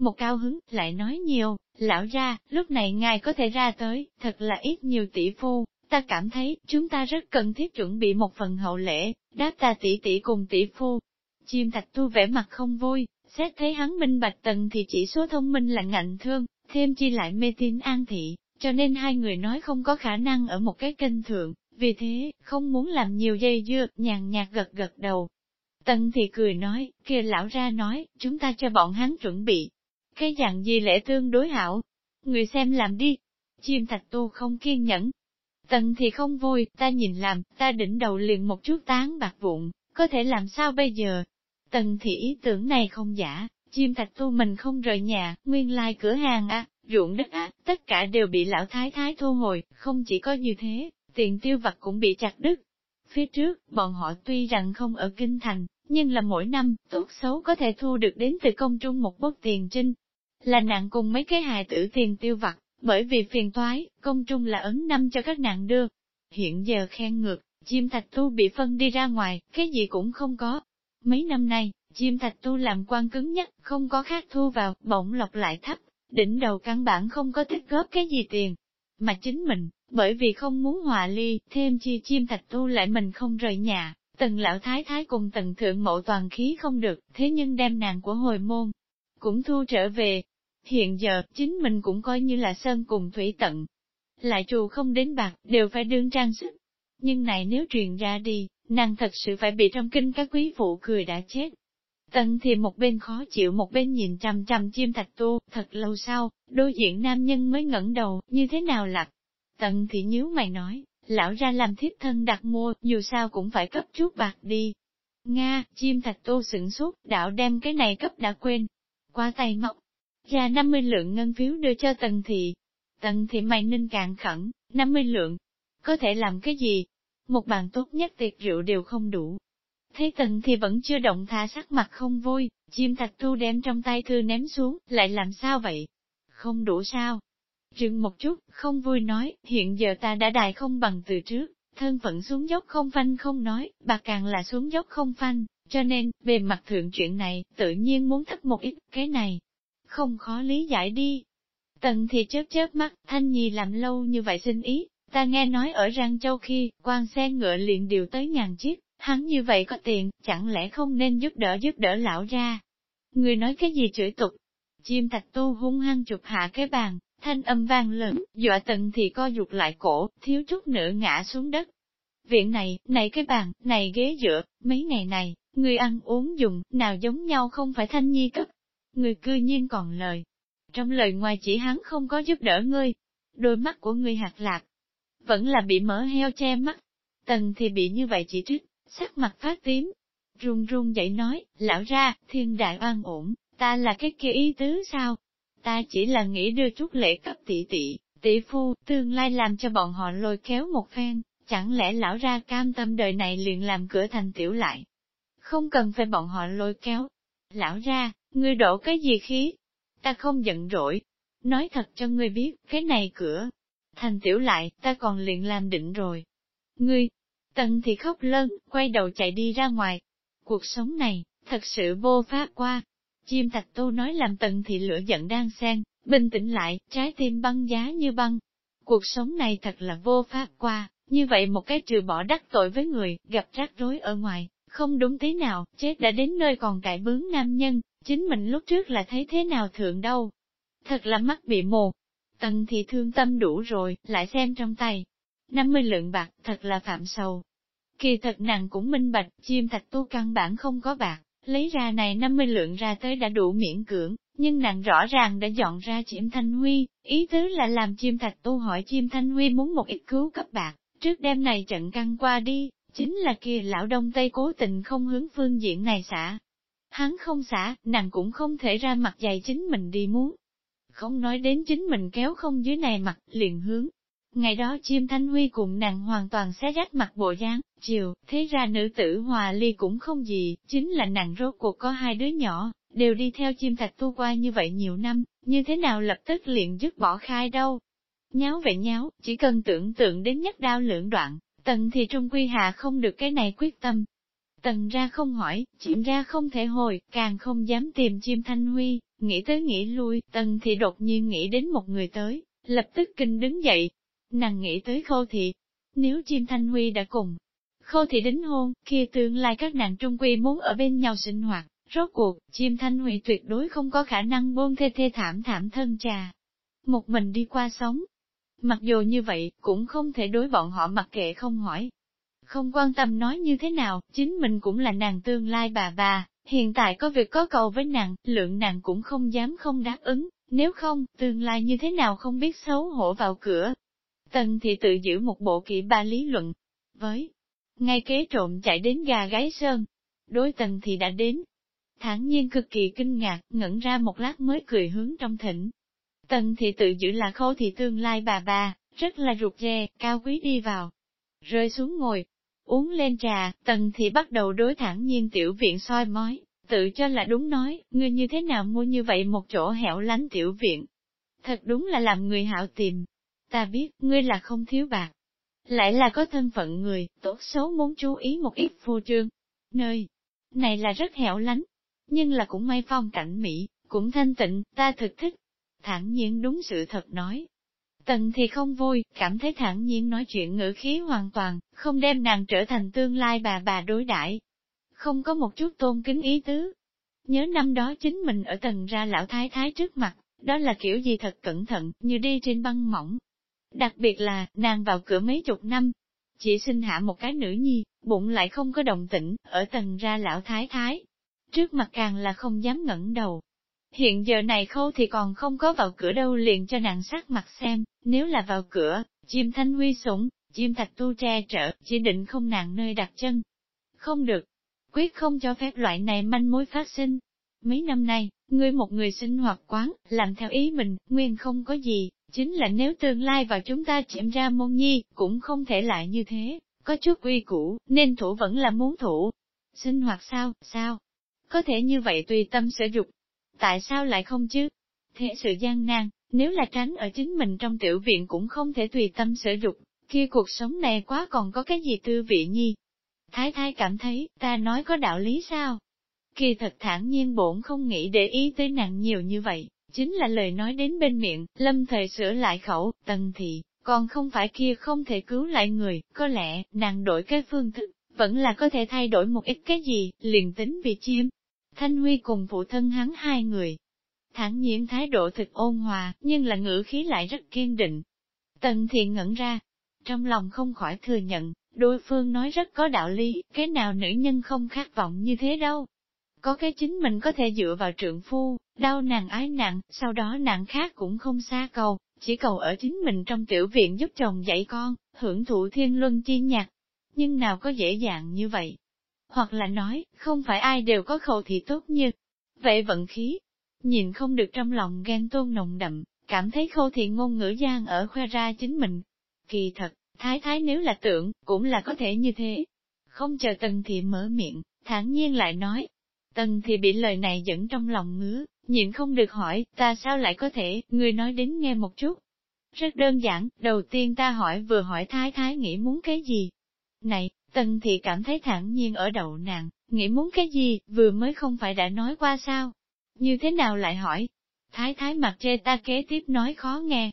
một cao hứng, lại nói nhiều, lão ra, lúc này ngài có thể ra tới, thật là ít nhiều tỷ phu, ta cảm thấy, chúng ta rất cần thiết chuẩn bị một phần hậu lễ, đáp ta tỷ tỷ cùng tỷ phu. Chim thạch tu vẻ mặt không vui, xét thấy hắn minh bạch tần thì chỉ số thông minh là ngạnh thương, thêm chi lại mê tín an thị, cho nên hai người nói không có khả năng ở một cái kênh thượng, vì thế, không muốn làm nhiều dây dưa, nhàn nhạt gật gật đầu. Tần thì cười nói, kia lão ra nói, chúng ta cho bọn hắn chuẩn bị. Cái dạng gì lễ tương đối hảo? Người xem làm đi. Chim thạch tu không kiên nhẫn. Tần thì không vui, ta nhìn làm, ta đỉnh đầu liền một chút tán bạc vụn, có thể làm sao bây giờ? Tần thì ý tưởng này không giả, chim thạch tu mình không rời nhà, nguyên lai cửa hàng à, ruộng đất á, tất cả đều bị lão thái thái thu hồi, không chỉ có như thế, tiền tiêu vặt cũng bị chặt đứt. Phía trước, bọn họ tuy rằng không ở kinh thành, nhưng là mỗi năm, tốt xấu có thể thu được đến từ công trung một bốc tiền trinh. Là nạn cùng mấy cái hài tử tiền tiêu vặt, bởi vì phiền toái, công trung là ấn năm cho các nạn đưa. Hiện giờ khen ngược, chim thạch tu bị phân đi ra ngoài, cái gì cũng không có. Mấy năm nay, chim thạch tu làm quan cứng nhất, không có khác thu vào, bỗng lọc lại thấp, đỉnh đầu căn bản không có thích góp cái gì tiền. Mà chính mình, bởi vì không muốn hòa ly, thêm chi chim thạch tu lại mình không rời nhà, tần lão thái thái cùng tần thượng mộ toàn khí không được, thế nhưng đem nàng của hồi môn, cũng thu trở về. Hiện giờ, chính mình cũng coi như là sơn cùng thủy tận. Lại trù không đến bạc, đều phải đương trang sức. Nhưng này nếu truyền ra đi, nàng thật sự phải bị trong kinh các quý phụ cười đã chết. Tần thì một bên khó chịu một bên nhìn chằm chằm chim thạch tu, thật lâu sau, đôi diện nam nhân mới ngẩng đầu, như thế nào lạc. Tần thì nhíu mày nói, lão ra làm thiếp thân đặt mua, dù sao cũng phải cấp chút bạc đi. Nga, chim thạch tu sửng sốt, đạo đem cái này cấp đã quên. Qua tay mọc, ra 50 lượng ngân phiếu đưa cho tần thị. Tần thị mày ninh càng khẩn, 50 lượng. Có thể làm cái gì? Một bàn tốt nhất tiệc rượu đều không đủ, Thấy tần thị vẫn chưa động tha sắc mặt không vui, chim thạch thu đem trong tay thư ném xuống, lại làm sao vậy? Không đủ sao? Trừng một chút, không vui nói, hiện giờ ta đã đài không bằng từ trước, thân phận xuống dốc không phanh không nói, bà càng là xuống dốc không phanh, cho nên, về mặt thượng chuyện này, tự nhiên muốn thấp một ít, cái này, không khó lý giải đi. Tần thì chớp chớp mắt, thanh nhi làm lâu như vậy xin ý, ta nghe nói ở Rang Châu khi, quan xe ngựa liền điều tới ngàn chiếc, Hắn như vậy có tiền, chẳng lẽ không nên giúp đỡ giúp đỡ lão ra? Người nói cái gì chửi tục? Chim thạch tu hung hăng chụp hạ cái bàn, thanh âm vang lớn, dọa tận thì co rụt lại cổ, thiếu chút nữa ngã xuống đất. Viện này, này cái bàn, này ghế dựa, mấy ngày này, người ăn uống dùng, nào giống nhau không phải thanh nhi cấp. Người cư nhiên còn lời. Trong lời ngoài chỉ hắn không có giúp đỡ ngươi. Đôi mắt của ngươi hạt lạc. Vẫn là bị mỡ heo che mắt. Tần thì bị như vậy chỉ trích, sắc mặt phát tím. Run run dậy nói, lão ra, thiên đại oan ổn, ta là cái kia ý tứ sao? Ta chỉ là nghĩ đưa chút lễ cấp tỷ tỷ, tỷ phu, tương lai làm cho bọn họ lôi kéo một phen, chẳng lẽ lão ra cam tâm đời này liền làm cửa thành tiểu lại? Không cần phải bọn họ lôi kéo. Lão ra, ngươi đổ cái gì khí? Ta không giận rỗi. Nói thật cho ngươi biết, cái này cửa, thành tiểu lại, ta còn liền làm định rồi. Ngươi, Tần thì khóc lân, quay đầu chạy đi ra ngoài. Cuộc sống này, thật sự vô pháp qua. Chim thạch tô nói làm tần thì lửa giận đang xen, bình tĩnh lại, trái tim băng giá như băng. Cuộc sống này thật là vô pháp qua, như vậy một cái trừ bỏ đắc tội với người, gặp rắc rối ở ngoài, không đúng thế nào, chết đã đến nơi còn cải bướng nam nhân, chính mình lúc trước là thấy thế nào thượng đâu. Thật là mắt bị mù. Tần thì thương tâm đủ rồi, lại xem trong tay. 50 lượng bạc, thật là phạm sầu. Kỳ thật nàng cũng minh bạch, chim thạch tu căn bản không có bạc, lấy ra này 50 lượng ra tới đã đủ miễn cưỡng, nhưng nàng rõ ràng đã dọn ra chim thanh huy, ý tứ là làm chim thạch tu hỏi chim thanh huy muốn một ít cứu cấp bạc, trước đêm này trận căng qua đi, chính là kia lão đông tây cố tình không hướng phương diện này xả. Hắn không xả, nàng cũng không thể ra mặt dày chính mình đi muốn. Không nói đến chính mình kéo không dưới này mặt, liền hướng, Ngày đó chim thanh huy cùng nàng hoàn toàn xé rách mặt bộ dáng, chiều, thế ra nữ tử hòa ly cũng không gì, chính là nàng rốt cuộc có hai đứa nhỏ, đều đi theo chim thạch tu qua như vậy nhiều năm, như thế nào lập tức liền dứt bỏ khai đâu. Nháo vậy nháo, chỉ cần tưởng tượng đến nhất đao lưỡng đoạn, tần thì trung quy hạ không được cái này quyết tâm. Tần ra không hỏi, chim ra không thể hồi, càng không dám tìm chim thanh huy, Nghĩ tới nghĩ lui, tần thì đột nhiên nghĩ đến một người tới, lập tức kinh đứng dậy. Nàng nghĩ tới khâu thị, nếu chim thanh huy đã cùng, khâu thị đính hôn, kia tương lai các nàng trung quy muốn ở bên nhau sinh hoạt, rốt cuộc, chim thanh huy tuyệt đối không có khả năng buông thê thê thảm thảm thân trà. Một mình đi qua sống. Mặc dù như vậy, cũng không thể đối bọn họ mặc kệ không hỏi. Không quan tâm nói như thế nào, chính mình cũng là nàng tương lai bà bà, hiện tại có việc có cầu với nàng, lượng nàng cũng không dám không đáp ứng, nếu không, tương lai như thế nào không biết xấu hổ vào cửa. Tần thì tự giữ một bộ kỹ ba lý luận, với ngay kế trộm chạy đến gà gáy sơn. Đối tần thì đã đến, thản nhiên cực kỳ kinh ngạc, ngẩn ra một lát mới cười hướng trong thỉnh. Tần thì tự giữ là khâu thì tương lai bà bà, rất là rụt rè, cao quý đi vào. Rơi xuống ngồi, uống lên trà, tần thì bắt đầu đối thẳng nhiên tiểu viện soi mói, tự cho là đúng nói, ngươi như thế nào mua như vậy một chỗ hẻo lánh tiểu viện. Thật đúng là làm người hảo tìm. Ta biết, ngươi là không thiếu bạc. Lại là có thân phận người, tốt xấu muốn chú ý một ít phô trương. Nơi này là rất hẻo lánh, nhưng là cũng may phong cảnh Mỹ, cũng thanh tịnh, ta thực thích. Thẳng nhiên đúng sự thật nói. Tần thì không vui, cảm thấy thẳng nhiên nói chuyện ngữ khí hoàn toàn, không đem nàng trở thành tương lai bà bà đối đãi Không có một chút tôn kính ý tứ. Nhớ năm đó chính mình ở tầng ra lão thái thái trước mặt, đó là kiểu gì thật cẩn thận, như đi trên băng mỏng. Đặc biệt là, nàng vào cửa mấy chục năm, chỉ sinh hạ một cái nữ nhi, bụng lại không có đồng tĩnh, ở tầng ra lão thái thái, trước mặt càng là không dám ngẩng đầu. Hiện giờ này khâu thì còn không có vào cửa đâu liền cho nàng sắc mặt xem, nếu là vào cửa, chim thanh huy sủng, chim thạch tu tre trở chỉ định không nàng nơi đặt chân. Không được, quyết không cho phép loại này manh mối phát sinh. Mấy năm nay, ngươi một người sinh hoạt quán, làm theo ý mình, nguyên không có gì, chính là nếu tương lai vào chúng ta chém ra môn nhi, cũng không thể lại như thế, có chút uy củ, nên thủ vẫn là muốn thủ. Sinh hoạt sao, sao? Có thể như vậy tùy tâm sở dục. Tại sao lại không chứ? Thế sự gian nan, nếu là tránh ở chính mình trong tiểu viện cũng không thể tùy tâm sở dục, kia cuộc sống này quá còn có cái gì tư vị nhi. Thái thái cảm thấy, ta nói có đạo lý sao? Kỳ thật thản nhiên bổn không nghĩ để ý tới nặng nhiều như vậy, chính là lời nói đến bên miệng, lâm thời sửa lại khẩu, tần thị, còn không phải kia không thể cứu lại người, có lẽ, nàng đổi cái phương thức, vẫn là có thể thay đổi một ít cái gì, liền tính vì chiếm. Thanh Huy cùng phụ thân hắn hai người. Thẳng nhiên thái độ thực ôn hòa, nhưng là ngữ khí lại rất kiên định. Tần thiện ngẩn ra, trong lòng không khỏi thừa nhận, đối phương nói rất có đạo lý, cái nào nữ nhân không khát vọng như thế đâu. Có cái chính mình có thể dựa vào trượng phu, đau nàng ái nặng, sau đó nàng khác cũng không xa cầu, chỉ cầu ở chính mình trong tiểu viện giúp chồng dạy con, hưởng thụ thiên luân chi nhạc. Nhưng nào có dễ dàng như vậy, hoặc là nói, không phải ai đều có khẩu thị tốt như. Vậy vận khí, nhìn không được trong lòng ghen tôn nồng đậm, cảm thấy khâu thị ngôn ngữ gian ở khoe ra chính mình. Kỳ thật, thái thái nếu là tưởng, cũng là có thể như thế. Không chờ tần thị mở miệng, thản nhiên lại nói. Tần thị bị lời này dẫn trong lòng ngứa, nhịn không được hỏi, ta sao lại có thể, người nói đến nghe một chút. Rất đơn giản, đầu tiên ta hỏi vừa hỏi thái thái nghĩ muốn cái gì. Này, Tần thì cảm thấy thẳng nhiên ở đầu nàng, nghĩ muốn cái gì, vừa mới không phải đã nói qua sao? Như thế nào lại hỏi? Thái thái mặt chê ta kế tiếp nói khó nghe.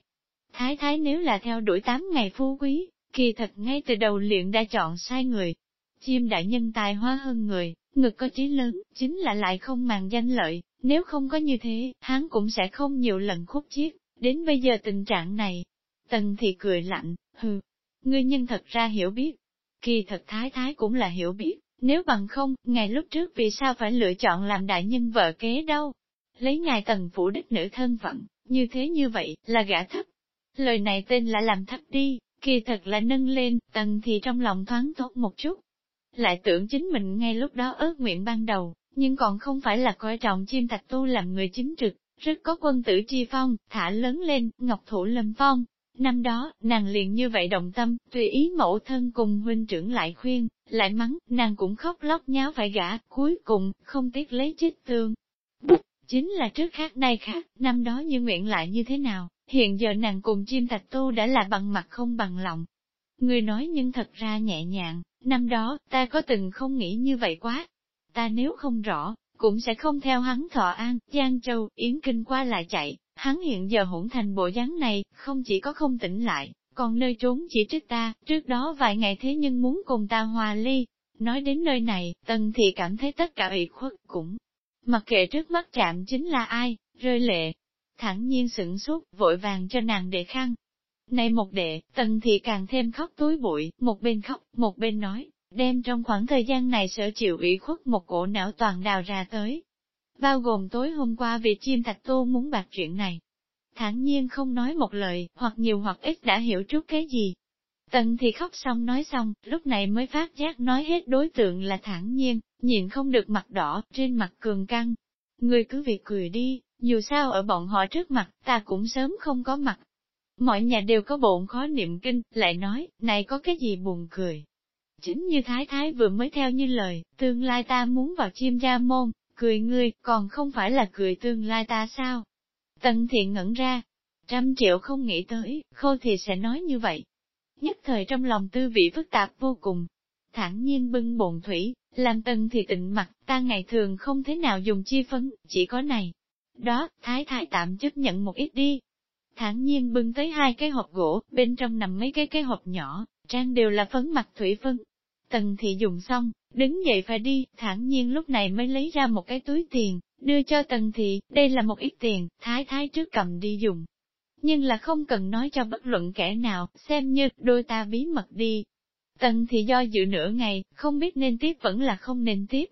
Thái thái nếu là theo đuổi tám ngày phú quý, kỳ thật ngay từ đầu luyện đã chọn sai người. Chim đại nhân tài hoa hơn người, ngực có trí lớn, chính là lại không màng danh lợi, nếu không có như thế, hắn cũng sẽ không nhiều lần khúc chiết, đến bây giờ tình trạng này. Tần thì cười lạnh, hừ, ngươi nhân thật ra hiểu biết, Kỳ thật thái thái cũng là hiểu biết, nếu bằng không, ngày lúc trước vì sao phải lựa chọn làm đại nhân vợ kế đâu. Lấy ngài tần phủ đích nữ thân phận, như thế như vậy, là gã thấp. Lời này tên là làm thấp đi, kỳ thật là nâng lên, tần thì trong lòng thoáng tốt một chút. Lại tưởng chính mình ngay lúc đó ớt nguyện ban đầu, nhưng còn không phải là coi trọng chim thạch tu làm người chính trực, rất có quân tử chi phong, thả lớn lên, ngọc thủ lâm phong, Năm đó, nàng liền như vậy động tâm, tùy ý mẫu thân cùng huynh trưởng lại khuyên, lại mắng, nàng cũng khóc lóc nháo phải gã, cuối cùng, không tiếc lấy chết tương. Bút, chính là trước khác nay khác, năm đó như nguyện lại như thế nào, hiện giờ nàng cùng chim thạch tu đã là bằng mặt không bằng lòng. Người nói nhưng thật ra nhẹ nhàng, năm đó, ta có từng không nghĩ như vậy quá. Ta nếu không rõ, cũng sẽ không theo hắn thọ an, Giang Châu, Yến Kinh qua lại chạy, hắn hiện giờ hỗn thành bộ dáng này, không chỉ có không tỉnh lại, còn nơi trốn chỉ trích ta, trước đó vài ngày thế nhưng muốn cùng ta hòa ly. Nói đến nơi này, tần thì cảm thấy tất cả ủy khuất cũng, mặc kệ trước mắt chạm chính là ai, rơi lệ. Thẳng nhiên sửng sốt, vội vàng cho nàng đệ khăn. Này một đệ, tần thì càng thêm khóc túi bụi, một bên khóc, một bên nói, đem trong khoảng thời gian này sở chịu ủy khuất một cổ não toàn đào ra tới. Bao gồm tối hôm qua vì chim thạch tu muốn bạc chuyện này. Thẳng nhiên không nói một lời, hoặc nhiều hoặc ít đã hiểu chút cái gì. Tần thì khóc xong nói xong, lúc này mới phát giác nói hết đối tượng là thẳng nhiên, nhìn không được mặt đỏ, trên mặt cường căng. Người cứ việc cười đi, dù sao ở bọn họ trước mặt, ta cũng sớm không có mặt. Mọi nhà đều có bộn khó niệm kinh, lại nói, này có cái gì buồn cười. Chính như Thái Thái vừa mới theo như lời, tương lai ta muốn vào chim gia môn, cười ngươi, còn không phải là cười tương lai ta sao? Tân thiện ngẩn ra, trăm triệu không nghĩ tới, khô thì sẽ nói như vậy. Nhất thời trong lòng tư vị phức tạp vô cùng, thản nhiên bưng bồn thủy, làm tân thì tịnh mặt, ta ngày thường không thế nào dùng chi phấn, chỉ có này. Đó, thái thái tạm chấp nhận một ít đi. Thản nhiên bưng tới hai cái hộp gỗ, bên trong nằm mấy cái cái hộp nhỏ, trang đều là phấn mặt thủy phân. Tần thị dùng xong, đứng dậy phải đi, thản nhiên lúc này mới lấy ra một cái túi tiền, đưa cho tần thị, đây là một ít tiền, thái thái trước cầm đi dùng. Nhưng là không cần nói cho bất luận kẻ nào, xem như đôi ta bí mật đi, Tần Thị do dự nửa ngày, không biết nên tiếp vẫn là không nên tiếp.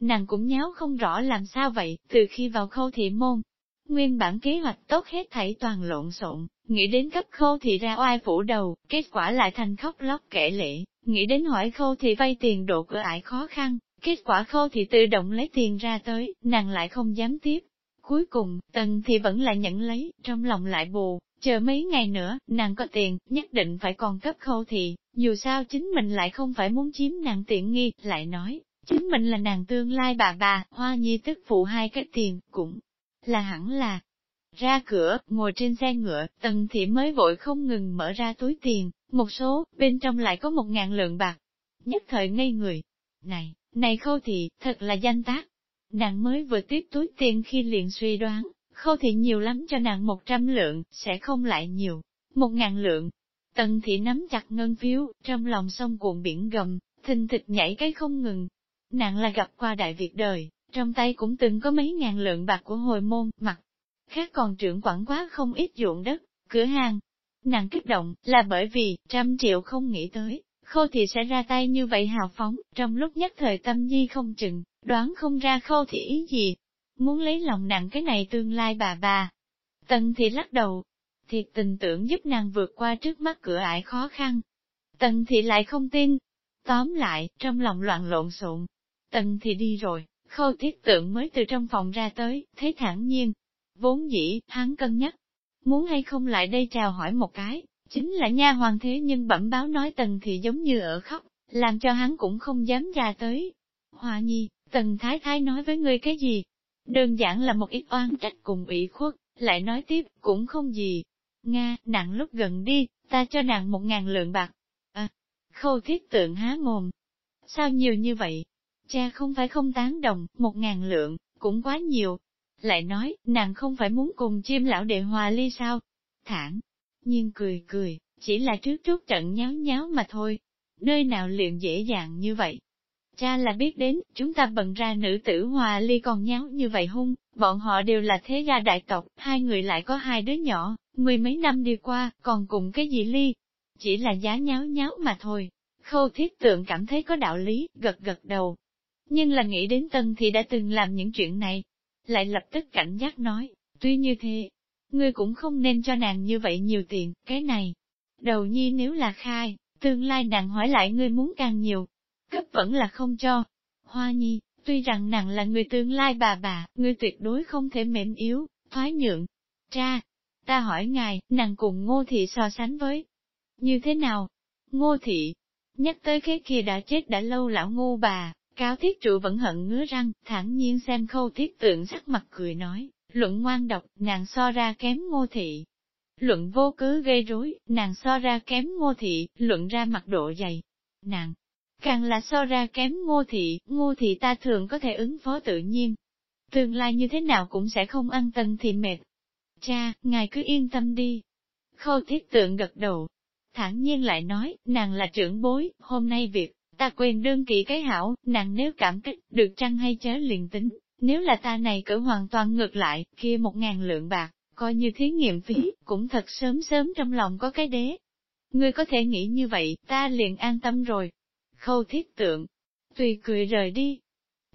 Nàng cũng nháo không rõ làm sao vậy, từ khi vào khâu thị môn. Nguyên bản kế hoạch tốt hết thảy toàn lộn xộn, nghĩ đến cấp khâu thị ra oai phủ đầu, kết quả lại thành khóc lóc kể lệ, nghĩ đến hỏi khâu thì vay tiền độ cửa ải khó khăn, kết quả khâu thị tự động lấy tiền ra tới, nàng lại không dám tiếp. Cuối cùng, tần thì vẫn lại nhận lấy, trong lòng lại bù, chờ mấy ngày nữa, nàng có tiền, nhất định phải còn cấp khâu thị, dù sao chính mình lại không phải muốn chiếm nàng tiện nghi, lại nói, chính mình là nàng tương lai bà bà, hoa nhi tức phụ hai cái tiền, cũng là hẳn là. Ra cửa, ngồi trên xe ngựa, tần thị mới vội không ngừng mở ra túi tiền, một số, bên trong lại có một ngàn lượng bạc. Nhất thời ngây người. Này, này khâu thị, thật là danh tác. Nàng mới vừa tiếp túi tiền khi liền suy đoán, khâu thị nhiều lắm cho nàng một trăm lượng, sẽ không lại nhiều. Một ngàn lượng, Tần thị nắm chặt ngân phiếu, trong lòng sông cuộn biển gầm, thình thịch nhảy cái không ngừng. Nàng là gặp qua đại việc đời, trong tay cũng từng có mấy ngàn lượng bạc của hồi môn, mặt. Khác còn trưởng quản quá không ít ruộng đất, cửa hàng. Nàng kích động, là bởi vì, trăm triệu không nghĩ tới, khâu thị sẽ ra tay như vậy hào phóng, trong lúc nhất thời tâm nhi không chừng, đoán không ra khâu thị ý gì. Muốn lấy lòng nặng cái này tương lai bà bà. Tần thị lắc đầu, thiệt tình tưởng giúp nàng vượt qua trước mắt cửa ải khó khăn. Tần thị lại không tin. Tóm lại, trong lòng loạn lộn xộn. Tần thị đi rồi, khâu thiết tượng mới từ trong phòng ra tới, thấy thản nhiên. Vốn dĩ, hắn cân nhắc. Muốn hay không lại đây chào hỏi một cái, chính là nha hoàng thế nhưng bẩm báo nói tần thị giống như ở khóc, làm cho hắn cũng không dám ra tới. hòa nhi, tần thái thái nói với ngươi cái gì? Đơn giản là một ít oan trách cùng ủy khuất, lại nói tiếp, cũng không gì, Nga, nặng lúc gần đi, ta cho nàng một ngàn lượng bạc. À, khâu thiết tượng há mồm. Sao nhiều như vậy? Cha không phải không tán đồng, một ngàn lượng, cũng quá nhiều. Lại nói, nàng không phải muốn cùng chim lão đệ hòa ly sao? Thẳng, nhưng cười cười, chỉ là trước trước trận nháo nháo mà thôi. Nơi nào liền dễ dàng như vậy? Cha là biết đến, chúng ta bận ra nữ tử hòa ly còn nháo như vậy hung, bọn họ đều là thế gia đại tộc, hai người lại có hai đứa nhỏ, mười mấy năm đi qua, còn cùng cái gì ly? Chỉ là giá nháo nháo mà thôi. Khâu thiết tượng cảm thấy có đạo lý, gật gật đầu. Nhưng là nghĩ đến Tân thì đã từng làm những chuyện này. Lại lập tức cảnh giác nói, tuy như thế, ngươi cũng không nên cho nàng như vậy nhiều tiền, cái này. Đầu nhi nếu là khai, tương lai nàng hỏi lại ngươi muốn càng nhiều, cấp vẫn là không cho. Hoa nhi, tuy rằng nàng là người tương lai bà bà, ngươi tuyệt đối không thể mềm yếu, thoái nhượng. Cha, ta hỏi ngài, nàng cùng ngô thị so sánh với. Như thế nào? Ngô thị, nhắc tới cái kia đã chết đã lâu lão ngô bà, cáo thiết trụ vẫn hận ngứa răng, thản nhiên xem khâu thiết tượng sắc mặt cười nói, luận ngoan độc, nàng so ra kém ngô thị. Luận vô cứ gây rối, nàng so ra kém ngô thị, luận ra mặt độ dày. Nàng, càng là so ra kém ngô thị, ngô thị ta thường có thể ứng phó tự nhiên. Tương lai như thế nào cũng sẽ không ăn tân thì mệt. Cha, ngài cứ yên tâm đi. Khâu thiết tượng gật đầu. thản nhiên lại nói, nàng là trưởng bối, hôm nay việc, ta quên đương kỵ cái hảo, nàng nếu cảm kích, được trăng hay chớ liền tính, nếu là ta này cỡ hoàn toàn ngược lại, kia một ngàn lượng bạc, coi như thí nghiệm phí, cũng thật sớm sớm trong lòng có cái đế. Ngươi có thể nghĩ như vậy, ta liền an tâm rồi. Khâu thiết tượng, tùy cười rời đi.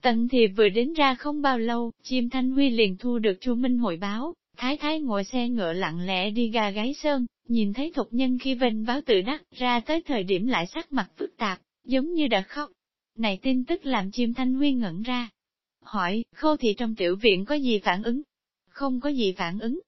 Tần thì vừa đến ra không bao lâu, chim thanh huy liền thu được chu Minh hội báo, thái thái ngồi xe ngựa lặng lẽ đi gà gáy sơn, nhìn thấy thục nhân khi vinh báo tự đắc ra tới thời điểm lại sắc mặt phức tạp, giống như đã khóc. Này tin tức làm chim thanh huy ngẩn ra. Hỏi, khâu thị trong tiểu viện có gì phản ứng? Không có gì phản ứng,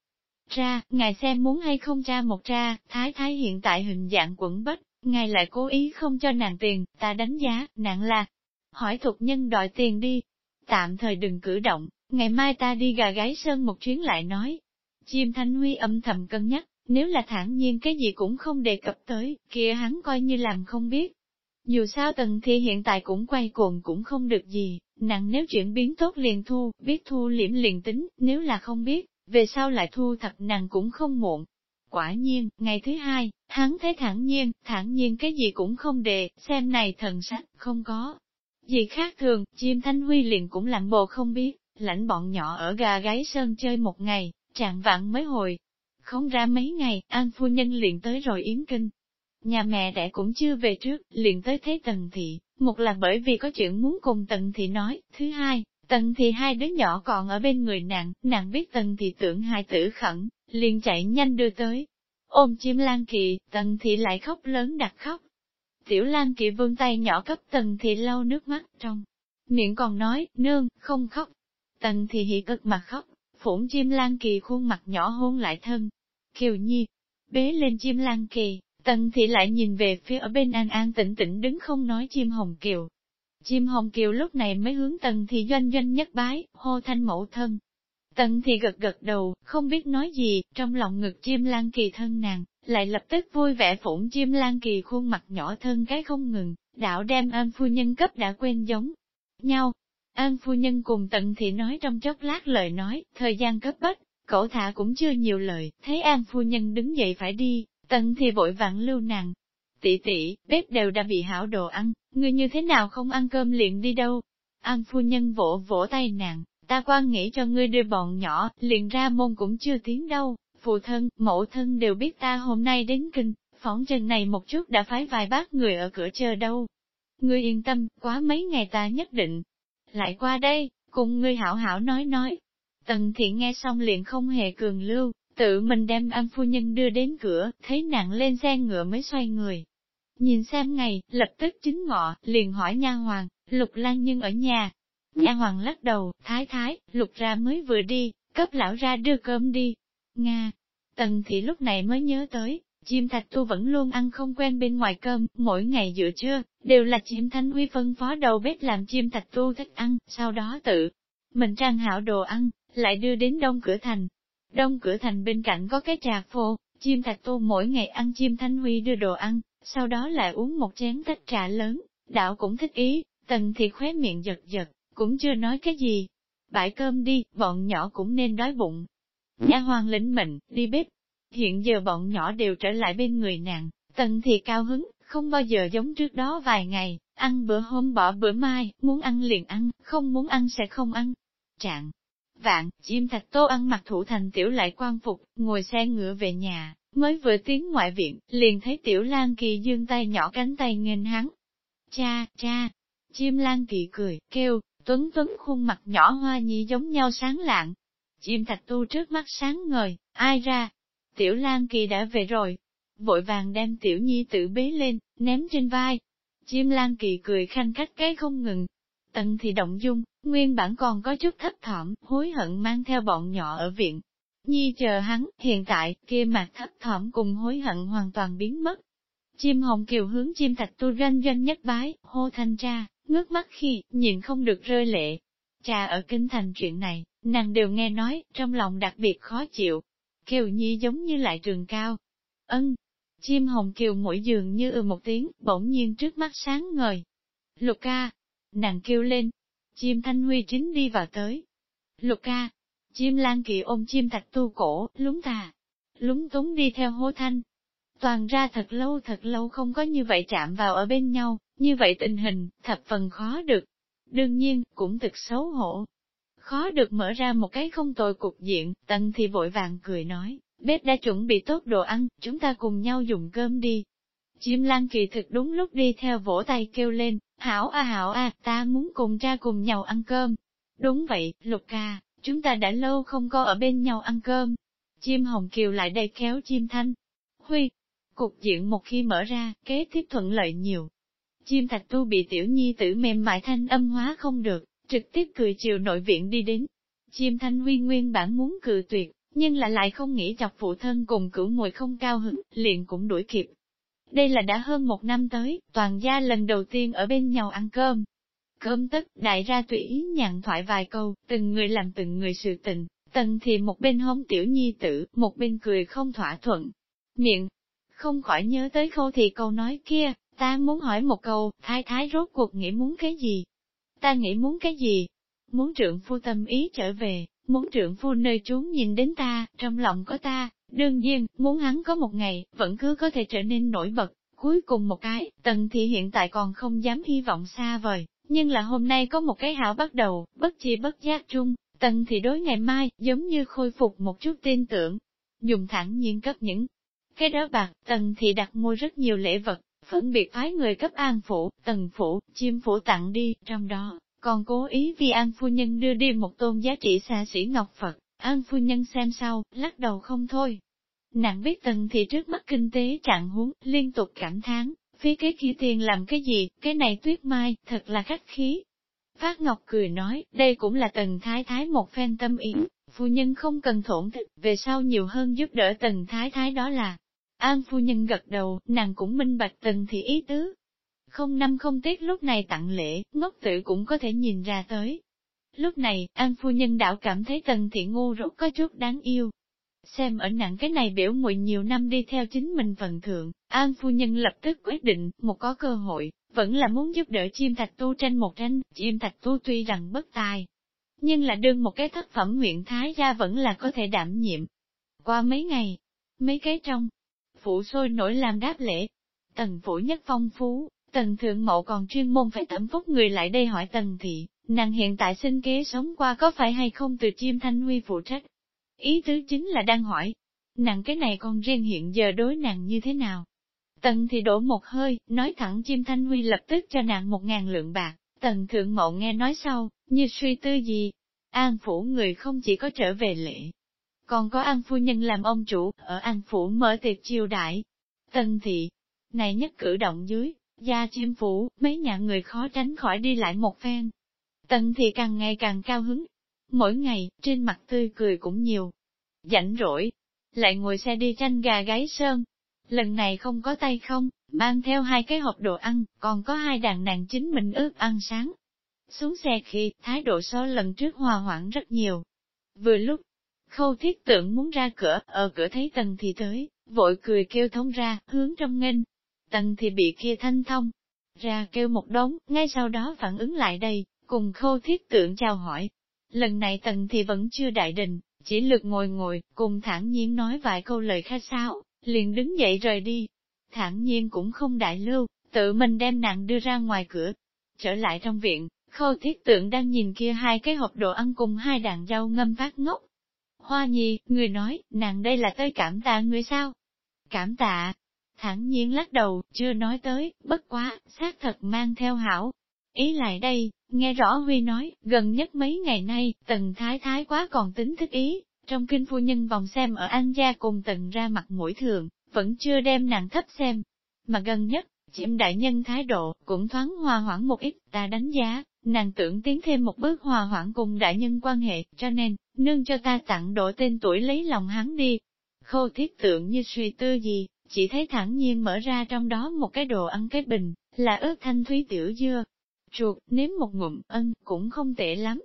ra, ngài xem muốn hay không tra một tra, thái thái hiện tại hình dạng quẩn bách, ngài lại cố ý không cho nàng tiền, ta đánh giá, nặng là, hỏi thuộc nhân đòi tiền đi, tạm thời đừng cử động, ngày mai ta đi gà gái sơn một chuyến lại nói. Chim Thanh Huy âm thầm cân nhắc, nếu là thản nhiên cái gì cũng không đề cập tới, kia hắn coi như làm không biết. Dù sao tần thi hiện tại cũng quay cuồng cũng không được gì, nàng nếu chuyển biến tốt liền thu, biết thu liễm liền tính, nếu là không biết, về sau lại thu thập nàng cũng không muộn. Quả nhiên, ngày thứ hai, hắn thấy thẳng nhiên, thẳng nhiên cái gì cũng không đề, xem này thần sắc, không có. Gì khác thường, chim thanh huy liền cũng lặng bộ không biết, lãnh bọn nhỏ ở gà gáy sơn chơi một ngày, trạng vạn mới hồi. Không ra mấy ngày, An phu nhân liền tới rồi Yến Kinh. Nhà mẹ đẻ cũng chưa về trước, liền tới thấy Tần Thị, một là bởi vì có chuyện muốn cùng Tần Thị nói, thứ hai, Tần Thị hai đứa nhỏ còn ở bên người nàng, nàng biết tần Thị tưởng hai tử khẩn, liền chạy nhanh đưa tới. Ôm chim lan kỳ, tần Thị lại khóc lớn đặt khóc. Tiểu lan kỳ vươn tay nhỏ cấp tần Thị lau nước mắt trong. Miệng còn nói, nương, không khóc. Tần Thị hỉ cực mà khóc, phủng chim lan kỳ khuôn mặt nhỏ hôn lại thân. Kiều nhi, bế lên chim lan kỳ, tần thị lại nhìn về phía ở bên an an tĩnh tĩnh đứng không nói chim hồng kiều, Chim hồng kiều lúc này mới hướng tần thị doanh doanh nhất bái, hô thanh mẫu thân. Tần thị gật gật đầu, không biết nói gì, trong lòng ngực chim lan kỳ thân nàng, lại lập tức vui vẻ phủng chim lan kỳ khuôn mặt nhỏ thân cái không ngừng, đạo đem an phu nhân cấp đã quên giống nhau. An phu nhân cùng tận thị nói trong chốc lát lời nói, thời gian cấp bách, cổ thả cũng chưa nhiều lời, thấy an phu nhân đứng dậy phải đi, Tần thì vội vặn lưu nàng, tỷ tỷ, bếp đều đã bị hảo đồ ăn, người như thế nào không ăn cơm liền đi đâu. An phu nhân vỗ vỗ tay nàng, ta quan nghĩ cho ngươi đưa bọn nhỏ, liền ra môn cũng chưa tiến đâu, phụ thân, mẫu thân đều biết ta hôm nay đến kinh, phỏng chân này một chút đã phái vài bác người ở cửa chờ đâu. Ngươi yên tâm, quá mấy ngày ta nhất định. Lại qua đây, cùng ngươi hảo hảo nói nói. Tần thiện nghe xong liền không hề cường lưu, tự mình đem an phu nhân đưa đến cửa, thấy nặng lên xe ngựa mới xoay người, Nhìn xem ngày, lập tức chính ngọ, liền hỏi nha hoàng, lục lan nhân ở nhà. Nha hoàng lắc đầu, thái thái, lục ra mới vừa đi, cấp lão ra đưa cơm đi. Nga. Tần thị lúc này mới nhớ tới, chim thạch tu vẫn luôn ăn không quen bên ngoài cơm, mỗi ngày giữa trưa, đều là chim thanh huy phân phó đầu bếp làm chim thạch tu thích ăn, sau đó tự mình trang hảo đồ ăn, lại đưa đến đông cửa thành. Đông cửa thành bên cạnh có cái trà phô, chim thạch tu mỗi ngày ăn chim thanh huy đưa đồ ăn, sau đó lại uống một chén tách trà lớn, đạo cũng thích ý, tần thì khóe miệng giật giật, cũng chưa nói cái gì. Bãi cơm đi, bọn nhỏ cũng nên đói bụng. Nha hoàng lĩnh mệnh, đi bếp. Hiện giờ bọn nhỏ đều trở lại bên người nàng, tần thì cao hứng, không bao giờ giống trước đó vài ngày, ăn bữa hôm bỏ bữa mai, muốn ăn liền ăn, không muốn ăn sẽ không ăn. Trạng. Vạn, chim thạch tô ăn mặc thủ thành tiểu lại quan phục, ngồi xe ngựa về nhà, Mới vừa tiến ngoại viện, liền thấy tiểu lan kỳ dương tay nhỏ cánh tay nghênh hắn. Cha, cha, chim lan kỳ cười, kêu, tuấn tuấn khuôn mặt nhỏ hoa nhi giống nhau sáng lạng. Chim thạch tu trước mắt sáng ngời, ai ra? Tiểu lan kỳ đã về rồi. Vội vàng đem tiểu nhi tự bế lên, ném trên vai. Chim lan kỳ cười khanh khách cái không ngừng. Tần thì động dung, nguyên bản còn có chút thấp thỏm, hối hận mang theo bọn nhỏ ở viện, Nhi chờ hắn, hiện tại, kia mặt thấp thỏm cùng hối hận hoàn toàn biến mất. Chim hồng kiều hướng chim thạch tu doanh doanh nhất bái, hô thanh cha, ngước mắt khi, nhìn không được rơi lệ. Cha ở kinh thành chuyện này, nàng đều nghe nói, trong lòng đặc biệt khó chịu. Kiều nhi giống như lại trường cao. Ân, chim hồng kiều mỗi giường như ừ một tiếng, bỗng nhiên trước mắt sáng ngời. Lục ca, nàng kêu lên, chim thanh huy chính đi vào tới. Lục ca, chim lan kỳ ôm chim thạch tu cổ, lúng tà, lúng túng đi theo hố thanh. Toàn ra thật lâu thật lâu không có như vậy chạm vào ở bên nhau, như vậy tình hình, thập phần khó được. Đương nhiên, cũng thực xấu hổ. Khó được mở ra một cái không tồi cục diện, tần thì vội vàng cười nói, bếp đã chuẩn bị tốt đồ ăn, chúng ta cùng nhau dùng cơm đi. Chim lan kỳ thực đúng lúc đi theo vỗ tay kêu lên, hảo a hảo a, ta muốn cùng cha cùng nhau ăn cơm. Đúng vậy, lục ca, chúng ta đã lâu không có ở bên nhau ăn cơm. Chim hồng kiều lại đây kéo chim thanh. Huy, cục diện một khi mở ra, kế tiếp thuận lợi nhiều. Chim thạch tu bị tiểu nhi tử mềm mại thanh âm hóa không được, trực tiếp cười chiều nội viện đi đến. Chim thanh huy nguyên bản muốn cự tuyệt, nhưng lại lại không nghĩ chọc phụ thân cùng cửu mùi không cao hứng, liền cũng đuổi kịp. Đây là đã hơn một năm tới, toàn gia lần đầu tiên ở bên nhau ăn cơm. Cơm tất, đại ra tùy ý nhàn thoại vài câu, từng người làm từng người sự tình, tần thì một bên hông tiểu nhi tử, một bên cười không thỏa thuận. Miệng, không khỏi nhớ tới khâu thì câu nói kia, ta muốn hỏi một câu, thái thái rốt cuộc nghĩ muốn cái gì? Ta nghĩ muốn cái gì? Muốn trượng phu tâm ý trở về, muốn trượng phu nơi chúng nhìn đến ta, trong lòng có ta, đương nhiên, muốn hắn có một ngày, vẫn cứ có thể trở nên nổi bật. Cuối cùng một cái, tần thị hiện tại còn không dám hy vọng xa vời, nhưng là hôm nay có một cái hảo bắt đầu, bất chi bất giác chung, tần thị đối ngày mai, giống như khôi phục một chút tin tưởng. Dùng thẳng nhiên cấp những cái đó bạc, tần thị đặt mua rất nhiều lễ vật, phân biệt phái người cấp an phủ, tần phủ, chim phủ tặng đi, trong đó, còn cố ý vì An Phu Nhân đưa đi một tôn giá trị xa xỉ ngọc Phật, An Phu Nhân xem sau, lắc đầu không thôi. Nàng biết tần thị trước mắt kinh tế trạng huống, liên tục cảm thán, phía cái kia tiền làm cái gì, cái này tuyết mai, thật là khách khí. Phát Ngọc cười nói, đây cũng là tần thái thái một phen tâm ý, phu nhân không cần thổn thức, về sau nhiều hơn giúp đỡ tần thái thái đó là. An phu nhân gật đầu, nàng cũng minh bạch tần thị ý tứ, không năm không tiết lúc này tặng lễ, ngốc tử cũng có thể nhìn ra tới. Lúc này, An phu nhân đạo cảm thấy tần thị ngu rốt có chút đáng yêu. Xem ở nặng cái này biểu muội nhiều năm đi theo chính mình phần thượng, An phu nhân lập tức quyết định, một có cơ hội, vẫn là muốn giúp đỡ chim thạch tu tranh một tranh, chim thạch tu tuy rằng bất tài, nhưng là đương một cái thất phẩm nguyện Thái gia vẫn là có thể đảm nhiệm. Qua mấy ngày, mấy cái trong, phủ sôi nổi làm đáp lễ, tần phủ nhất phong phú, Tần thượng mộ còn chuyên môn phải tẩm phúc người lại đây hỏi tần thị, nàng hiện tại sinh kế sống qua có phải hay không từ chim thanh huy phụ trách. Ý tứ chính là đang hỏi, nàng cái này còn riêng hiện giờ đối nàng như thế nào? Tần thì đổ một hơi, nói thẳng chim thanh huy lập tức cho nàng một ngàn lượng bạc, tần thượng mộ nghe nói sau, như suy tư gì. An phủ người không chỉ có trở về lễ, còn có an phu nhân làm ông chủ, ở an phủ mở tiệc chiêu đại. Tần thị, này nhất cử động dưới, Gia chiêm phủ, mấy nhà người khó tránh khỏi đi lại một phen. Tần thì càng ngày càng cao hứng. Mỗi ngày, trên mặt tươi cười cũng nhiều. Rảnh rỗi, lại ngồi xe đi tranh gà gáy sơn. Lần này không có tay không, mang theo hai cái hộp đồ ăn, còn có hai đàn nàng chính mình ướp ăn sáng. Xuống xe khi, thái độ so lần trước hòa hoãn rất nhiều. Vừa lúc, khâu thiết tưởng muốn ra cửa, ở cửa thấy tần thì tới, vội cười kêu thông ra, hướng trong nghênh. Tần thì bị kia thanh thông, ra kêu một đống, ngay sau đó phản ứng lại đây, cùng khô thiết tượng chào hỏi. Lần này tần thì vẫn chưa đại đình, chỉ lực ngồi ngồi, cùng thản nhiên nói vài câu lời khai sáo, liền đứng dậy rời đi. Thản nhiên cũng không đại lưu, tự mình đem nàng đưa ra ngoài cửa. Trở lại trong viện, khâu thiết tượng đang nhìn kia hai cái hộp đồ ăn cùng hai đàn rau ngâm phát ngốc. Hoa nhi, người nói, nàng đây là tới cảm tạ người sao? Cảm tạ, thẳng nhiên lắc đầu, chưa nói tới, bất quá, xác thật mang theo hảo. Ý lại đây, nghe rõ Huy nói, gần nhất mấy ngày nay, tần thái thái quá còn tính thích ý, trong kinh phu nhân vòng xem ở An gia cùng tần ra mặt mũi thường, vẫn chưa đem nàng thấp xem. Mà gần nhất, chiếm đại nhân thái độ, cũng thoáng hòa hoãn một ít, ta đánh giá, nàng tưởng tiến thêm một bước hòa hoãn cùng đại nhân quan hệ, cho nên, nương cho ta tặng độ tên tuổi lấy lòng hắn đi. Khô thiết tượng như suy tư gì, chỉ thấy thẳng nhiên mở ra trong đó một cái đồ ăn cái bình, là ớt thanh thúy tiểu dưa. Chuột, nếm một ngụm, ân, cũng không tệ lắm.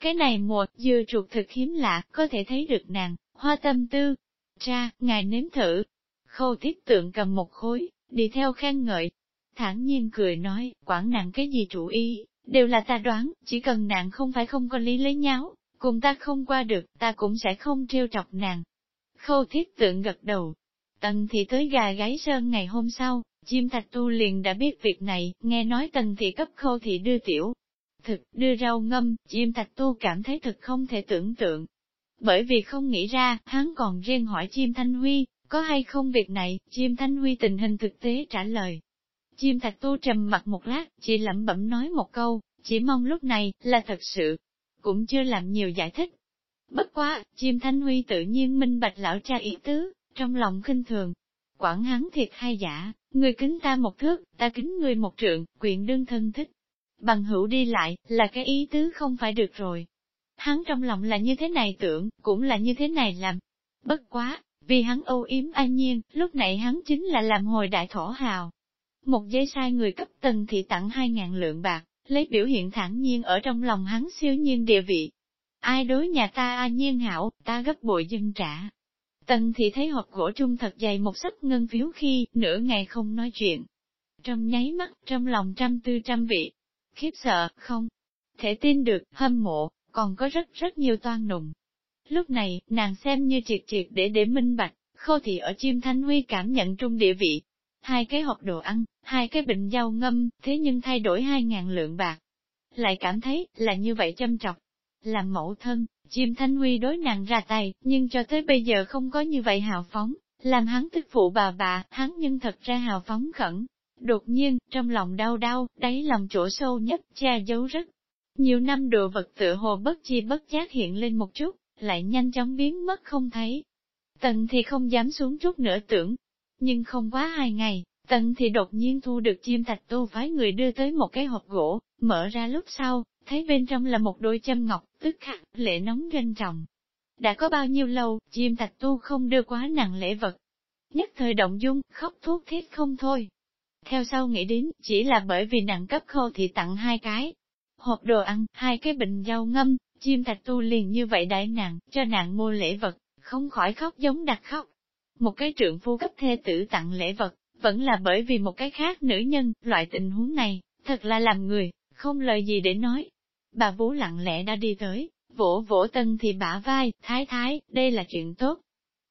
Cái này mùa, dưa chuột thực hiếm lạ, có thể thấy được nàng, hoa tâm tư. Cha, ngài nếm thử. Khâu thiết tượng cầm một khối, đi theo khen ngợi. thản nhiên cười nói, quản nàng cái gì chủ ý, đều là ta đoán, chỉ cần nàng không phải không có lý lấy nháo, cùng ta không qua được, ta cũng sẽ không trêu chọc nàng. Khâu thiết tượng gật đầu. Tần thị tới gà gáy sơn ngày hôm sau, chim thạch tu liền đã biết việc này, nghe nói tần thị cấp khâu thị đưa tiểu. Thực, đưa rau ngâm, chim thạch tu cảm thấy thật không thể tưởng tượng. Bởi vì không nghĩ ra, hắn còn riêng hỏi chim thanh huy, có hay không việc này, chim thanh huy tình hình thực tế trả lời. Chim thạch tu trầm mặt một lát, chỉ lẩm bẩm nói một câu, chỉ mong lúc này, là thật sự. Cũng chưa làm nhiều giải thích. Bất quá, chim thanh huy tự nhiên minh bạch lão cha ý tứ, trong lòng khinh thường. Quản hắn thiệt hay giả, người kính ta một thước, ta kính người một trượng, quyện đương thân thích. Bằng hữu đi lại, là cái ý tứ không phải được rồi. Hắn trong lòng là như thế này tưởng, cũng là như thế này làm. Bất quá, vì hắn âu yếm an nhiên, lúc nãy hắn chính là làm hồi đại thổ hào. Một giây sai người cấp tần thị tặng hai ngàn lượng bạc, lấy biểu hiện thản nhiên ở trong lòng hắn siêu nhiên địa vị. Ai đối nhà ta an nhiên hảo, ta gấp bội dân trả. Tần thì thấy hộp gỗ trung thật dày một sấp ngân phiếu khi, nửa ngày không nói chuyện. Trong nháy mắt, trong lòng trăm tư trăm vị. Khiếp sợ, không? Thể tin được, hâm mộ, còn có rất rất nhiều toan nùng. Lúc này, nàng xem như triệt triệt để để minh bạch, khô thị ở chim thanh huy cảm nhận trung địa vị. Hai cái hộp đồ ăn, hai cái bình rau ngâm, thế nhưng thay đổi hai ngàn lượng bạc. Lại cảm thấy, là như vậy châm trọc. Làm mẫu thân, Diêm thanh huy đối nàng ra tay, nhưng cho tới bây giờ không có như vậy hào phóng, làm hắn tức phụ bà bà, hắn nhưng thật ra hào phóng khẩn. Đột nhiên, trong lòng đau đau, đáy lòng chỗ sâu nhất, cha giấu rất. Nhiều năm đồ vật tựa hồ bất chi bất giác hiện lên một chút, lại nhanh chóng biến mất không thấy. Tần thì không dám xuống chút nữa tưởng. Nhưng không quá hai ngày, tần thì đột nhiên thu được chim thạch tu phái người đưa tới một cái hộp gỗ, mở ra lúc sau, thấy bên trong là một đôi châm ngọc, tức khắc, lệ nóng rên trọng. Đã có bao nhiêu lâu, chim thạch tu không đưa quá nặng lễ vật. Nhất thời động dung, khóc thuốc thiết không thôi. Theo sau nghĩ đến, chỉ là bởi vì nặng cấp khô thì tặng hai cái. Hộp đồ ăn, hai cái bình rau ngâm, Chim thạch tu liền như vậy đại nàng, cho nàng mua lễ vật, không khỏi khóc giống đặt khóc. Một cái trượng phu cấp thê tử tặng lễ vật, vẫn là bởi vì một cái khác nữ nhân, loại tình huống này, thật là làm người, không lời gì để nói. Bà Vú lặng lẽ đã đi tới, vỗ vỗ tân thì bả vai, thái thái, đây là chuyện tốt.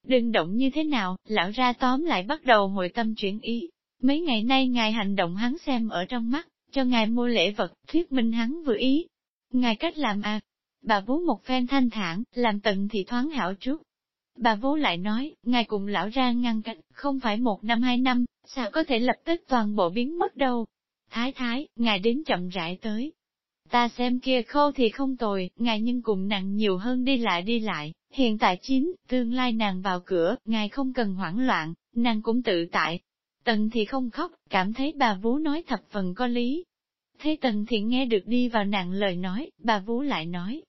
Đừng động như thế nào, lão ra tóm lại bắt đầu hồi tâm chuyển ý. Mấy ngày nay ngài hành động hắn xem ở trong mắt, cho ngài mua lễ vật, thuyết minh hắn vừa ý. Ngài cách làm à, Bà vú một phen thanh thản, làm tận thì thoáng hảo chút. Bà vú lại nói, ngài cùng lão ra ngăn cách, không phải một năm hai năm, sao có thể lập tức toàn bộ biến mất đâu. Thái thái, ngài đến chậm rãi tới. Ta xem kia khâu thì không tồi, ngài nhưng cùng nặng nhiều hơn đi lại đi lại, hiện tại chín, tương lai nàng vào cửa, ngài không cần hoảng loạn, nàng cũng tự tại. Tần thì không khóc, cảm thấy bà vú nói thập phần có lý. Thế tần thì nghe được đi vào nàng lời nói, bà vú lại nói,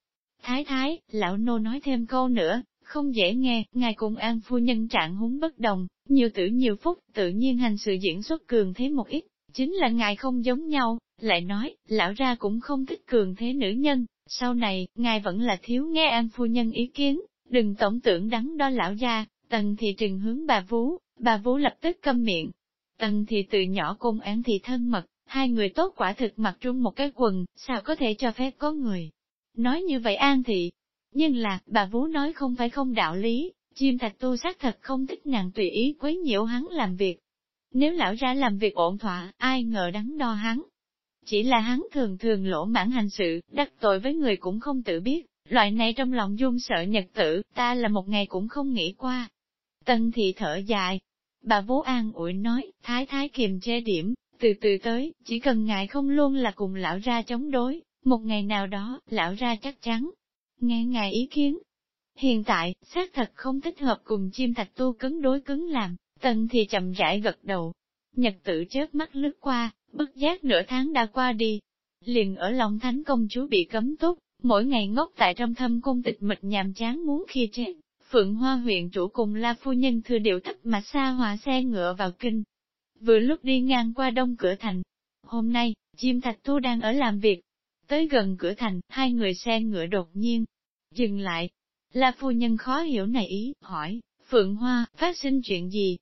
Thái thái, lão nô nói thêm câu nữa, không dễ nghe, ngài cùng an phu nhân trạng húng bất đồng, nhiều tử nhiều phúc, tự nhiên hành sự diễn xuất cường thế một ít, chính là ngài không giống nhau, lại nói, lão ra cũng không thích cường thế nữ nhân, sau này, ngài vẫn là thiếu nghe an phu nhân ý kiến, đừng tổng tưởng đắn đo lão ra, tần thị trừng hướng bà vú, bà vú lập tức câm miệng. Tần thị từ nhỏ cung án thị thân mật, hai người tốt quả thực mặc trung một cái quần, sao có thể cho phép có người Nói như vậy an thị, nhưng là, bà Vú nói không phải không đạo lý, chim thạch tu xác thật không thích nàng tùy ý quấy nhiễu hắn làm việc. Nếu lão ra làm việc ổn thỏa, ai ngờ đắn đo hắn. Chỉ là hắn thường thường lỗ mãn hành sự, đắc tội với người cũng không tự biết, loại này trong lòng dung sợ nhật tử, ta là một ngày cũng không nghĩ qua. Tân thị thở dài, bà Vú an ủi nói, thái thái kiềm che điểm, từ từ tới, chỉ cần ngài không luôn là cùng lão ra chống đối, một ngày nào đó, lão ra chắc chắn. Nghe ngài ý kiến. Hiện tại, xác thật không thích hợp cùng chim thạch tu cứng đối cứng làm, tần thì chậm rãi gật đầu. Nhật tự chớp mắt lướt qua, bất giác nửa tháng đã qua đi. Liền ở lòng thánh công chúa bị cấm túc, mỗi ngày ngốc tại trong thâm cung tịch mịch nhàm chán muốn khi chết Phượng Hoa huyện chủ cùng La Phu Nhân thừa điệu thấp mà xa hòa xe ngựa vào kinh. Vừa lúc đi ngang qua đông cửa thành. Hôm nay, chim thạch tu đang ở làm việc, Tới gần cửa thành, hai người xe ngựa đột nhiên, dừng lại. La phu nhân khó hiểu này ý, hỏi, Phượng Hoa, phát sinh chuyện gì?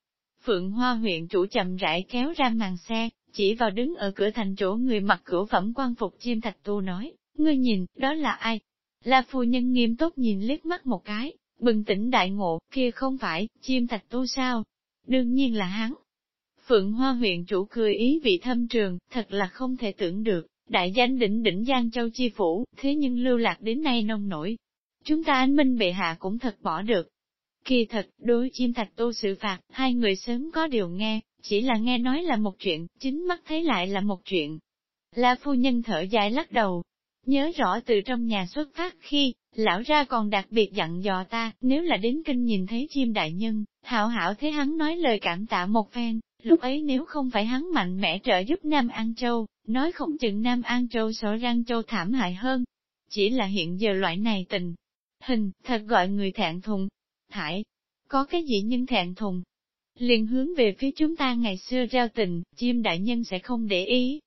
Phượng Hoa huyện chủ chậm rãi kéo ra màn xe, chỉ vào đứng ở cửa thành chỗ người mặc cửa phẩm quan phục chim thạch tu nói, ngươi nhìn, đó là ai? La phu nhân nghiêm túc nhìn liếc mắt một cái, bừng tỉnh đại ngộ, kia không phải, chim thạch tu sao? Đương nhiên là hắn. Phượng Hoa huyện chủ cười ý vị thâm trường, thật là không thể tưởng được, đại danh đỉnh đỉnh Giang Châu Chi Phủ, thế nhưng lưu lạc đến nay nông nổi. Chúng ta anh minh bệ hạ cũng thật bỏ được. Kỳ thật, đối chim thạch tu sự phạt, hai người sớm có điều nghe, chỉ là nghe nói là một chuyện, chính mắt thấy lại là một chuyện. La phu nhân thở dài lắc đầu, nhớ rõ từ trong nhà xuất phát khi, lão ra còn đặc biệt dặn dò ta, nếu là đến kinh nhìn thấy chim đại nhân, hảo hảo thế hắn nói lời cảm tạ một phen, lúc ấy nếu không phải hắn mạnh mẽ trợ giúp Nam An Châu, nói không chừng Nam An Châu sổ răng Châu thảm hại hơn. Chỉ là hiện giờ loại này tình, hình, thật gọi người thẹn thùng. Thải, có cái gì nhưng thẹn thùng? liền hướng về phía chúng ta ngày xưa giao tình, chim đại nhân sẽ không để ý.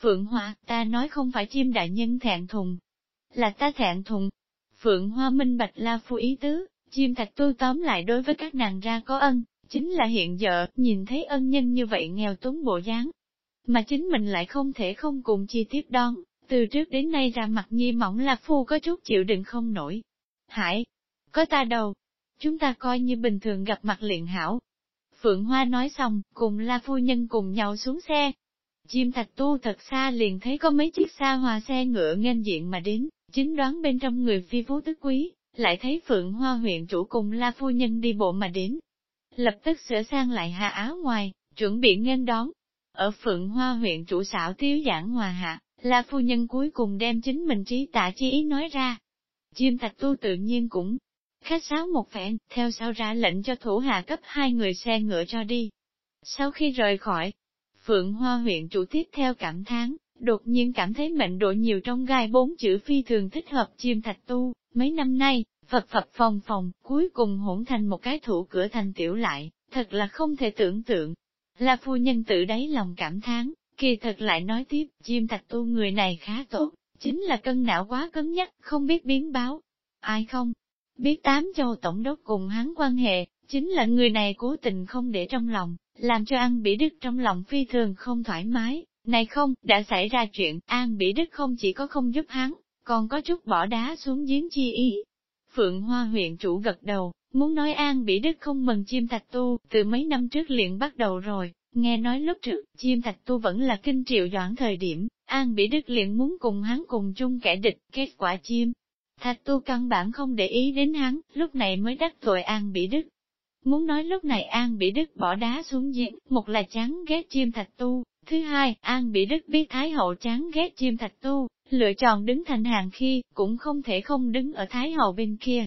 Phượng Hoa, ta nói không phải chim đại nhân thẹn thùng, là ta thẹn thùng. Phượng Hoa minh bạch la phu ý tứ, chim thạch tu tóm lại đối với các nàng ra có ân, chính là hiện giờ, nhìn thấy ân nhân như vậy nghèo túng bộ dáng. Mà chính mình lại không thể không cùng chi tiếp đón, từ trước đến nay ra mặt nhi mỏng là phu có chút chịu đựng không nổi. Hải, có ta đâu, chúng ta coi như bình thường gặp mặt liền hảo, Phượng Hoa nói xong, cùng La Phu Nhân cùng nhau xuống xe. Chim thạch tu thật xa liền thấy có mấy chiếc xa hòa xe ngựa nghênh diện mà đến, chính đoán bên trong người phi phú tức quý, lại thấy Phượng Hoa huyện chủ cùng La Phu Nhân đi bộ mà đến. Lập tức sửa sang lại hạ áo ngoài, chuẩn bị nghênh đón. Ở Phượng Hoa huyện chủ xảo tiếu giảng hòa hạ, La Phu Nhân cuối cùng đem chính mình trí tạ chi ý nói ra. Chim thạch tu tự nhiên cũng Khách sáo một phen, theo sau ra lệnh cho thủ hạ cấp hai người xe ngựa cho đi. Sau khi rời khỏi, Phượng Hoa huyện chủ tiếp theo cảm thán, đột nhiên cảm thấy mệnh độ nhiều trong gai bốn chữ phi thường thích hợp chim thạch tu, mấy năm nay, phật phật phòng phòng, cuối cùng hỗn thành một cái thủ cửa thành tiểu lại, thật là không thể tưởng tượng. Là phu nhân tự đáy lòng cảm thán, kỳ thật lại nói tiếp, chim thạch tu người này khá tốt, chính là cân não quá cứng nhắc, không biết biến báo. Ai không, Biết tám châu tổng đốc cùng hắn quan hệ, chính là người này cố tình không để trong lòng, làm cho An Bỉ Đức trong lòng phi thường không thoải mái. Này không, đã xảy ra chuyện, An Bỉ Đức không chỉ có không giúp hắn, còn có chút bỏ đá xuống giếng chi ý. Phượng Hoa huyện chủ gật đầu, muốn nói An Bỉ Đức không mừng chim thạch tu, từ mấy năm trước liền bắt đầu rồi, nghe nói lúc trước, chim thạch tu vẫn là kinh triệu doãn thời điểm, An Bỉ Đức liền muốn cùng hắn cùng chung kẻ địch, kết quả chim Thạch tu căn bản không để ý đến hắn, lúc này mới đắc tội An Bỉ Đức. Muốn nói lúc này An Bỉ Đức bỏ đá xuống giếng, một là chán ghét chim thạch tu, thứ hai, An Bỉ Đức biết Thái Hậu chán ghét chim thạch tu, lựa chọn đứng thành hàng khi, cũng không thể không đứng ở Thái Hậu bên kia.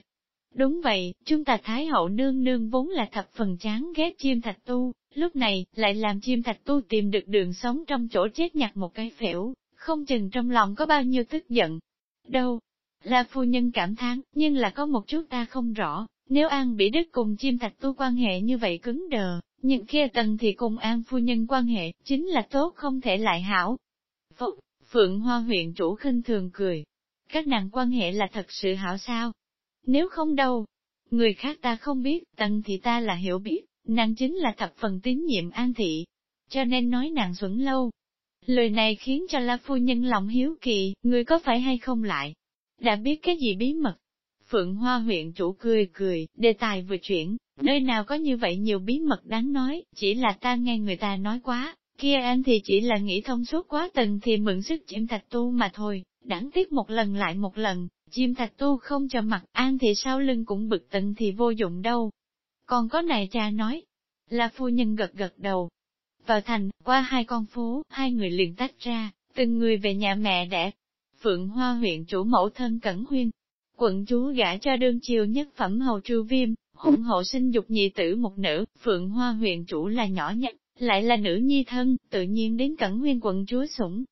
Đúng vậy, chúng ta Thái Hậu nương nương vốn là thập phần chán ghét chim thạch tu, lúc này, lại làm chim thạch tu tìm được đường sống trong chỗ chết nhặt một cái phễu, không chừng trong lòng có bao nhiêu tức giận. Đâu, La phu nhân cảm thán, nhưng là có một chút ta không rõ, nếu An bị Đức cùng chim thạch tu quan hệ như vậy cứng đờ, những kia tần thì cùng An phu nhân quan hệ, chính là tốt không thể lại hảo. Phúc, Phượng Hoa huyện chủ khinh thường cười. Các nàng quan hệ là thật sự hảo sao? Nếu không đâu, người khác ta không biết, tần thì ta là hiểu biết, nàng chính là thập phần tín nhiệm An thị. Cho nên nói nàng xuẩn lâu. Lời này khiến cho La phu nhân lòng hiếu kỳ, người có phải hay không lại, đã biết cái gì bí mật. Phượng Hoa huyện chủ cười cười, đề tài vừa chuyển, nơi nào có như vậy nhiều bí mật đáng nói, chỉ là ta nghe người ta nói quá, kia anh thì chỉ là nghĩ thông suốt quá tần, thì mượn sức chim thạch tu mà thôi, đáng tiếc một lần lại một lần, chim thạch tu không cho mặt an thì sau lưng cũng bực tận thì vô dụng đâu. Còn có này cha nói, là phu nhân gật gật đầu. Vào thành, qua hai con phố, hai người liền tách ra, từng người về nhà mẹ đẻ, Phượng Hoa huyện chủ mẫu thân Cẩn Huyên. Quận chúa gả cho đương triều nhất phẩm hầu tru viêm, hùng hộ sinh dục nhị tử một nữ, Phượng Hoa huyện chủ là nhỏ nhất, lại là nữ nhi thân, tự nhiên đến Cẩn Huyên quận chúa sủng.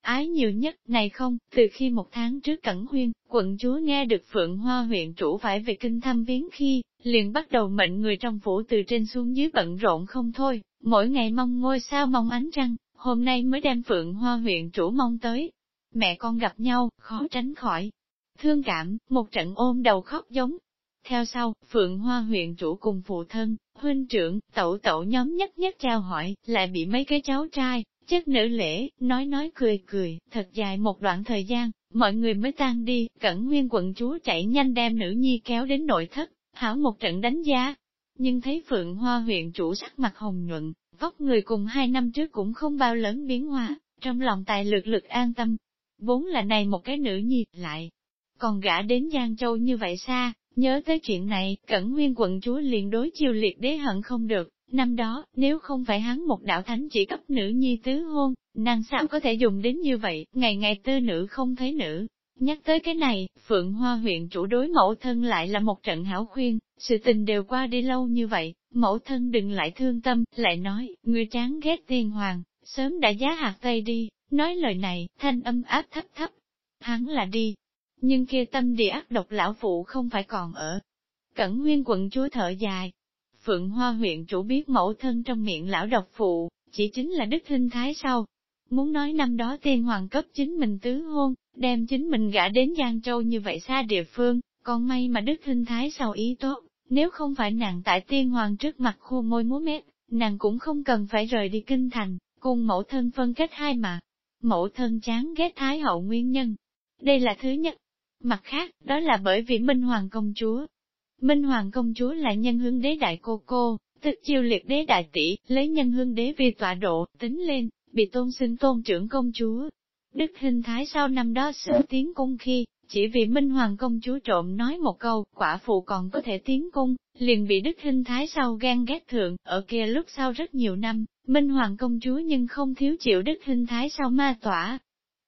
Ái nhiều nhất, này không, từ khi một tháng trước Cẩn Huyên, quận chúa nghe được Phượng Hoa huyện chủ phải về kinh thăm viếng khi, liền bắt đầu mệnh người trong phủ từ trên xuống dưới bận rộn không thôi, mỗi ngày mong ngôi sao mong ánh trăng, hôm nay mới đem Phượng Hoa huyện chủ mong tới, mẹ con gặp nhau, khó tránh khỏi. Thương cảm, một trận ôm đầu khóc giống. Theo sau, Phượng Hoa huyện chủ cùng phụ thân, huynh trưởng, tẩu tẩu nhóm nhất nhất trao hỏi, lại bị mấy cái cháu trai, chất nữ lễ, nói nói cười cười, thật dài một đoạn thời gian, mọi người mới tan đi, cẩn nguyên quận chúa chạy nhanh đem nữ nhi kéo đến nội thất, hảo một trận đánh giá. Nhưng thấy Phượng Hoa huyện chủ sắc mặt hồng nhuận, vóc người cùng hai năm trước cũng không bao lớn biến hóa, trong lòng tài lực lực an tâm. Vốn là này một cái nữ nhi, lại, còn gã đến Giang Châu như vậy xa, nhớ tới chuyện này, cẩn nguyên quận chúa liền đối chiêu liệt đế hận không được, năm đó, nếu không phải hắn một đạo thánh chỉ cấp nữ nhi tứ hôn, nàng sao có thể dùng đến như vậy, ngày ngày tư nữ không thấy nữ. Nhắc tới cái này, Phượng Hoa huyện chủ đối mẫu thân lại là một trận hảo khuyên, sự tình đều qua đi lâu như vậy, mẫu thân đừng lại thương tâm, lại nói, người chán ghét tiên hoàng, sớm đã giá hạt tây đi, nói lời này, thanh âm áp thấp thấp. Hắn là đi, nhưng kia tâm địa ác độc lão phụ không phải còn ở. Cẩn nguyên quận chúa thở dài. Phượng Hoa huyện chủ biết mẫu thân trong miệng lão độc phụ, chỉ chính là đức hình thái sau. Muốn nói năm đó tiên hoàng cấp chính mình tứ hôn, đem chính mình gã đến Giang Châu như vậy xa địa phương, còn may mà đức hình thái sau ý tốt, nếu không phải nàng tại tiên hoàng trước mặt khu môi múa mép, nàng cũng không cần phải rời đi kinh thành, cùng mẫu thân phân cách hai mà. Mẫu thân chán ghét thái hậu nguyên nhân. Đây là thứ nhất. Mặt khác, đó là bởi vì Minh Hoàng công chúa. Minh Hoàng công chúa là nhân hương đế đại cô cô, tức chiêu liệt đế đại tỷ, lấy nhân hương đế vì tọa độ, tính lên, bị tôn sinh tôn trưởng công chúa. Đức hình thái sau năm đó sửa tiến cung khi, chỉ vì Minh Hoàng công chúa trộm nói một câu, quả phụ còn có thể tiến cung, liền bị Đức Hinh thái sau gan ghét thượng, ở kia lúc sau rất nhiều năm, Minh Hoàng công chúa nhưng không thiếu chịu Đức Hinh thái sau ma tỏa.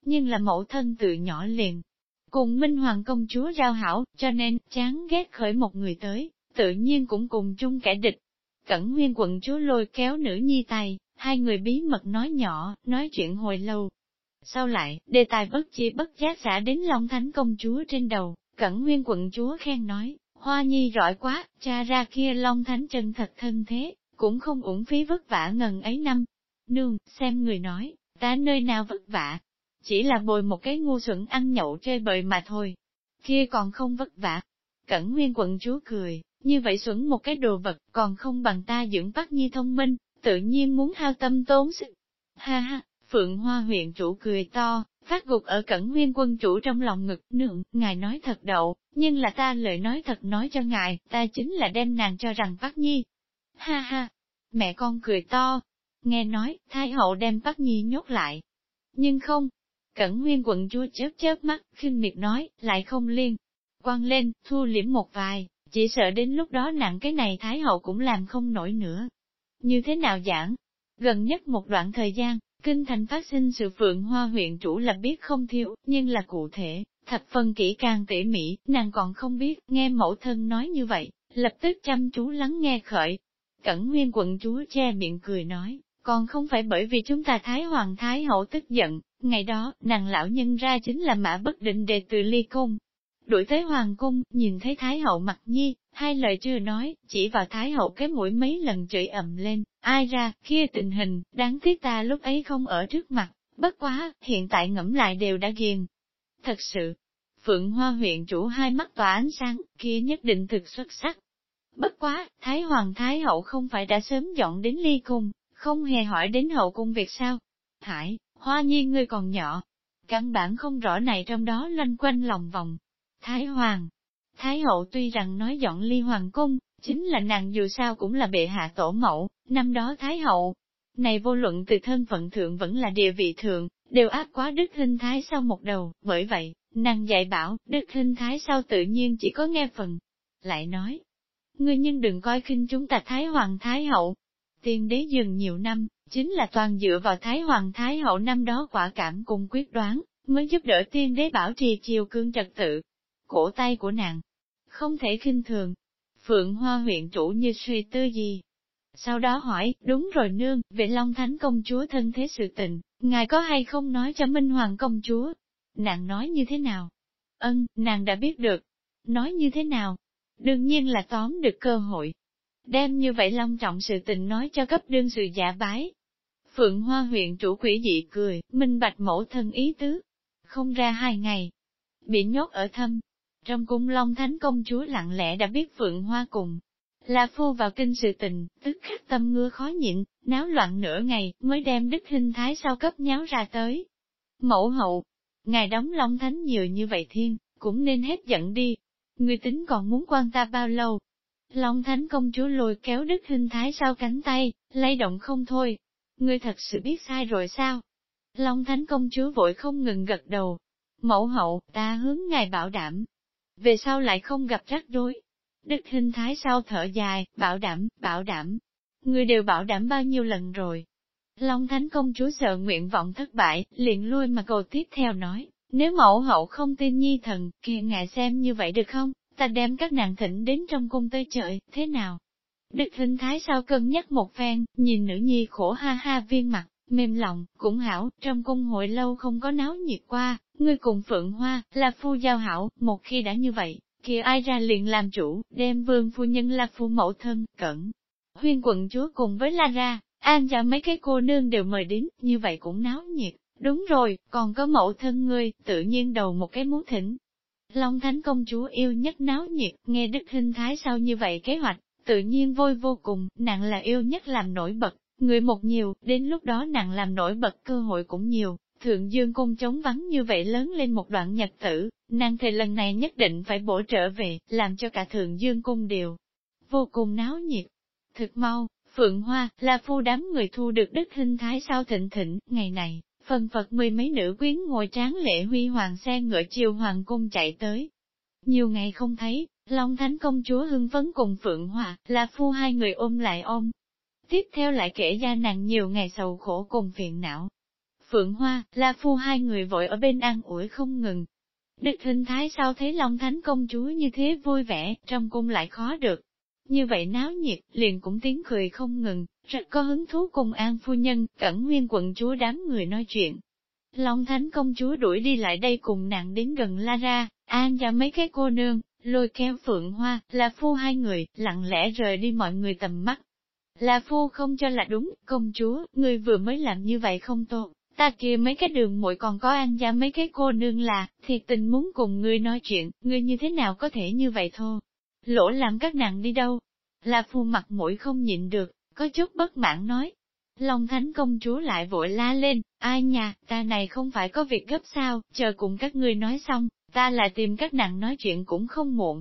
Nhưng là mẫu thân tự nhỏ liền, cùng Minh Hoàng công chúa giao hảo, cho nên, chán ghét khởi một người tới, tự nhiên cũng cùng chung kẻ địch. Cẩn nguyên quận chúa lôi kéo nữ nhi tay, hai người bí mật nói nhỏ, nói chuyện hồi lâu. Sau lại, đề tài bất chi bất giác xả đến Long Thánh công chúa trên đầu, Cẩn nguyên quận chúa khen nói, Hoa nhi giỏi quá, cha ra kia Long Thánh chân thật thân thế, cũng không uổng phí vất vả ngần ấy năm. Nương, xem người nói, ta nơi nào vất vả, chỉ là bồi một cái ngu xuẩn ăn nhậu chơi bời mà thôi. Kia còn không vất vả. Cẩn nguyên quận chúa cười, như vậy xuẩn một cái đồ vật còn không bằng ta dưỡng bác nhi thông minh, tự nhiên muốn hao tâm tốn sức. Ha ha, Phượng Hoa huyện chủ cười to, phát gục ở cẩn nguyên quân chủ trong lòng ngực nượng, ngài nói thật đậu, nhưng là ta lời nói thật nói cho ngài, ta chính là đem nàng cho rằng bắc nhi. Ha ha, mẹ con cười to, nghe nói, thái hậu đem bắc nhi nhốt lại. Nhưng không, Cẩn nguyên quận chúa chớp chớp mắt, khinh miệt nói, lại không liên. Quan lên, thu liễm một vài, chỉ sợ đến lúc đó nặng cái này Thái hậu cũng làm không nổi nữa. Như thế nào giảng? Gần nhất một đoạn thời gian, kinh thành phát sinh sự phượng hoa huyện chủ là biết không thiếu, nhưng là cụ thể, thập phần kỹ càng tỉ mỉ, nàng còn không biết, nghe mẫu thân nói như vậy, lập tức chăm chú lắng nghe khởi. Cẩn nguyên quận chúa che miệng cười nói, còn không phải bởi vì chúng ta Thái Hoàng Thái Hậu tức giận, ngày đó, nàng lão nhân ra chính là mã bất định đề từ ly cung. Đuổi tới Hoàng cung, nhìn thấy Thái Hậu mặt nhi, hai lời chưa nói, chỉ vào Thái Hậu cái mũi mấy lần chửi ầm lên, ai ra, kia tình hình, đáng tiếc ta lúc ấy không ở trước mặt, bất quá, hiện tại ngẫm lại đều đã ghiền. Thật sự, Phượng Hoa huyện chủ hai mắt tỏa ánh sáng, kia nhất định thực xuất sắc. Bất quá, Thái Hoàng Thái Hậu không phải đã sớm dọn đến ly cung, không hề hỏi đến hậu cung việc sao. Hải, hoa nhi ngươi còn nhỏ, căn bản không rõ này trong đó loanh quanh lòng vòng. Thái Hoàng, Thái Hậu tuy rằng nói dọn ly hoàng cung, chính là nàng dù sao cũng là bệ hạ tổ mẫu, năm đó Thái Hậu. Này vô luận từ thân phận thượng vẫn là địa vị thượng, đều áp quá Đức Hinh Thái sau một đầu, bởi vậy, nàng dạy bảo, Đức Hinh Thái sau tự nhiên chỉ có nghe phần. Lại nói, ngươi nhưng đừng coi khinh chúng ta Thái Hoàng Thái Hậu, tiên đế dừng nhiều năm, chính là toàn dựa vào Thái Hoàng Thái Hậu năm đó quả cảm cùng quyết đoán, mới giúp đỡ tiên đế bảo trì chiều cương trật tự. Cổ tay của nàng, không thể khinh thường. Phượng Hoa huyện chủ như suy tư gì. Sau đó hỏi, đúng rồi nương, về Long Thánh công chúa thân thế sự tình, ngài có hay không nói cho Minh Hoàng công chúa? Nàng nói như thế nào? Ân, nàng đã biết được. Nói như thế nào? Đương nhiên là tóm được cơ hội, đem như vậy long trọng sự tình nói cho cấp đương sự giả bái. Phượng Hoa huyện chủ quỷ dị cười, minh bạch mẫu thân ý tứ. Không ra hai ngày, bị nhốt ở thâm trong cung Long Thánh công chúa lặng lẽ đã biết Phượng Hoa cùng. Là phu vào kinh sự tình, tức khắc tâm ngưa khó nhịn, náo loạn nửa ngày, mới đem đức hình thái sau cấp nháo ra tới. Mẫu hậu, ngài đóng Long Thánh nhiều như vậy thiên, cũng nên hết giận đi. Người tính còn muốn quan ta bao lâu? Long Thánh công chúa lôi kéo đức hình thái sau cánh tay, lay động không thôi. Ngươi thật sự biết sai rồi sao? Long Thánh công chúa vội không ngừng gật đầu. Mẫu hậu, ta hướng ngài bảo đảm. Về sau lại không gặp rắc rối. Đức hình thái sau thở dài, bảo đảm, bảo đảm. Người đều bảo đảm bao nhiêu lần rồi. Long Thánh công chúa sợ nguyện vọng thất bại, liền lui mà cầu tiếp theo nói, nếu mẫu hậu không tin nhi thần, kia ngài xem như vậy được không, ta đem các nàng thỉnh đến trong cung tới trời, thế nào? Đức hình thái sau cân nhắc một phen, nhìn nữ nhi khổ ha ha viên mặt, mềm lòng, cũng hảo, trong cung hội lâu không có náo nhiệt qua, ngươi cùng Phượng Hoa, là phu giao hảo, một khi đã như vậy, kia ai ra liền làm chủ, đem vương phu nhân là phu mẫu thân, cẩn. Huyên quận chúa cùng với La Ra, an cho mấy cái cô nương đều mời đến, như vậy cũng náo nhiệt, đúng rồi, còn có mẫu thân ngươi, tự nhiên đầu một cái muốn thỉnh. Long Thánh công chúa yêu nhất náo nhiệt, nghe đức hình thái sau như vậy kế hoạch, tự nhiên vui vô cùng, nặng là yêu nhất làm nổi bật, Người một nhiều, đến lúc đó nàng làm nổi bật cơ hội cũng nhiều, thượng dương cung chống vắng như vậy lớn lên một đoạn nhật tử, nàng thề lần này nhất định phải bổ trở về, làm cho cả thượng dương cung đều vô cùng náo nhiệt. Thực mau, Phượng Hoa, là phu đám người thu được đức hình thái sao thịnh thịnh, ngày này, phần phật mười mấy nữ quyến ngồi tráng lệ huy hoàng xe ngựa chiều hoàng cung chạy tới. Nhiều ngày không thấy, Long Thánh công chúa hưng phấn cùng Phượng Hoa, là phu hai người ôm lại ôm, Tiếp theo lại kể ra nàng nhiều ngày sầu khổ cùng phiền não. Phượng Hoa, La Phu hai người vội ở bên an ủi không ngừng. Đức hình thái sao thấy Long Thánh công chúa như thế vui vẻ, trong cung lại khó được. Như vậy náo nhiệt, liền cũng tiếng cười không ngừng, rất có hứng thú cùng an phu nhân, cẩn nguyên quận chúa đám người nói chuyện. Long Thánh công chúa đuổi đi lại đây cùng nàng đến gần La Ra, an và mấy cái cô nương, lôi kéo Phượng Hoa, là phu hai người, lặng lẽ rời đi mọi người tầm mắt. Là phu không cho là đúng, công chúa, người vừa mới làm như vậy không tốt, ta kia mấy cái đường muội còn có ăn gia mấy cái cô nương là, thiệt tình muốn cùng ngươi nói chuyện, ngươi như thế nào có thể như vậy thôi. Lỗ làm các nàng đi đâu? Là phu mặt mũi không nhịn được, có chút bất mãn nói. Long thánh công chúa lại vội la lên, ai nhà, ta này không phải có việc gấp sao, chờ cùng các ngươi nói xong, ta lại tìm các nàng nói chuyện cũng không muộn.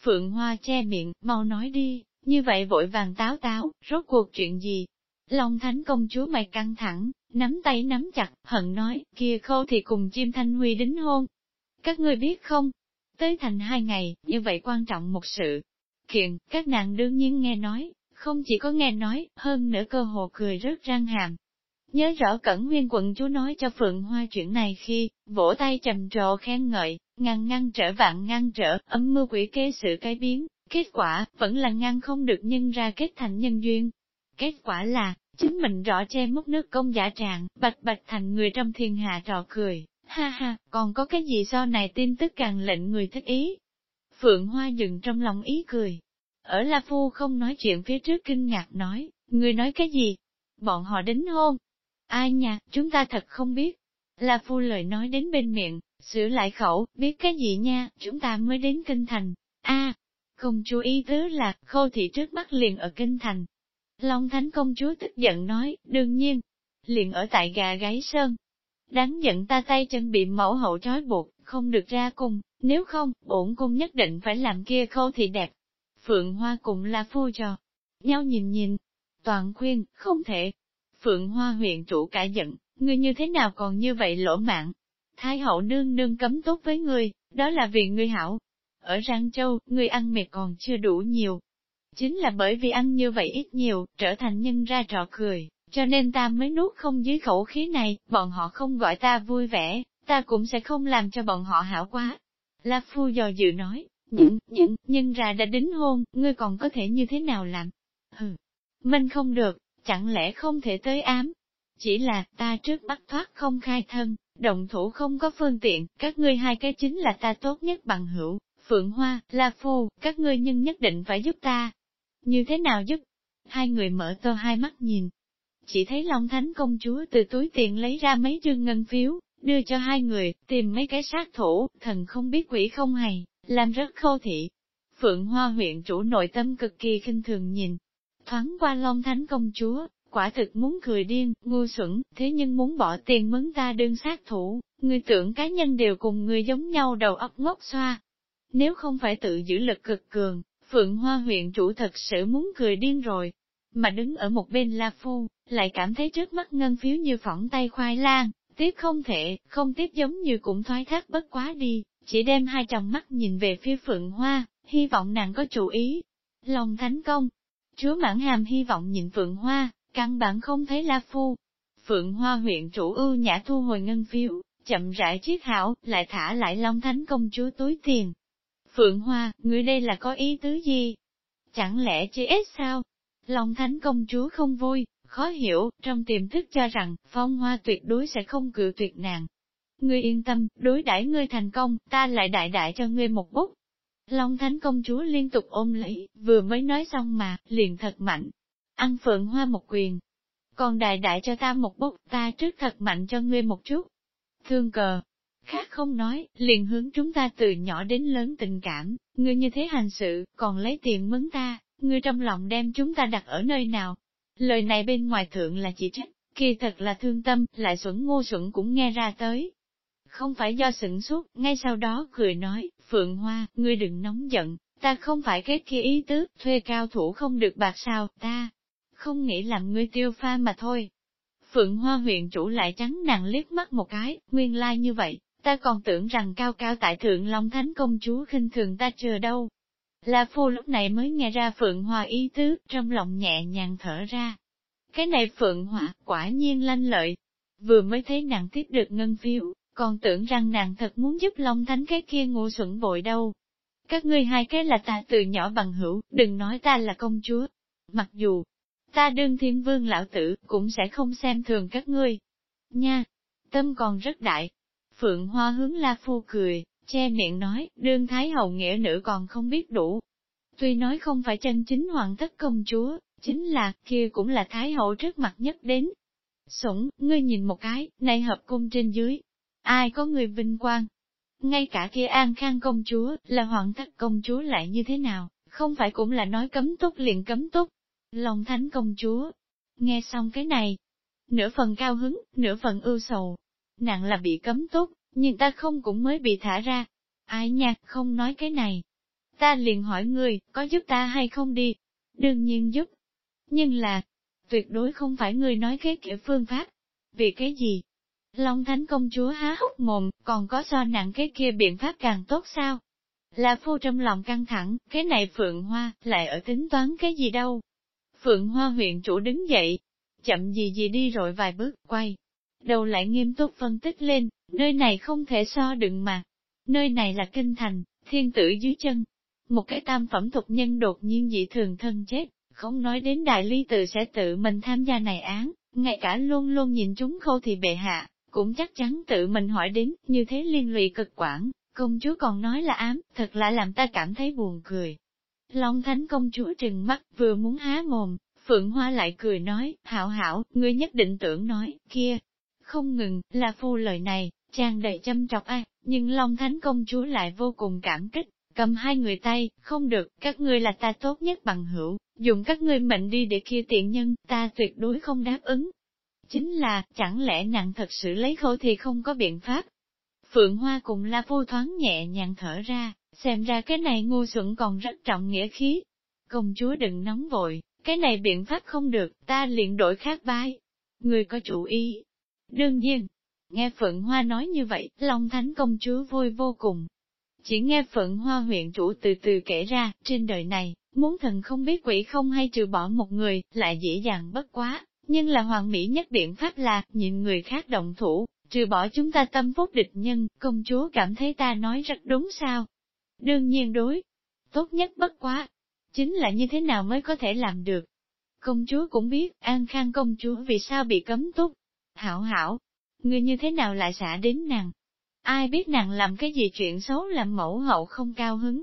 Phượng Hoa che miệng, mau nói đi, như vậy vội vàng táo táo, rốt cuộc chuyện gì? Long Thánh công chúa mày căng thẳng, nắm tay nắm chặt, hận nói, kia khâu thì cùng chim thanh huy đính hôn. Các ngươi biết không? Tới thành hai ngày, như vậy quan trọng một sự. Kiện, các nàng đương nhiên nghe nói, không chỉ có nghe nói, hơn nữa cơ hồ cười rớt răng hàm. Nhớ rõ Cẩn Nguyên quận chúa nói cho Phượng Hoa chuyện này khi, vỗ tay trầm trồ khen ngợi, ngăn ngăn trở vạn ngăn trở, ấm mưa quỷ kế sự cái biến, Kết quả, vẫn là ngăn không được nhân ra kết thành nhân duyên. Kết quả là, chính mình rõ che mút nước công giả trạng, bạch bạch thành người trong thiên hạ trò cười, ha ha, còn có cái gì so này tin tức càng lệnh người thích ý. Phượng Hoa dừng trong lòng ý cười. Ở La Phu không nói chuyện phía trước kinh ngạc nói, người nói cái gì? Bọn họ đính hôn. Ai nha, chúng ta thật không biết. La Phu lời nói đến bên miệng, sửa lại khẩu, biết cái gì nha, chúng ta mới đến kinh thành. a không chú ý tứ là, khô thị trước mắt liền ở kinh thành. Long Thánh công chúa tức giận nói, đương nhiên, liền ở tại gà gáy sơn. Đáng giận ta tay chân bị mẫu hậu trói buộc, không được ra cung, nếu không, bổn cung nhất định phải làm kia khô thị đẹp. Phượng Hoa cũng là phu trò. Nhau nhìn nhìn, toàn khuyên, không thể. Phượng Hoa huyện chủ cả giận, ngươi như thế nào còn như vậy lỗ mạng. Thái hậu nương nương cấm tốt với ngươi, đó là vì ngươi hảo, ở Giang Châu, người ăn mệt còn chưa đủ nhiều. Chính là bởi vì ăn như vậy ít nhiều, trở thành nhân ra trò cười, cho nên ta mới nuốt không dưới khẩu khí này, bọn họ không gọi ta vui vẻ, ta cũng sẽ không làm cho bọn họ hảo quá. La Phu dò dự nói, những, những, nhân ra đã đính hôn, ngươi còn có thể như thế nào làm? Hừ, mình không được, chẳng lẽ không thể tới ám? Chỉ là, ta trước bắt thoát không khai thân, động thủ không có phương tiện, các ngươi hai cái chính là ta tốt nhất bằng hữu, Phượng Hoa, La Phu, các ngươi nhân nhất định phải giúp ta. Như thế nào giúp? Hai người mở to hai mắt nhìn. Chỉ thấy Long Thánh công chúa từ túi tiền lấy ra mấy trương ngân phiếu, đưa cho hai người, tìm mấy cái sát thủ, thần không biết quỷ không hay, làm rất khô thị. Phượng Hoa huyện chủ nội tâm cực kỳ kinh thường nhìn, thoáng qua Long Thánh công chúa, quả thực muốn cười điên, ngu xuẩn, thế nhưng muốn bỏ tiền mướn ta đương sát thủ, người tưởng cá nhân đều cùng người giống nhau đầu óc ngốc xoa. Nếu không phải tự giữ lực cực cường, Phượng Hoa huyện chủ thật sự muốn cười điên rồi. Mà đứng ở một bên La Phu, lại cảm thấy trước mắt ngân phiếu như phỏng tay khoai lang, tiếp không thể, không tiếp giống như cũng thoái thác bất quá đi, chỉ đem hai tròng mắt nhìn về phía Phượng Hoa, hy vọng nàng có chủ ý. Lòng thánh công, chúa mãn hàm hy vọng nhìn Phượng Hoa, căn bản không thấy La Phu. Phượng Hoa huyện chủ ưu nhã thu hồi ngân phiếu, chậm rãi chiếc hảo, lại thả lại Long Thánh công chúa túi tiền. Phượng Hoa, người đây là có ý tứ gì? Chẳng lẽ chỉ ít sao? Long Thánh công chúa không vui, khó hiểu, trong tiềm thức cho rằng, phong hoa tuyệt đối sẽ không cự tuyệt nàng. Ngươi yên tâm, đối đãi ngươi thành công, ta lại đại đại cho ngươi một bút. Long Thánh công chúa liên tục ôm lấy, vừa mới nói xong mà, liền thật mạnh. Ăn phượng hoa một quyền. Còn đại đại cho ta một bút, ta trước thật mạnh cho ngươi một chút. Thương cờ. Khác không nói, liền hướng chúng ta từ nhỏ đến lớn tình cảm, ngươi như thế hành sự, còn lấy tiền mướn ta, ngươi trong lòng đem chúng ta đặt ở nơi nào, Lời này bên ngoài thượng là chỉ trách, kỳ thật là thương tâm, lại xuẩn ngô xuẩn cũng nghe ra tới. Không phải do sửng suốt, ngay sau đó cười nói, Phượng Hoa, ngươi đừng nóng giận, ta không phải kết kia ý tứ, thuê cao thủ không được bạc sao, ta không nghĩ làm ngươi tiêu pha mà thôi. Phượng Hoa huyện chủ lại trắng nàng liếc mắt một cái, nguyên lai like như vậy, ta còn tưởng rằng cao cao tại thượng Long Thánh công chúa khinh thường ta chờ đâu, La Phu lúc này mới nghe ra Phượng Hòa ý tứ, trong lòng nhẹ nhàng thở ra. Cái này Phượng Hòa, quả nhiên lanh lợi. Vừa mới thấy nàng tiếp được ngân phiếu, còn tưởng rằng nàng thật muốn giúp Long Thánh cái kia ngu xuẩn vội đâu. Các ngươi hai cái là ta từ nhỏ bằng hữu, đừng nói ta là công chúa. Mặc dù, ta đương thiên vương lão tử, cũng sẽ không xem thường các ngươi. Nha, tâm còn rất đại. Phượng Hoa hướng La Phu cười, che miệng nói, đương Thái Hậu nghĩa nữ còn không biết đủ. Tuy nói không phải chân chính hoàng thất công chúa, chính là, kia cũng là Thái Hậu trước mặt nhất đến. Sủng, ngươi nhìn một cái, này hợp cung trên dưới. Ai có người vinh quang? Ngay cả kia an khang công chúa, là hoàng thất công chúa lại như thế nào, không phải cũng là nói cấm túc liền cấm túc. Lòng thánh công chúa. Nghe xong cái này, nửa phần cao hứng, nửa phần ưu sầu. Nặng là bị cấm túc, nhưng ta không cũng mới bị thả ra. Ai nha, không nói cái này. Ta liền hỏi người, có giúp ta hay không đi? Đương nhiên giúp. Nhưng là, tuyệt đối không phải người nói cái kiểu phương pháp. Vì cái gì? Long Thánh công chúa há hốc mồm, còn có so nặng cái kia biện pháp càng tốt sao? Là phu trong lòng căng thẳng, cái này Phượng Hoa, lại ở tính toán cái gì đâu? Phượng Hoa huyện chủ đứng dậy, chậm gì gì đi rồi vài bước, quay. Đầu lại nghiêm túc phân tích lên, Nơi này không thể so đựng mà. Nơi này là kinh thành, thiên tử dưới chân. Một cái tam phẩm tục nhân đột nhiên dị thường thân chết, không nói đến đại ly tự sẽ tự mình tham gia này án, ngay cả luôn luôn nhìn chúng khâu thì bệ hạ, cũng chắc chắn tự mình hỏi đến, như thế liên lụy cực quản, công chúa còn nói là ám, thật là làm ta cảm thấy buồn cười. Long Thánh công chúa trừng mắt, vừa muốn há mồm, Phượng Hoa lại cười nói, hảo hảo, ngươi nhất định tưởng nói, kia, không ngừng, là phu lời này, chàng đầy châm trọc ai, nhưng Long Thánh công chúa lại vô cùng cảm kích, cầm hai người tay, không được, các ngươi là ta tốt nhất bằng hữu, dùng các ngươi mệnh đi để kia tiện nhân, ta tuyệt đối không đáp ứng. Chính là, chẳng lẽ nàng thật sự lấy khổ thì không có biện pháp. Phượng Hoa cùng La Phu thoáng nhẹ nhàng thở ra, xem ra cái này ngu xuẩn còn rất trọng nghĩa khí. Công chúa đừng nóng vội, cái này biện pháp không được, ta liền đổi khác bái. Người có chủ ý. Đương nhiên, Nghe Phượng Hoa nói như vậy, Long Thánh công chúa vui vô cùng. Chỉ nghe Phượng Hoa huyện chủ từ từ kể ra, trên đời này, muốn thần không biết quỷ không hay trừ bỏ một người, lại dễ dàng bất quá, nhưng là hoàng mỹ nhất biện pháp là, nhìn người khác động thủ, trừ bỏ chúng ta tâm phúc địch nhân, công chúa cảm thấy ta nói rất đúng sao? Đương nhiên đối, tốt nhất bất quá, chính là như thế nào mới có thể làm được. Công chúa cũng biết, An Khang công chúa vì sao bị cấm túc. Hảo hảo, ngươi như thế nào lại xả đến nàng? Ai biết nàng làm cái gì chuyện xấu làm mẫu hậu không cao hứng?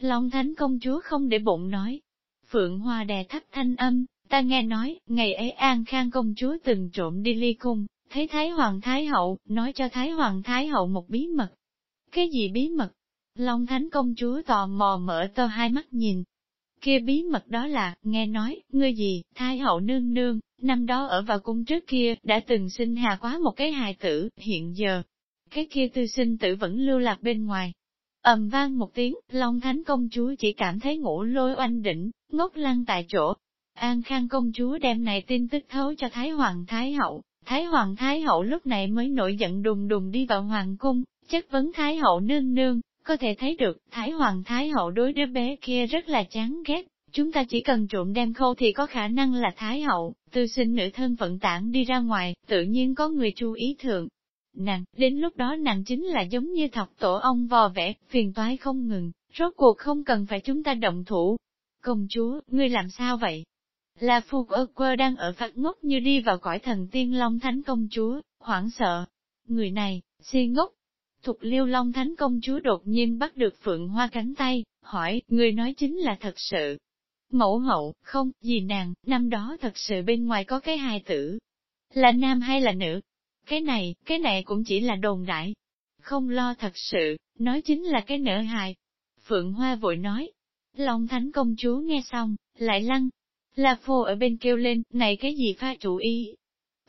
Long Thánh công chúa không để bụng nói. Phượng Hoa đè thấp thanh âm, ta nghe nói, ngày ấy An Khang công chúa từng trộm đi ly cung, thấy Thái Hoàng Thái Hậu, nói cho Thái Hoàng Thái Hậu một bí mật. Cái gì bí mật? Long Thánh công chúa tò mò mở to hai mắt nhìn. Kia bí mật đó là, nghe nói, ngươi gì, thái hậu nương nương, năm đó ở vào cung trước kia, đã từng sinh hà quá một cái hài tử, hiện giờ, cái kia tư sinh tử vẫn lưu lạc bên ngoài. ầm vang một tiếng, Long Thánh công chúa chỉ cảm thấy ngủ lôi oanh đỉnh, ngốc lăn tại chỗ. An Khang công chúa đem này tin tức thấu cho Thái Hoàng Thái Hậu, Thái Hoàng Thái Hậu lúc này mới nổi giận đùng đùng đi vào Hoàng cung, chất vấn Thái Hậu nương nương, có thể thấy được, Thái Hoàng Thái Hậu đối đứa bé kia rất là chán ghét, chúng ta chỉ cần trộm đem khâu thì có khả năng là Thái Hậu, từ sinh nữ thân vận tản đi ra ngoài, tự nhiên có người chú ý thượng. Nàng, đến lúc đó nàng chính là giống như thọc tổ ong vò vẽ, phiền toái không ngừng, rốt cuộc không cần phải chúng ta động thủ. Công chúa, ngươi làm sao vậy? Là phu ơ quơ đang ở phát ngốc như đi vào cõi thần tiên long thánh công chúa, hoảng sợ. Người này, si ngốc, Thục liêu long thánh công chúa đột nhiên bắt được phượng hoa cánh tay, hỏi, người nói chính là thật sự. Mẫu hậu, không, gì nàng, năm đó thật sự bên ngoài có cái hài tử. Là nam hay là nữ? Cái này, cái này cũng chỉ là đồn đại. Không lo thật sự, nói chính là cái nở hài. Phượng Hoa vội nói. Long Thánh công chúa nghe xong, lại lăng. Là phô ở bên kêu lên, này cái gì pha chủ ý.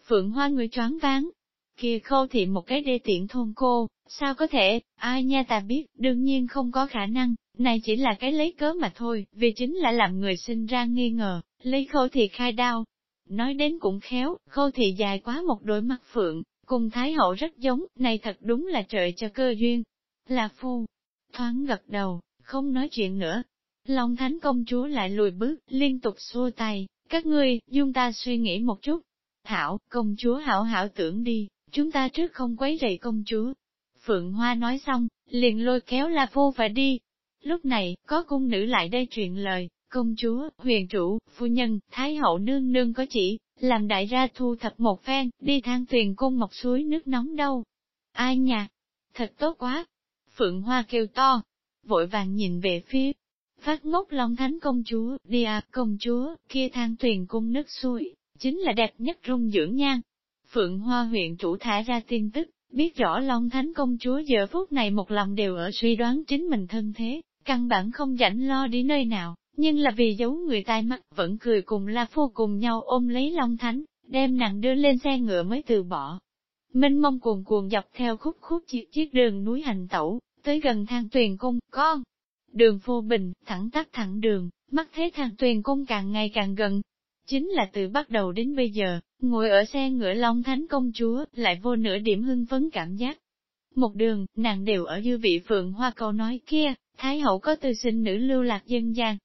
Phượng Hoa người choáng váng. Kia khâu thị một cái đê tiện thôn cô, Sao có thể, ai nha ta biết, đương nhiên không có khả năng, này chỉ là cái lấy cớ mà thôi, vì chính là làm người sinh ra nghi ngờ, lấy khâu thì khai đao. Nói đến cũng khéo, khâu thì dài quá một đôi mắt phượng, cùng Thái Hậu rất giống, này thật đúng là trời cho cơ duyên. Là phu, thoáng gật đầu, không nói chuyện nữa. Long Thánh công chúa lại lùi bước, liên tục xua tay, các ngươi, dung ta suy nghĩ một chút. Thảo, công chúa hảo hảo tưởng đi, chúng ta trước không quấy rầy công chúa, Phượng Hoa nói xong, liền lôi kéo La Phu và đi. Lúc này, có cung nữ lại đây truyền lời, công chúa, huyền chủ, phu nhân, thái hậu nương nương có chỉ, làm đại ra thu thập một phen, đi thang thuyền cung mọc suối nước nóng đâu. Ai nhà? Thật tốt quá! Phượng Hoa kêu to, vội vàng nhìn về phía. Phát ngốc Long Thánh công chúa, đi à, công chúa, kia thang thuyền cung nước suối, chính là đẹp nhất rung dưỡng nhan. Phượng Hoa huyện chủ thả ra tin tức, Biết rõ Long Thánh công chúa giờ phút này một lòng đều ở suy đoán chính mình thân thế, căn bản không rảnh lo đi nơi nào, nhưng là vì giấu người tai mắt vẫn cười cùng La Phu cùng nhau ôm lấy Long Thánh, đem nàng đưa lên xe ngựa mới từ bỏ. Minh mông cuồng cuồng dọc theo khúc khúc chiếc, chiếc đường núi hành tẩu, tới gần thang tuyền cung, con. Đường phô bình, thẳng tắt thẳng đường, mắt thấy thang tuyền cung càng ngày càng gần. Chính là từ bắt đầu đến bây giờ, Ngồi ở xe ngựa Long Thánh công chúa, lại vô nửa điểm hưng phấn cảm giác. Một đường, nàng đều ở dư vị phượng hoa câu nói kia, Thái hậu có tư sinh nữ lưu lạc dân gian.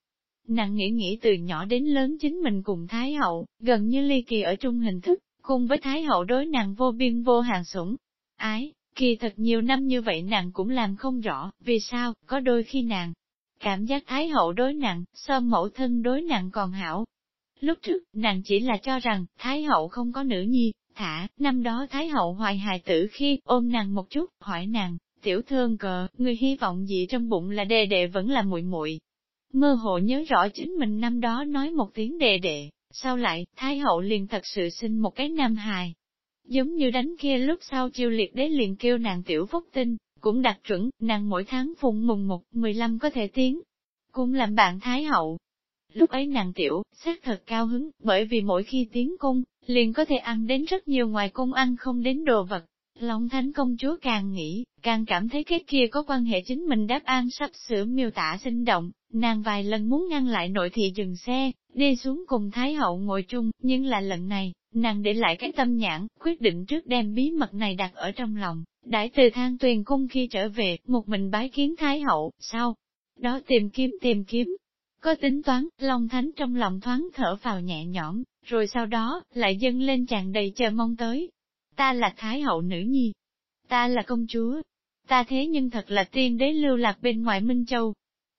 Nàng nghĩ nghĩ từ nhỏ đến lớn chính mình cùng Thái hậu, gần như ly kỳ ở trung hình thức, cùng với Thái hậu đối nàng vô biên vô hạn sủng. Ái, kỳ thật nhiều năm như vậy nàng cũng làm không rõ, vì sao, có đôi khi nàng cảm giác Thái hậu đối nàng so mẫu thân đối nàng còn hảo, Lúc trước, nàng chỉ là cho rằng, Thái hậu không có nữ nhi, thả, năm đó Thái hậu hoài hài tử khi ôm nàng một chút, hỏi nàng, tiểu thương cờ, người hy vọng gì trong bụng là đề đệ vẫn là muội muội Mơ hồ nhớ rõ chính mình năm đó nói một tiếng đề đệ, sau lại, Thái hậu liền thật sự sinh một cái nam hài. Giống như đánh kia lúc sau chiêu liệt đế liền kêu nàng tiểu phúc tinh, cũng đặt chuẩn, nàng mỗi tháng phụng mùng một, mười lăm có thể tiến. Cũng làm bạn Thái hậu, Lúc ấy nàng tiểu, xác thật cao hứng, bởi vì mỗi khi tiến cung, liền có thể ăn đến rất nhiều ngoài cung ăn không đến đồ vật. Long Thánh công chúa càng nghĩ, càng cảm thấy cái kia có quan hệ chính mình đáp an sắp sửa miêu tả sinh động, nàng vài lần muốn ngăn lại nội thị dừng xe, đi xuống cùng Thái hậu ngồi chung, nhưng là lần này, nàng để lại cái tâm nhãn, quyết định trước đem bí mật này đặt ở trong lòng, Đãi từ thang tuyền cung khi trở về, một mình bái kiến Thái hậu, sau đó tìm kiếm tìm kiếm, có tính toán, Long Thánh trong lòng thoáng thở vào nhẹ nhõm, rồi sau đó, lại dâng lên tràn đầy chờ mong tới. Ta là Thái hậu nữ nhi. Ta là công chúa. Ta thế nhưng thật là tiên đế lưu lạc bên ngoài Minh Châu.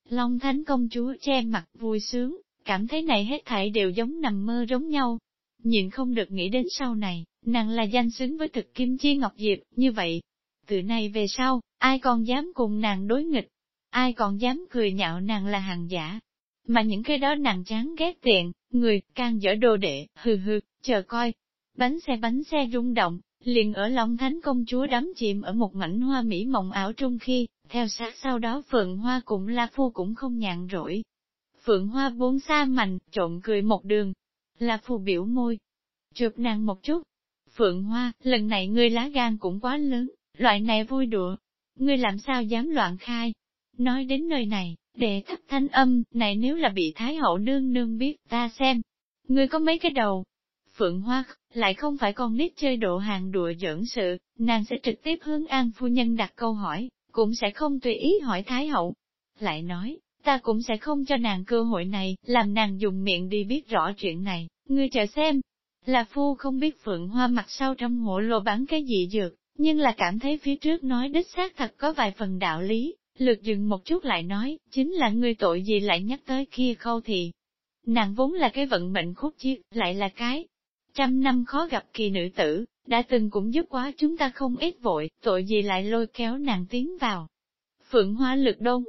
Long Thánh công chúa che mặt vui sướng, cảm thấy này hết thảy đều giống nằm mơ giống nhau. Nhìn không được nghĩ đến sau này, nàng là danh xứng với thực kim chi ngọc diệp, như vậy. Từ nay về sau, ai còn dám cùng nàng đối nghịch? Ai còn dám cười nhạo nàng là hàng giả? mà những cái đó nàng chán ghét tiện, người, càng dở đồ đệ, hừ hừ, chờ coi. Bánh xe bánh xe rung động, liền ở Long Thánh công chúa đắm chìm ở một mảnh hoa mỹ mộng ảo trung khi, theo sát sau đó Phượng Hoa cũng La Phu cũng không nhàn rỗi. Phượng Hoa vốn xa mạnh, trộn cười một đường. La Phu biểu môi, chụp nàng một chút. Phượng Hoa, lần này ngươi lá gan cũng quá lớn, loại này vui đùa. Ngươi làm sao dám loạn khai? Nói đến nơi này, đệ thấp thanh âm, này nếu là bị Thái Hậu nương nương biết, ta xem. Ngươi có mấy cái đầu, Phượng Hoa, lại không phải con nít chơi độ hàng đùa giỡn sự, nàng sẽ trực tiếp hướng An phu nhân đặt câu hỏi, cũng sẽ không tùy ý hỏi Thái hậu. Lại nói, ta cũng sẽ không cho nàng cơ hội này, làm nàng dùng miệng đi biết rõ chuyện này, ngươi chờ xem. Là phu không biết Phượng Hoa mặt sau trong hổ lô bán cái gì dược, nhưng là cảm thấy phía trước nói đích xác thật có vài phần đạo lý, lượt dừng một chút lại nói, chính là ngươi tội gì lại nhắc tới kia khâu thì. Nàng vốn là cái vận mệnh khúc chiếc lại là cái Trăm năm khó gặp kỳ nữ tử, đã từng cũng giúp quá chúng ta không ít vội, tội gì lại lôi kéo nàng tiến vào. Phượng Hoa lực đông,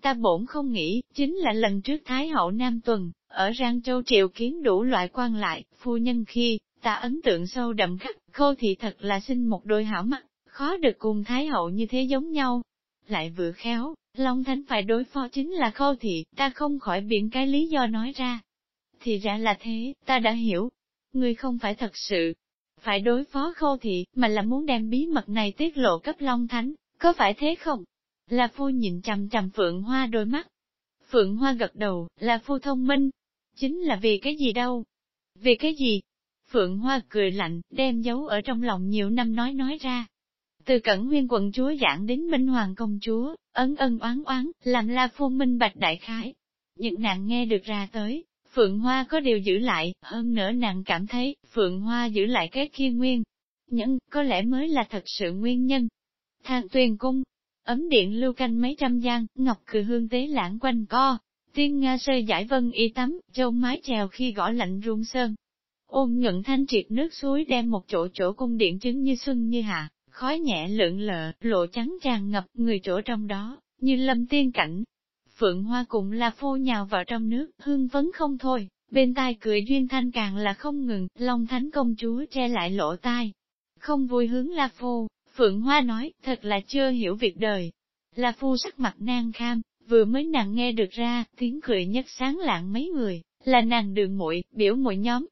ta bổn không nghĩ, chính là lần trước Thái hậu Nam Tuần, ở Giang Châu triệu kiến đủ loại quan lại, phu nhân khi, ta ấn tượng sâu đậm khắc, khô thì thật là sinh một đôi hảo mắt, khó được cùng Thái hậu như thế giống nhau. Lại vừa khéo, Long Thánh phải đối phó chính là khô thị, ta không khỏi biện cái lý do nói ra. Thì ra là thế, ta đã hiểu, ngươi không phải thật sự phải đối phó khô thị, mà là muốn đem bí mật này tiết lộ cấp Long Thánh, có phải thế không? Là phu nhìn chằm chằm Phượng Hoa đôi mắt. Phượng Hoa gật đầu, là phu thông minh. Chính là vì cái gì đâu? Vì cái gì? Phượng Hoa cười lạnh, đem giấu ở trong lòng nhiều năm nói nói ra. Từ cẩn nguyên quận chúa giảng đến Minh Hoàng công chúa, ấn ân oán oán, làm la phu minh bạch đại khái. Những nạn nghe được ra tới, Phượng Hoa có điều giữ lại, hơn nữa nàng cảm thấy, Phượng Hoa giữ lại cái kia nguyên. Nhưng, có lẽ mới là thật sự nguyên nhân. Thang tuyền cung, ấm điện lưu canh mấy trăm gian, ngọc cử hương tế lãng quanh co, tiên Nga sơ giải vân y tắm, châu mái trèo khi gõ lạnh rung sơn. Ôn nhuận thanh triệt nước suối đem một chỗ chỗ cung điện trứng như xuân như hạ, khói nhẹ lượn lờ, lộ trắng tràn ngập người chỗ trong đó, như lâm tiên cảnh, Phượng Hoa cũng là phô nhào vào trong nước, hương vấn không thôi, bên tai cười duyên thanh càng là không ngừng, Long Thánh công chúa che lại lỗ tai. Không vui hướng La Phu, Phượng Hoa nói, thật là chưa hiểu việc đời. La Phu sắc mặt nang kham, vừa mới nàng nghe được ra, tiếng cười nhất sáng lạng mấy người, là nàng đường muội biểu muội nhóm.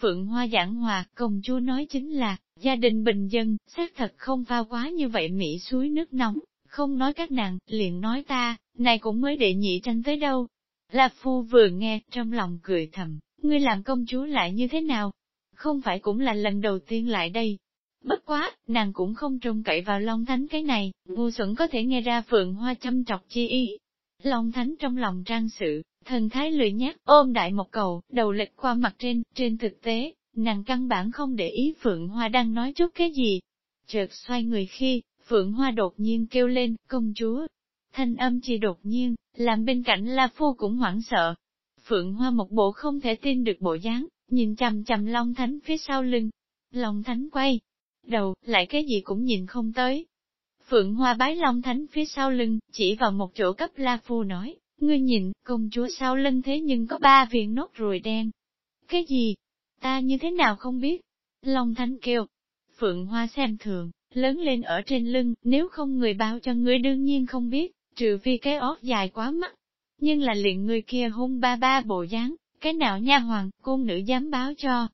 Phượng Hoa giảng hòa, công chúa nói chính là, gia đình bình dân, xác thật không pha quá như vậy Mỹ suối nước nóng, không nói các nàng, liền nói ta, này cũng mới đệ nhị tranh tới đâu. Lạc Phu vừa nghe, trong lòng cười thầm, ngươi làm công chúa lại như thế nào? Không phải cũng là lần đầu tiên lại đây. Bất quá, nàng cũng không trông cậy vào Long Thánh cái này, ngu xuẩn có thể nghe ra phượng hoa chăm trọc chi y. Long Thánh trong lòng trang sự, thần thái lười nhát, ôm đại một cầu, đầu lệch qua mặt trên, trên thực tế, nàng căn bản không để ý Phượng Hoa đang nói chút cái gì. Chợt xoay người khi, Phượng Hoa đột nhiên kêu lên, công chúa. Thanh âm chỉ đột nhiên, làm bên cạnh La Phu cũng hoảng sợ. Phượng Hoa một bộ không thể tin được bộ dáng, nhìn chằm chằm Long Thánh phía sau lưng. Long Thánh quay, đầu, lại cái gì cũng nhìn không tới. Phượng Hoa bái Long Thánh phía sau lưng, chỉ vào một chỗ cấp La Phu nói, ngươi nhìn, công chúa sau lưng thế nhưng có ba viên nốt ruồi đen. Cái gì? Ta như thế nào không biết? Long Thánh kêu. Phượng Hoa xem thường, lớn lên ở trên lưng, nếu không người báo cho ngươi đương nhiên không biết, trừ phi cái óc dài quá mắt. Nhưng là liền người kia hung ba ba bộ dáng, cái nào nha hoàng, cung nữ dám báo cho.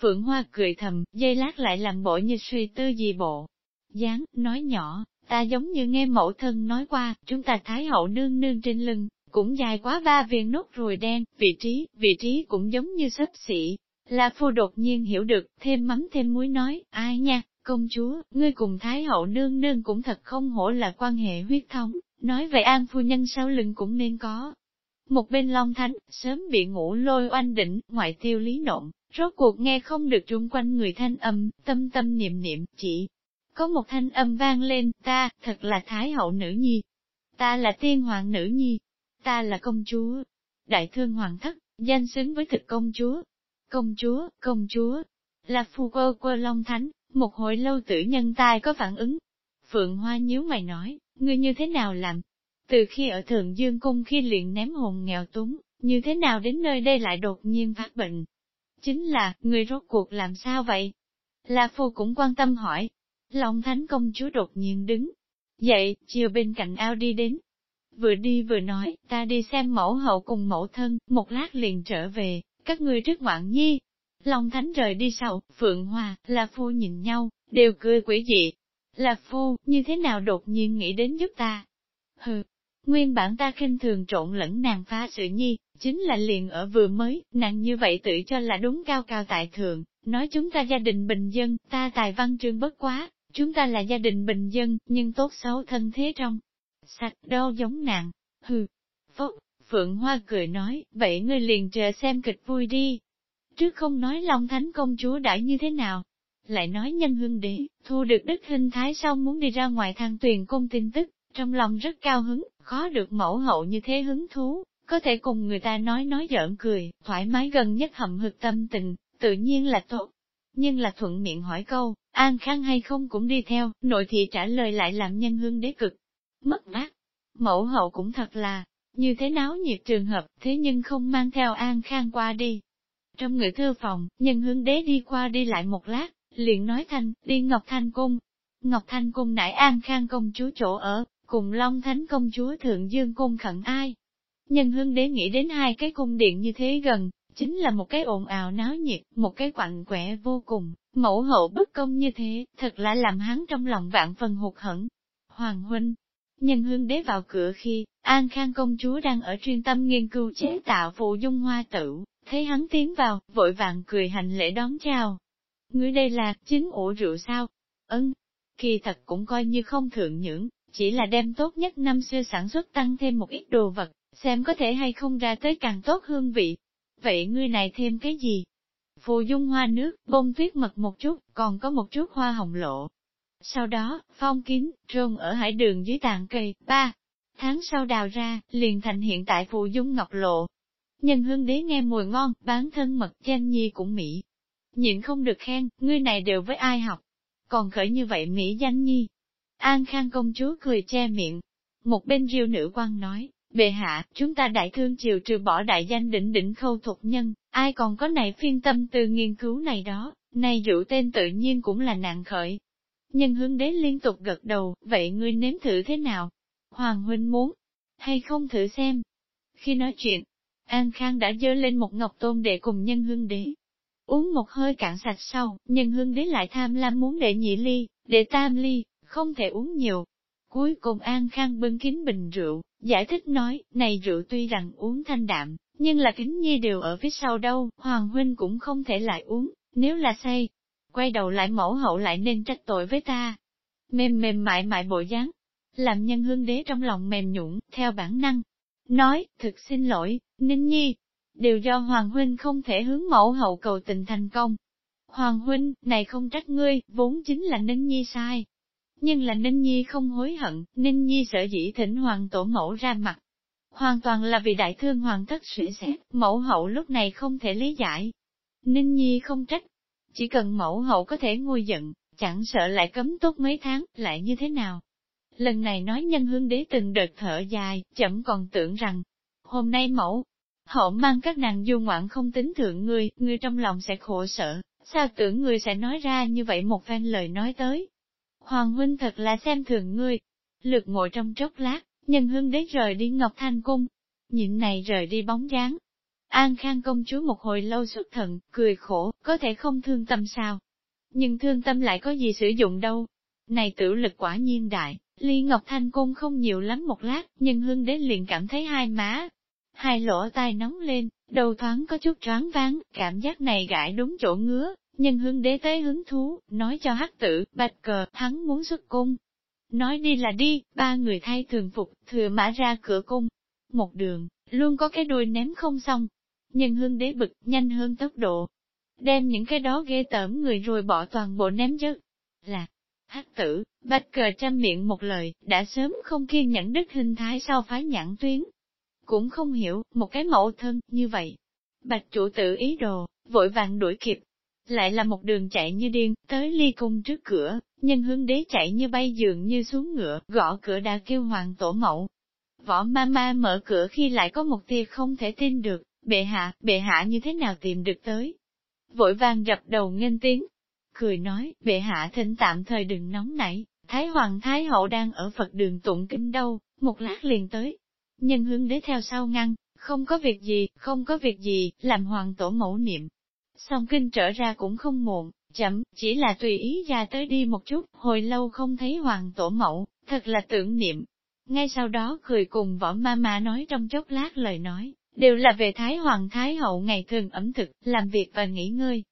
Phượng Hoa cười thầm, dây lát lại làm bộ như suy tư gì bộ. dáng, nói nhỏ, ta giống như nghe mẫu thân nói qua, chúng ta thái hậu nương nương trên lưng, cũng dài quá ba viên nốt ruồi đen, vị trí, vị trí cũng giống như sấp xỉ. Là phu đột nhiên hiểu được, thêm mắm thêm muối nói, ai nha, Công chúa, ngươi cùng Thái hậu nương nương cũng thật không hổ là quan hệ huyết thống, nói vậy an phu nhân sau lưng cũng nên có. Một bên Long Thánh, sớm bị ngủ lôi oanh đỉnh, ngoại tiêu lý nộn, rốt cuộc nghe không được trung quanh người thanh âm, tâm tâm niệm niệm, chỉ có một thanh âm vang lên, ta, thật là Thái hậu nữ nhi, ta là tiên hoàng nữ nhi, ta là công chúa, đại thương hoàng thất, danh xứng với thực công chúa, công chúa, công chúa, là phu quơ quơ Long Thánh, một hồi lâu tử nhân tai có phản ứng. Phượng Hoa nhíu mày nói, ngươi như thế nào làm? Từ khi ở Thượng Dương Cung khi liền ném hồn nghèo túng, như thế nào đến nơi đây lại đột nhiên phát bệnh? Chính là, người rốt cuộc làm sao vậy? La Phu cũng quan tâm hỏi. Long Thánh công chúa đột nhiên đứng. Dậy, chiều bên cạnh ao đi đến. Vừa đi vừa nói, ta đi xem mẫu hậu cùng mẫu thân, một lát liền trở về, các ngươi trước ngoạn nhi. Long Thánh rời đi sau, Phượng Hoa, La Phu nhìn nhau, đều cười quỷ dị. Lạc Phu, như thế nào đột nhiên nghĩ đến giúp ta? Hừ, nguyên bản ta khinh thường trộn lẫn nàng phá sự nhi, chính là liền ở vừa mới, nàng như vậy tự cho là đúng cao cao tại thượng, nói chúng ta gia đình bình dân, ta tài văn chương bất quá, chúng ta là gia đình bình dân, nhưng tốt xấu thân thế trong. Sạch đâu giống nàng, hừ. phốc, Phượng Hoa cười nói, vậy ngươi liền chờ xem kịch vui đi. Trước không nói Long Thánh công chúa đã như thế nào, lại nói nhân hương đế, thu được đức hình thái xong muốn đi ra ngoài thang tuyền cung tin tức, trong lòng rất cao hứng, khó được mẫu hậu như thế hứng thú, có thể cùng người ta nói nói giỡn cười, thoải mái gần nhất hậm hực tâm tình, tự nhiên là tốt. Nhưng là thuận miệng hỏi câu, an khang hay không cũng đi theo, nội thị trả lời lại làm nhân hương đế cực. Mất mát, mẫu hậu cũng thật là, như thế náo nhiệt trường hợp, thế nhưng không mang theo an khang qua đi. Trong người thư phòng, nhân hương đế đi qua đi lại một lát, liền nói thanh, đi Ngọc Thanh Cung. Ngọc Thanh Cung nãy an khang công chúa chỗ ở, cùng Long Thánh công chúa Thượng Dương Cung khẩn ai. Nhân hương đế nghĩ đến hai cái cung điện như thế gần, chính là một cái ồn ào náo nhiệt, một cái quạnh quẻ vô cùng, mẫu hậu bất công như thế, thật là làm hắn trong lòng vạn phần hụt hẫng. Hoàng huynh, nhân hương đế vào cửa khi, An Khang công chúa đang ở chuyên tâm nghiên cứu chế tạo phụ dung hoa tử, thấy hắn tiến vào, vội vàng cười hành lễ đón chào. Ngươi đây là, chính ổ rượu sao? Ân, kỳ thật cũng coi như không thượng nhưỡng, chỉ là đem tốt nhất năm xưa sản xuất tăng thêm một ít đồ vật, xem có thể hay không ra tới càng tốt hương vị. Vậy ngươi này thêm cái gì? Phù dung hoa nước, bông tuyết mật một chút, còn có một chút hoa hồng lộ. Sau đó, phong kín, trôn ở hải đường dưới tàn cây, ba. Tháng sau đào ra, liền thành hiện tại phù dung ngọc lộ. Nhân hương đế nghe mùi ngon, bán thân mật danh nhi cũng mỹ. Nhịn không được khen, ngươi này đều với ai học. Còn khởi như vậy mỹ danh nhi, An Khang công chúa cười che miệng. Một bên riêu nữ quan nói, bệ hạ, chúng ta đại thương triều trừ bỏ đại danh đỉnh đỉnh khâu thuộc nhân, ai còn có này phiên tâm từ nghiên cứu này đó, này dụ tên tự nhiên cũng là nạn khởi. Nhân hướng đế liên tục gật đầu, vậy ngươi nếm thử thế nào? Hoàng huynh muốn, hay không thử xem? Khi nói chuyện, An Khang đã dơ lên một ngọc tôn để cùng nhân hương đế. Uống một hơi cạn sạch sau, nhân hương đế lại tham lam muốn để nhị ly, để tam ly, không thể uống nhiều. Cuối cùng An Khang bưng kín bình rượu, giải thích nói, này rượu tuy rằng uống thanh đạm, nhưng là kính nhi đều ở phía sau đâu, Hoàng Huynh cũng không thể lại uống, nếu là say. Quay đầu lại mẫu hậu lại nên trách tội với ta. Mềm mềm mại mại bộ dáng, làm nhân hương đế trong lòng mềm nhũng, theo bản năng. Nói, thực xin lỗi, Ninh Nhi, đều do Hoàng Huynh không thể hướng mẫu hậu cầu tình thành công. Hoàng Huynh, này không trách ngươi, vốn chính là Ninh Nhi sai, nhưng là Ninh Nhi không hối hận, Ninh Nhi sợ dĩ thỉnh hoàng tổ mẫu ra mặt. Hoàn toàn là vì đại thương hoàng thất suy xét, mẫu hậu lúc này không thể lý giải. Ninh Nhi không trách, chỉ cần mẫu hậu có thể ngôi giận, chẳng sợ lại cấm tốt mấy tháng, lại như thế nào. Lần này nói nhân hương đế từng đợt thở dài, chậm còn tưởng rằng, hôm nay mẫu, hậu mang các nàng du ngoạn không tính thượng ngươi, ngươi trong lòng sẽ khổ sở, sao tưởng ngươi sẽ nói ra như vậy một phen lời nói tới. Hoàng huynh thật là xem thường ngươi. Lực ngồi trong chốc lát, nhân hương đế rời đi Ngọc Thanh Cung. Nhịn này rời đi bóng dáng. An Khang công chúa một hồi lâu xuất thần, cười khổ, có thể không thương tâm sao. Nhưng thương tâm lại có gì sử dụng đâu. Này tử lực quả nhiên đại, ly Ngọc Thanh Cung không nhiều lắm một lát, nhân hương đế liền cảm thấy hai má. Hai lỗ tai nóng lên, đầu thoáng có chút choáng váng, cảm giác này gãi đúng chỗ ngứa, Nhân hương đế tế hứng thú, nói cho hắc tử, bạch cờ, hắn muốn xuất cung. Nói đi là đi, ba người thay thường phục, thừa mã ra cửa cung. Một đường, luôn có cái đuôi ném không xong. Nhân hương đế bực, nhanh hơn tốc độ. Đem những cái đó ghê tởm người rồi bỏ toàn bộ ném dứt. Là, hắc tử, bạch cờ trăm miệng một lời, đã sớm không kiên nhẫn đức hình thái sau phái nhãn tuyến. Cũng không hiểu, một cái mẫu thân, như vậy. Bạch chủ tử ý đồ, vội vàng đuổi kịp, lại là một đường chạy như điên, tới ly cung trước cửa, nhân hướng đế chạy như bay dường như xuống ngựa, gõ cửa đã kêu hoàng tổ mẫu. Võ ma ma mở cửa khi lại có một tia không thể tin được, bệ hạ, bệ hạ như thế nào tìm được tới. Vội vàng rập đầu nghênh tiếng. cười nói, bệ hạ thỉnh tạm thời đừng nóng nảy, Thái Hoàng Thái Hậu đang ở Phật đường tụng kinh đâu, một lát liền tới. Nhân hướng đế theo sau ngăn, không có việc gì, không có việc gì, làm hoàng tổ mẫu niệm. Xong kinh trở ra cũng không muộn, chậm, chỉ là tùy ý ra tới đi một chút, hồi lâu không thấy hoàng tổ mẫu, thật là tưởng niệm. Ngay sau đó cười cùng võ ma ma nói trong chốc lát lời nói, đều là về Thái Hoàng Thái Hậu ngày thường ẩm thực, làm việc và nghỉ ngơi.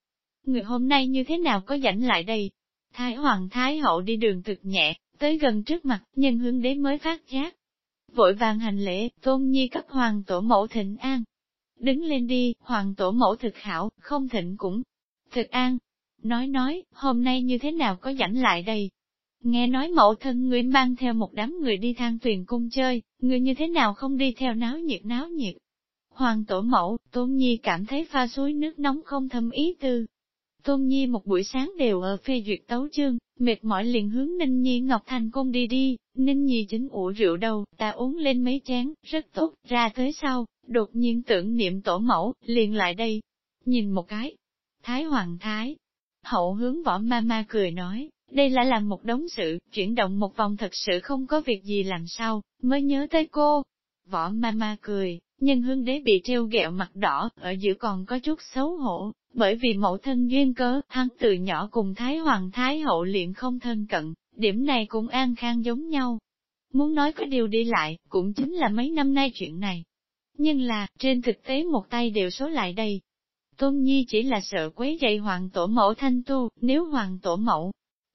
Người hôm nay như thế nào có rảnh lại đây? Thái Hoàng Thái Hậu đi đường thực nhẹ, tới gần trước mặt, nhân hướng đế mới phát giác. Vội vàng hành lễ, tôn nhi cấp hoàng tổ mẫu thịnh an. Đứng lên đi, hoàng tổ mẫu thực hảo, không thịnh cũng thực an. Nói nói, hôm nay như thế nào có rảnh lại đây? Nghe nói mẫu thân ngươi mang theo một đám người đi thang thuyền cung chơi, ngươi như thế nào không đi theo náo nhiệt náo nhiệt. Hoàng tổ mẫu, tôn nhi cảm thấy pha suối nước nóng không thâm ý tư, Tôn Nhi một buổi sáng đều ở phê duyệt tấu chương, mệt mỏi liền hướng Ninh Nhi Ngọc Thành Cung đi đi, Ninh Nhi chính ủ rượu đầu, ta uống lên mấy chén, rất tốt, ra tới sau, đột nhiên tưởng niệm tổ mẫu, liền lại đây, nhìn một cái. Thái Hoàng Thái, hậu hướng võ ma ma cười nói, đây là làm một đống sự, chuyển động một vòng thật sự không có việc gì làm sao, mới nhớ tới cô. Võ ma ma cười, nhân hương đế bị treo ghẹo mặt đỏ, ở giữa còn có chút xấu hổ, bởi vì mẫu thân duyên cớ, hắn từ nhỏ cùng Thái Hoàng Thái Hậu luyện không thân cận, điểm này cũng an khang giống nhau. Muốn nói có điều đi lại, cũng chính là mấy năm nay chuyện này. Nhưng là, trên thực tế một tay đều số lại đây. Tôn Nhi chỉ là sợ quấy dậy hoàng tổ mẫu thanh tu, nếu hoàng tổ mẫu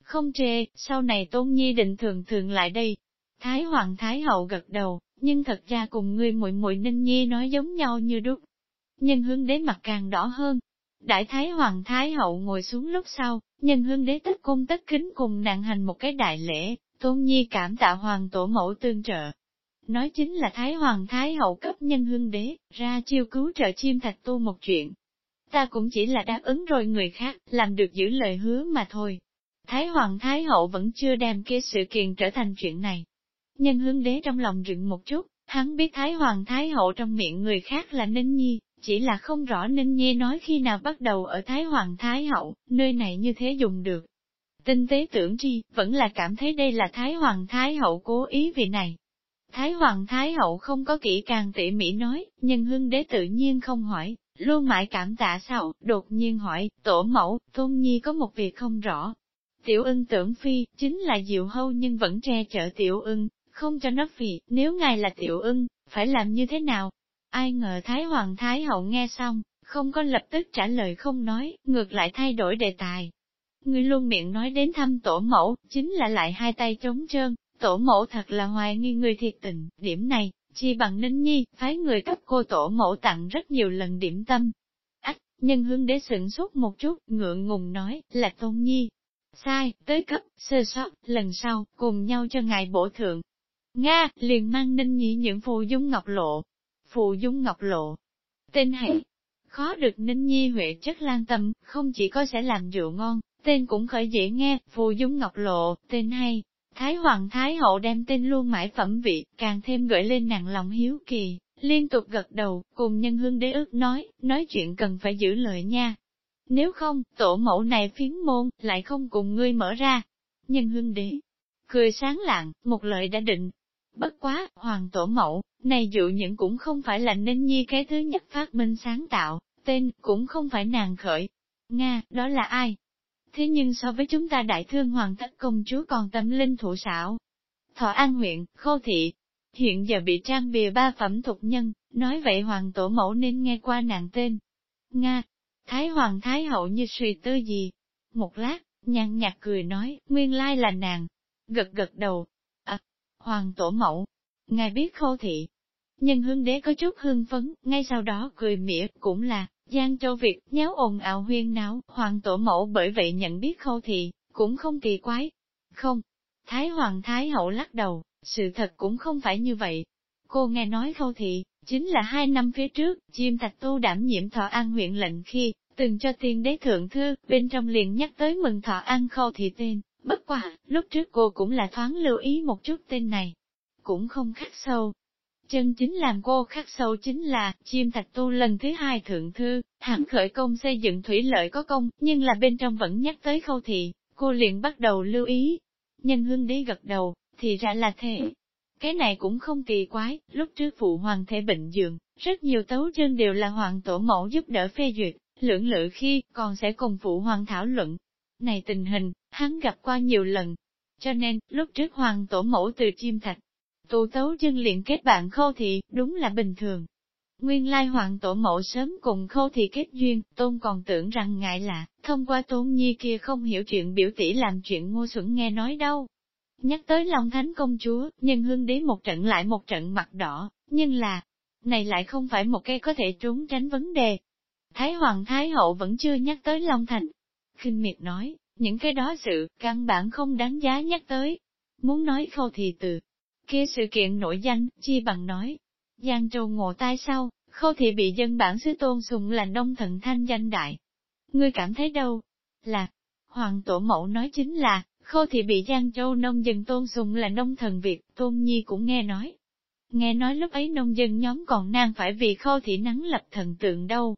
không chê, sau này Tôn Nhi định thường thường lại đây. Thái Hoàng Thái Hậu gật đầu, nhưng thật ra cùng người muội muội Ninh Nhi nói giống nhau như đúc. nhân hướng đế mặt càng đỏ hơn, Đại Thái Hoàng Thái Hậu ngồi xuống lúc sau, nhân hương đế tất cung tất kính cùng nạn hành một cái đại lễ, tôn nhi cảm tạ hoàng tổ mẫu tương trợ. Nói chính là Thái Hoàng Thái Hậu cấp nhân hương đế, ra chiêu cứu trợ chim thạch tu một chuyện. Ta cũng chỉ là đáp ứng rồi người khác, làm được giữ lời hứa mà thôi. Thái Hoàng Thái Hậu vẫn chưa đem kia sự kiện trở thành chuyện này. Nhân hương đế trong lòng rựng một chút, hắn biết Thái Hoàng Thái Hậu trong miệng người khác là Ninh Nhi, chỉ là không rõ Ninh Nhi nói khi nào bắt đầu ở Thái Hoàng Thái Hậu, nơi này như thế dùng được. Tinh tế tưởng tri, vẫn là cảm thấy đây là Thái Hoàng Thái Hậu cố ý vì này. Thái Hoàng Thái Hậu không có kỹ càng tỉ mỉ nói, nhân hương đế tự nhiên không hỏi, luôn mãi cảm tạ sao, đột nhiên hỏi, tổ mẫu, tôn nhi có một việc không rõ. Tiểu ưng tưởng phi, chính là diệu hâu nhưng vẫn che chở tiểu ưng, không cho nó phì, nếu ngài là tiểu ưng, phải làm như thế nào? Ai ngờ Thái Hoàng Thái Hậu nghe xong, không có lập tức trả lời không nói, ngược lại thay đổi đề tài. Người luôn miệng nói đến thăm tổ mẫu, chính là lại hai tay trống trơn, tổ mẫu thật là hoài nghi người thiệt tình, điểm này, chi bằng ninh nhi, phái người cấp cô tổ mẫu tặng rất nhiều lần điểm tâm. Ách, nhân hương đế sửng sốt một chút, ngượng ngùng nói, là tôn nhi. Sai, tới cấp, sơ sót, lần sau, cùng nhau cho ngài bổ thượng. Nga, liền mang ninh nhi những phù dung ngọc lộ, Phù Dung Ngọc Lộ. Tên hay, khó được Ninh Nhi Huệ chất lan tâm, không chỉ có sẽ làm rượu ngon, tên cũng khởi dễ nghe, Phù Dung Ngọc Lộ, tên hay. Thái Hoàng Thái Hậu đem tên luôn mãi phẩm vị, càng thêm gửi lên nặng lòng hiếu kỳ, liên tục gật đầu, cùng nhân hương đế ước nói, nói chuyện cần phải giữ lời nha. Nếu không, tổ mẫu này phiến môn, lại không cùng ngươi mở ra. Nhân hương đế, cười sáng lạng, một lời đã định, Bất quá, hoàng tổ mẫu, này dụ những cũng không phải là Ninh Nhi cái thứ nhất phát minh sáng tạo, tên cũng không phải nàng khởi. Nga, đó là ai? Thế nhưng so với chúng ta đại thương hoàng thất công chúa còn tâm linh thủ xảo. Thọ An huyện, Khô Thị, hiện giờ bị trang bìa ba phẩm thuộc nhân, nói vậy hoàng tổ mẫu nên nghe qua nàng tên. Nga, Thái Hoàng Thái Hậu như suy tư gì? Một lát, nhàn nhạt cười nói, nguyên lai là nàng. Gật gật đầu, hoàng tổ mẫu. Ngài biết khô thị. Nhân hương đế có chút hương phấn, ngay sau đó cười mỉa, cũng là, Giang Châu Việt, nháo ồn ào huyên náo, hoàng tổ mẫu bởi vậy nhận biết khâu thị, cũng không kỳ quái. Không, Thái Hoàng Thái Hậu lắc đầu, sự thật cũng không phải như vậy. Cô nghe nói khâu thị, chính là hai năm phía trước, chim thạch tu đảm nhiệm thọ an huyện lệnh khi, từng cho tiên đế thượng thư, bên trong liền nhắc tới mừng thọ an khâu thị tên. Bất quả, lúc trước cô cũng là thoáng lưu ý một chút tên này. Cũng không khắc sâu. Chân chính làm cô khắc sâu chính là, chim thạch tu lần thứ hai thượng thư, hẳn khởi công xây dựng thủy lợi có công, nhưng là bên trong vẫn nhắc tới khâu thị, cô liền bắt đầu lưu ý. Nhân hương đế gật đầu, thì ra là thế. Cái này cũng không kỳ quái, lúc trước phụ hoàng thể bệnh dường, rất nhiều tấu chương đều là hoàng tổ mẫu giúp đỡ phê duyệt, lưỡng lự khi còn sẽ cùng phụ hoàng thảo luận. Này tình hình, hắn gặp qua nhiều lần. Cho nên, lúc trước hoàng tổ mẫu từ chim thạch, tụ tấu chân liền kết bạn khâu thị, đúng là bình thường. Nguyên lai hoàng tổ mẫu sớm cùng khâu thị kết duyên, tôn còn tưởng rằng ngại lạ, thông qua tôn nhi kia không hiểu chuyện biểu tỷ làm chuyện ngu xuẩn nghe nói đâu. Nhắc tới Long Thánh công chúa, nhân hương đế một trận lại một trận mặt đỏ, nhưng là, này lại không phải một cái có thể trốn tránh vấn đề. Thái Hoàng Thái Hậu vẫn chưa nhắc tới Long Thành. Kinh miệt nói, những cái đó sự, căn bản không đáng giá nhắc tới. Muốn nói khâu thì từ, kia sự kiện nổi danh, chi bằng nói. Giang Châu ngộ tai sau, khâu thì bị dân bản xứ tôn sùng là nông thần thanh danh đại. Ngươi cảm thấy đâu? Là, Hoàng Tổ Mẫu nói chính là, khâu thì bị Giang Châu nông dân tôn sùng là nông thần Việt, tôn nhi cũng nghe nói. Nghe nói lúc ấy nông dân nhóm còn nan phải vì khâu thị nắng lập thần tượng đâu.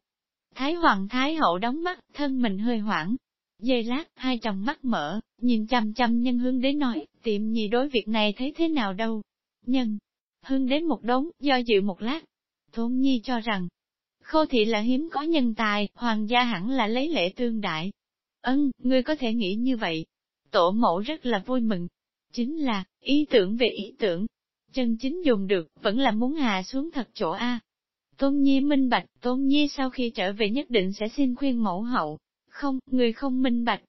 Thái Hoàng Thái Hậu đóng mắt, thân mình hơi hoảng. Dây lát, hai tròng mắt mở, nhìn chăm chăm nhân hương đế nói, tiệm nhị đối việc này thấy thế nào đâu. Nhân, hương đến một đống, do dự một lát. Thôn nhi cho rằng, khô thị là hiếm có nhân tài, hoàng gia hẳn là lấy lễ tương đại. Ân, ngươi có thể nghĩ như vậy. Tổ mẫu rất là vui mừng. Chính là, ý tưởng về ý tưởng, chân chính dùng được, vẫn là muốn hạ xuống thật chỗ A. Tôn Nhi minh bạch, Tôn Nhi sau khi trở về nhất định sẽ xin khuyên mẫu hậu. Không, người không minh bạch.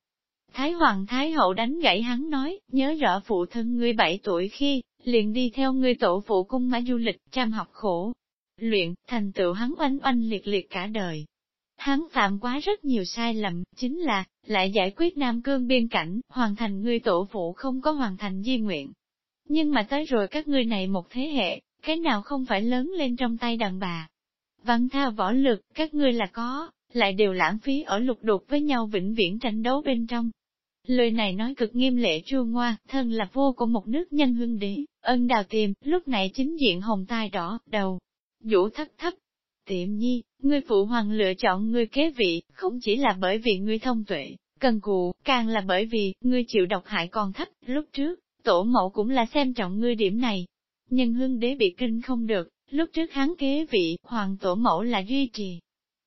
Thái Hoàng Thái Hậu đánh gãy hắn nói, nhớ rõ phụ thân ngươi bảy tuổi khi, liền đi theo ngươi tổ phụ cung mã du lịch, chăm học khổ. Luyện, thành tựu hắn oanh oanh liệt liệt cả đời. Hắn phạm quá rất nhiều sai lầm, chính là, lại giải quyết Nam Cương biên cảnh, hoàn thành ngươi tổ phụ không có hoàn thành di nguyện. Nhưng mà tới rồi các ngươi này một thế hệ, cái nào không phải lớn lên trong tay đàn bà. Văn thao võ lực, các ngươi là có, lại đều lãng phí ở lục đục với nhau vĩnh viễn tranh đấu bên trong. Lời này nói cực nghiêm lệ chua ngoa, thân là vô của một nước nhân hương đế, ân đào tiềm, lúc này chính diện hồng tai đỏ, đầu, vũ thấp thấp. Tiệm nhi, ngươi phụ hoàng lựa chọn ngươi kế vị, không chỉ là bởi vì ngươi thông tuệ, cần cù, càng là bởi vì, ngươi chịu độc hại còn thấp, lúc trước, Tổ mẫu cũng là xem trọng ngươi điểm này. Nhân hương đế bị kinh không được, lúc trước hắn kế vị, hoàng tổ mẫu là duy trì.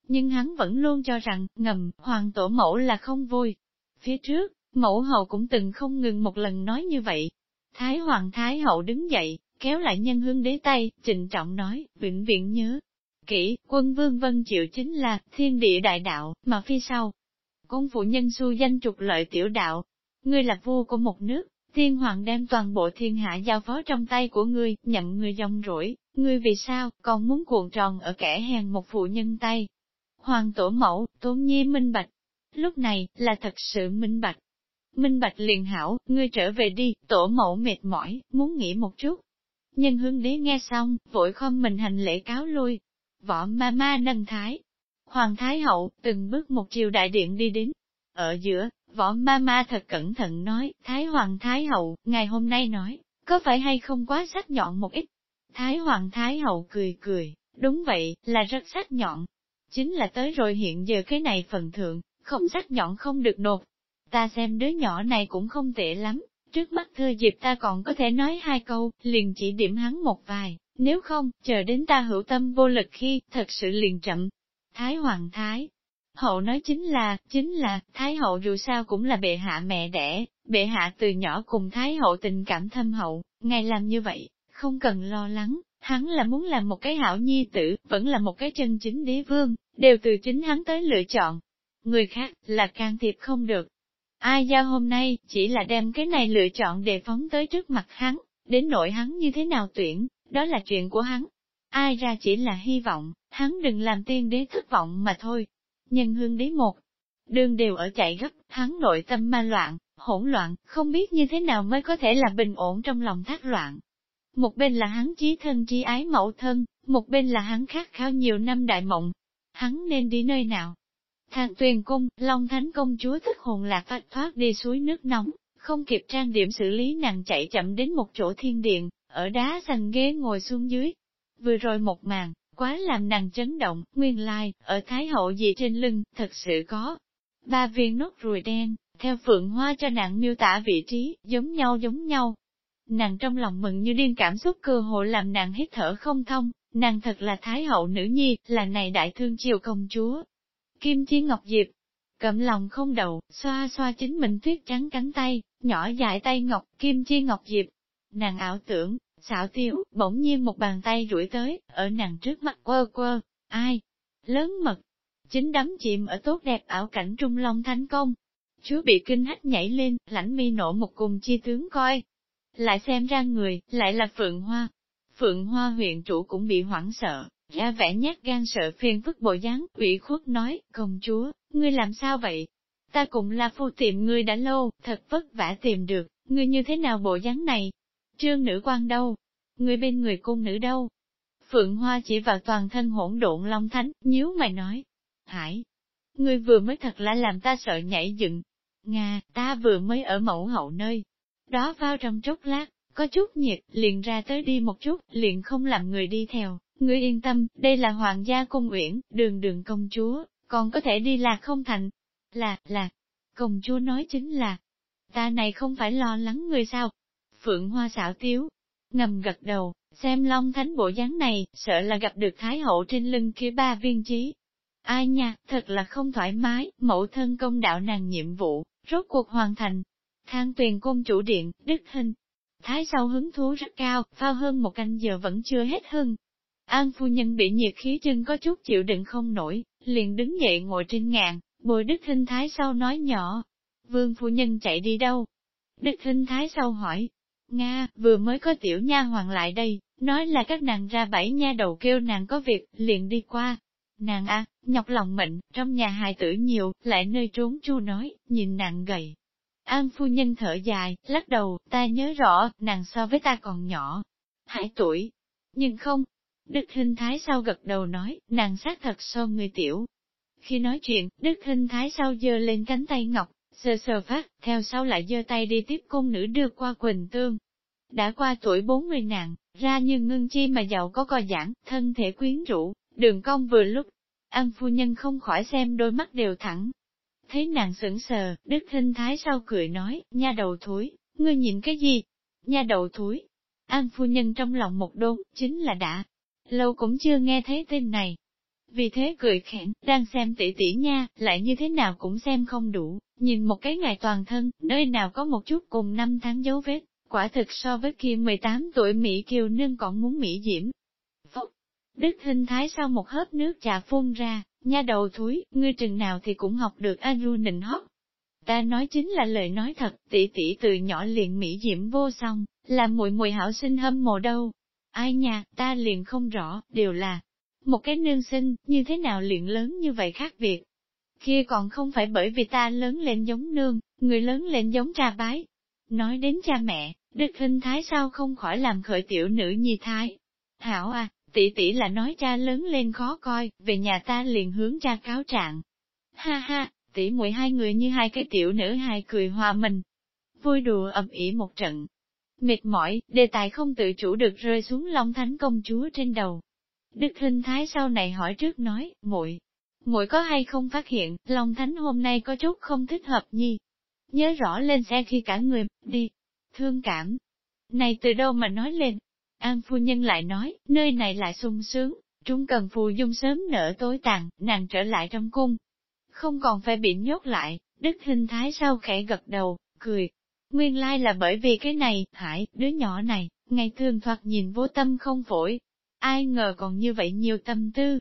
Nhưng hắn vẫn luôn cho rằng, ngầm, hoàng tổ mẫu là không vui. Phía trước, mẫu hậu cũng từng không ngừng một lần nói như vậy. Thái hoàng thái hậu đứng dậy, kéo lại nhân hương đế tay, trịnh trọng nói, vĩnh viễn nhớ. Kỹ, quân vương vân chịu chính là, thiên địa đại đạo, mà phía sau. Công phụ nhân su danh trục lợi tiểu đạo. Ngươi là vua của một nước, Thiên hoàng đem toàn bộ thiên hạ giao phó trong tay của ngươi, nhận ngươi dòng rủi, ngươi vì sao, còn muốn cuộn tròn ở kẻ hèn một phụ nhân tay. Hoàng tổ mẫu, tốn nhi minh bạch. Lúc này, là thật sự minh bạch. Minh bạch liền hảo, ngươi trở về đi, tổ mẫu mệt mỏi, muốn nghỉ một chút. Nhân hương đế nghe xong, vội khom mình hành lễ cáo lui. Võ ma ma nâng thái. Hoàng thái hậu, từng bước một chiều đại điện đi đến. Ở giữa, Võ ma ma thật cẩn thận nói, Thái Hoàng Thái Hậu, ngày hôm nay nói, có phải hay không quá sắc nhọn một ít? Thái Hoàng Thái Hậu cười cười, đúng vậy, là rất sắc nhọn. Chính là tới rồi hiện giờ cái này phần thượng, không sắc nhọn không được nộp. Ta xem đứa nhỏ này cũng không tệ lắm, trước mắt thưa dịp ta còn có thể nói hai câu, liền chỉ điểm hắn một vài, nếu không, chờ đến ta hữu tâm vô lực khi, thật sự liền chậm. Thái Hoàng Thái, Hậu nói chính là, chính là, Thái hậu dù sao cũng là bệ hạ mẹ đẻ, bệ hạ từ nhỏ cùng Thái hậu tình cảm thâm hậu, ngài làm như vậy, không cần lo lắng, hắn là muốn làm một cái hảo nhi tử, vẫn là một cái chân chính đế vương, đều từ chính hắn tới lựa chọn. Người khác, là can thiệp không được. Ai ra hôm nay, chỉ là đem cái này lựa chọn đề phóng tới trước mặt hắn, đến nội hắn như thế nào tuyển, đó là chuyện của hắn. Ai ra chỉ là hy vọng, hắn đừng làm tiên đế thất vọng mà thôi nhân hương đế một. Đường đều ở chạy gấp, hắn nội tâm ma loạn, hỗn loạn, không biết như thế nào mới có thể là bình ổn trong lòng thác loạn. Một bên là hắn chí thân chí ái mẫu thân, một bên là hắn khát khao nhiều năm đại mộng. Hắn nên đi nơi nào? Thang tuyền cung, Long Thánh công chúa thức hồn lạc phát thoát đi suối nước nóng, không kịp trang điểm xử lý nàng chạy chậm đến một chỗ thiên điện, ở đá xanh ghế ngồi xuống dưới. Vừa rồi một màn, quá làm nàng chấn động, nguyên lai, ở Thái Hậu gì trên lưng, thật sự có. Ba viên nốt ruồi đen, theo phượng hoa cho nàng miêu tả vị trí, giống nhau giống nhau. Nàng trong lòng mừng như điên cảm xúc cơ hồ làm nàng hít thở không thông, nàng thật là Thái Hậu nữ nhi, là này đại thương triều công chúa. Kim Chi Ngọc Diệp, cầm lòng không đầu, xoa xoa chính mình tuyết trắng cánh tay, nhỏ dài tay ngọc, Kim Chi Ngọc Diệp. Nàng ảo tưởng, xảo tiêu, bỗng nhiên một bàn tay rủi tới, ở nàng trước mặt quơ quơ, ai? Lớn mật, chính đắm chìm ở tốt đẹp ảo cảnh trung long thánh công. Chúa bị kinh hách nhảy lên, lãnh mi nổ một cùng chi tướng coi. Lại xem ra người, lại là Phượng Hoa. Phượng Hoa huyện chủ cũng bị hoảng sợ, ra vẻ nhát gan sợ phiền phức bộ dáng, ủy khuất nói, công chúa, ngươi làm sao vậy? Ta cũng là phu tìm ngươi đã lâu, thật vất vả tìm được, ngươi như thế nào bộ dáng này? Trương nữ quan đâu? Ngươi bên người cung nữ đâu? Phượng Hoa chỉ vào toàn thân hỗn độn long thánh, nhíu mày nói. Hải, ngươi vừa mới thật là làm ta sợ nhảy dựng. Nga, ta vừa mới ở mẫu hậu nơi. Đó vào trong chốc lát, có chút nhiệt, liền ra tới đi một chút, liền không làm người đi theo. Ngươi yên tâm, đây là hoàng gia cung uyển, đường đường công chúa, còn có thể đi lạc không thành. Là, là, công chúa nói chính là, ta này không phải lo lắng người sao. Phượng Hoa xảo tiếu, ngầm gật đầu, xem Long Thánh bộ dáng này, sợ là gặp được Thái Hậu trên lưng kia ba viên trí. Ai nha, thật là không thoải mái, mẫu thân công đạo nàng nhiệm vụ, rốt cuộc hoàn thành. Thang tuyền cung chủ điện, đức hình. Thái sau hứng thú rất cao, phao hơn một canh giờ vẫn chưa hết hưng. An phu nhân bị nhiệt khí chân có chút chịu đựng không nổi, liền đứng dậy ngồi trên ngàn, bồi đức hình thái sau nói nhỏ. Vương phu nhân chạy đi đâu? Đức hình thái sau hỏi, Nga, vừa mới có tiểu nha hoàng lại đây, nói là các nàng ra bảy nha đầu kêu nàng có việc, liền đi qua. Nàng a, nhọc lòng mệnh, trong nhà hài tử nhiều, lại nơi trốn chu nói, nhìn nàng gầy. An phu nhân thở dài, lắc đầu, ta nhớ rõ, nàng so với ta còn nhỏ, hai tuổi. Nhưng không, Đức Hinh Thái sau gật đầu nói, nàng xác thật so người tiểu. Khi nói chuyện, Đức Hinh Thái sau giơ lên cánh tay ngọc, sờ sờ phát, theo sau lại giơ tay đi tiếp cung nữ đưa qua Quỳnh Tương. Đã qua tuổi 40 nàng, ra như ngưng chi mà giàu có co giãn, thân thể quyến rũ, đường cong vừa lúc. An phu nhân không khỏi xem đôi mắt đều thẳng. Thấy nàng sững sờ, Đức Hinh Thái sau cười nói, nha đầu thúi, ngươi nhìn cái gì? Nha đầu thúi. An phu nhân trong lòng một đôn, chính là đã. Lâu cũng chưa nghe thấy tên này, vì thế cười khẽn, đang xem tỷ tỷ nha, lại như thế nào cũng xem không đủ, nhìn một cái ngày toàn thân, nơi nào có một chút cùng năm tháng dấu vết, quả thực so với kia 18 tuổi Mỹ Kiều Nương còn muốn Mỹ Diễm. Đức hình thái sau một hớp nước trà phun ra, nha đầu thúi, ngươi chừng nào thì cũng học được a du nịnh hót. Ta nói chính là lời nói thật, tỷ tỷ từ nhỏ liền Mỹ Diễm vô song, làm muội muội hảo sinh hâm mộ đâu. Ai nha, ta liền không rõ, đều là, một cái nương sinh, như thế nào luyện lớn như vậy khác biệt. Kia còn không phải bởi vì ta lớn lên giống nương, người lớn lên giống cha bái. Nói đến cha mẹ, Đức Hinh Thái sao không khỏi làm khởi tiểu nữ nhi thái. Hảo à, tỷ tỷ là nói cha lớn lên khó coi, về nhà ta liền hướng cha cáo trạng. Ha ha, tỷ muội hai người như hai cái tiểu nữ hài cười hòa mình. Vui đùa ầm ĩ một trận. Mệt mỏi, đề tài không tự chủ được rơi xuống Long Thánh công chúa trên đầu, Đức Hinh Thái sau này hỏi trước nói, muội, muội có hay không phát hiện, Long Thánh hôm nay có chút không thích hợp nhi. Nhớ rõ lên xe khi cả người, đi, thương cảm. Này từ đâu mà nói lên? An phu nhân lại nói, nơi này lại sung sướng, chúng cần phù dung sớm nở tối tàn, nàng trở lại trong cung. Không còn phải bị nhốt lại, Đức hình Thái sau khẽ gật đầu, cười. Nguyên lai là bởi vì cái này, hải, đứa nhỏ này, ngày thường thoạt nhìn vô tâm không phổi, ai ngờ còn như vậy nhiều tâm tư.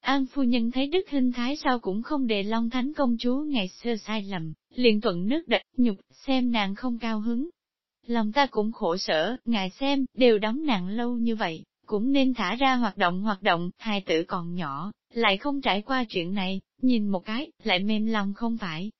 An phu nhân thấy Đức hình Thái sao cũng không để Long Thánh công chúa ngày xưa sai lầm, liền thuận nước đật nhục, xem nàng không cao hứng. Lòng ta cũng khổ sở, ngài xem, đều đóng nặng lâu như vậy, cũng nên thả ra hoạt động hoạt động, hai tử còn nhỏ, lại không trải qua chuyện này, nhìn một cái, lại mềm lòng không phải.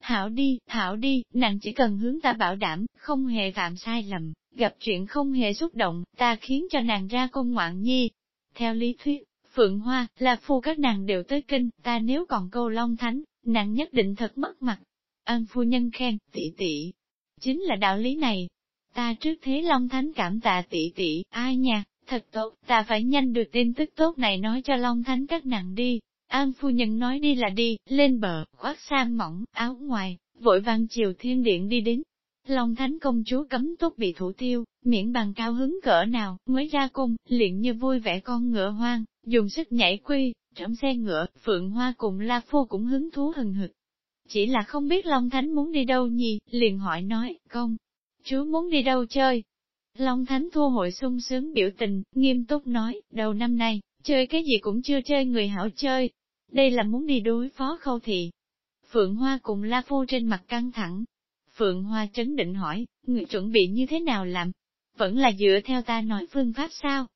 Hảo đi, hảo đi, nàng chỉ cần hướng ta bảo đảm, không hề phạm sai lầm, gặp chuyện không hề xúc động, ta khiến cho nàng ra công ngoạn nhi. Theo lý thuyết, Phượng Hoa, là phu các nàng đều tới kinh, ta nếu còn câu long thánh, nàng nhất định thật mất mặt. an phu nhân khen, tỷ tỷ. Chính là đạo lý này. Ta trước thế long thánh cảm tạ tỷ tỷ, ai nha, Thật tốt, ta phải nhanh được tin tức tốt này nói cho Long Thánh các nàng đi. An phu nhân nói đi là đi, lên bờ, khoác sang mỏng, áo ngoài, vội vàng chiều thiên điện đi đến. Long Thánh công chúa cấm tốt bị thủ tiêu, miễn bằng cao hứng cỡ nào, mới ra cung, liền như vui vẻ con ngựa hoang, dùng sức nhảy quy, trong xe ngựa, Phượng Hoa cùng La Phu cũng hứng thú hừng hực. Chỉ là không biết Long Thánh muốn đi đâu nhì liền hỏi nói, công, chú muốn đi đâu chơi? Long Thánh thu hội sung sướng biểu tình, nghiêm túc nói, đầu năm nay, chơi cái gì cũng chưa chơi người hảo chơi. Đây là muốn đi đối phó khâu thị. Phượng Hoa cùng La Phu trên mặt căng thẳng. Phượng Hoa trấn định hỏi, người chuẩn bị như thế nào làm? Vẫn là dựa theo ta nói phương pháp sao?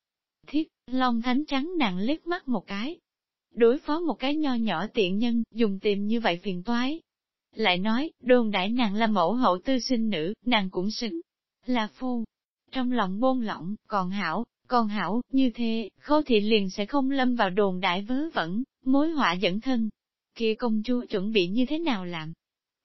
Thiết, Long Thánh trắng nặng liếc mắt một cái. Đối phó một cái nho nhỏ tiện nhân, dùng tìm như vậy phiền toái. Lại nói, đồn đại nàng là mẫu hậu tư sinh nữ, nàng cũng xứng. Là phu, trong lòng buông lỏng, còn hảo, còn hảo, như thế, khâu thị liền sẽ không lâm vào đồn đại vớ vẩn, mối họa dẫn thân. Kia công chúa chuẩn bị như thế nào làm?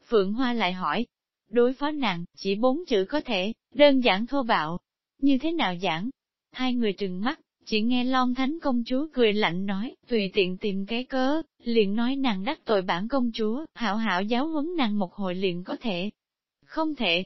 Phượng Hoa lại hỏi, đối phó nàng, chỉ bốn chữ có thể, đơn giản thô bạo. Như thế nào giảng? Hai người trừng mắt, chỉ nghe Long Thánh công chúa cười lạnh nói, tùy tiện tìm cái cớ, liền nói nàng đắc tội bản công chúa, hảo hảo giáo huấn nàng một hồi liền có thể. Không thể,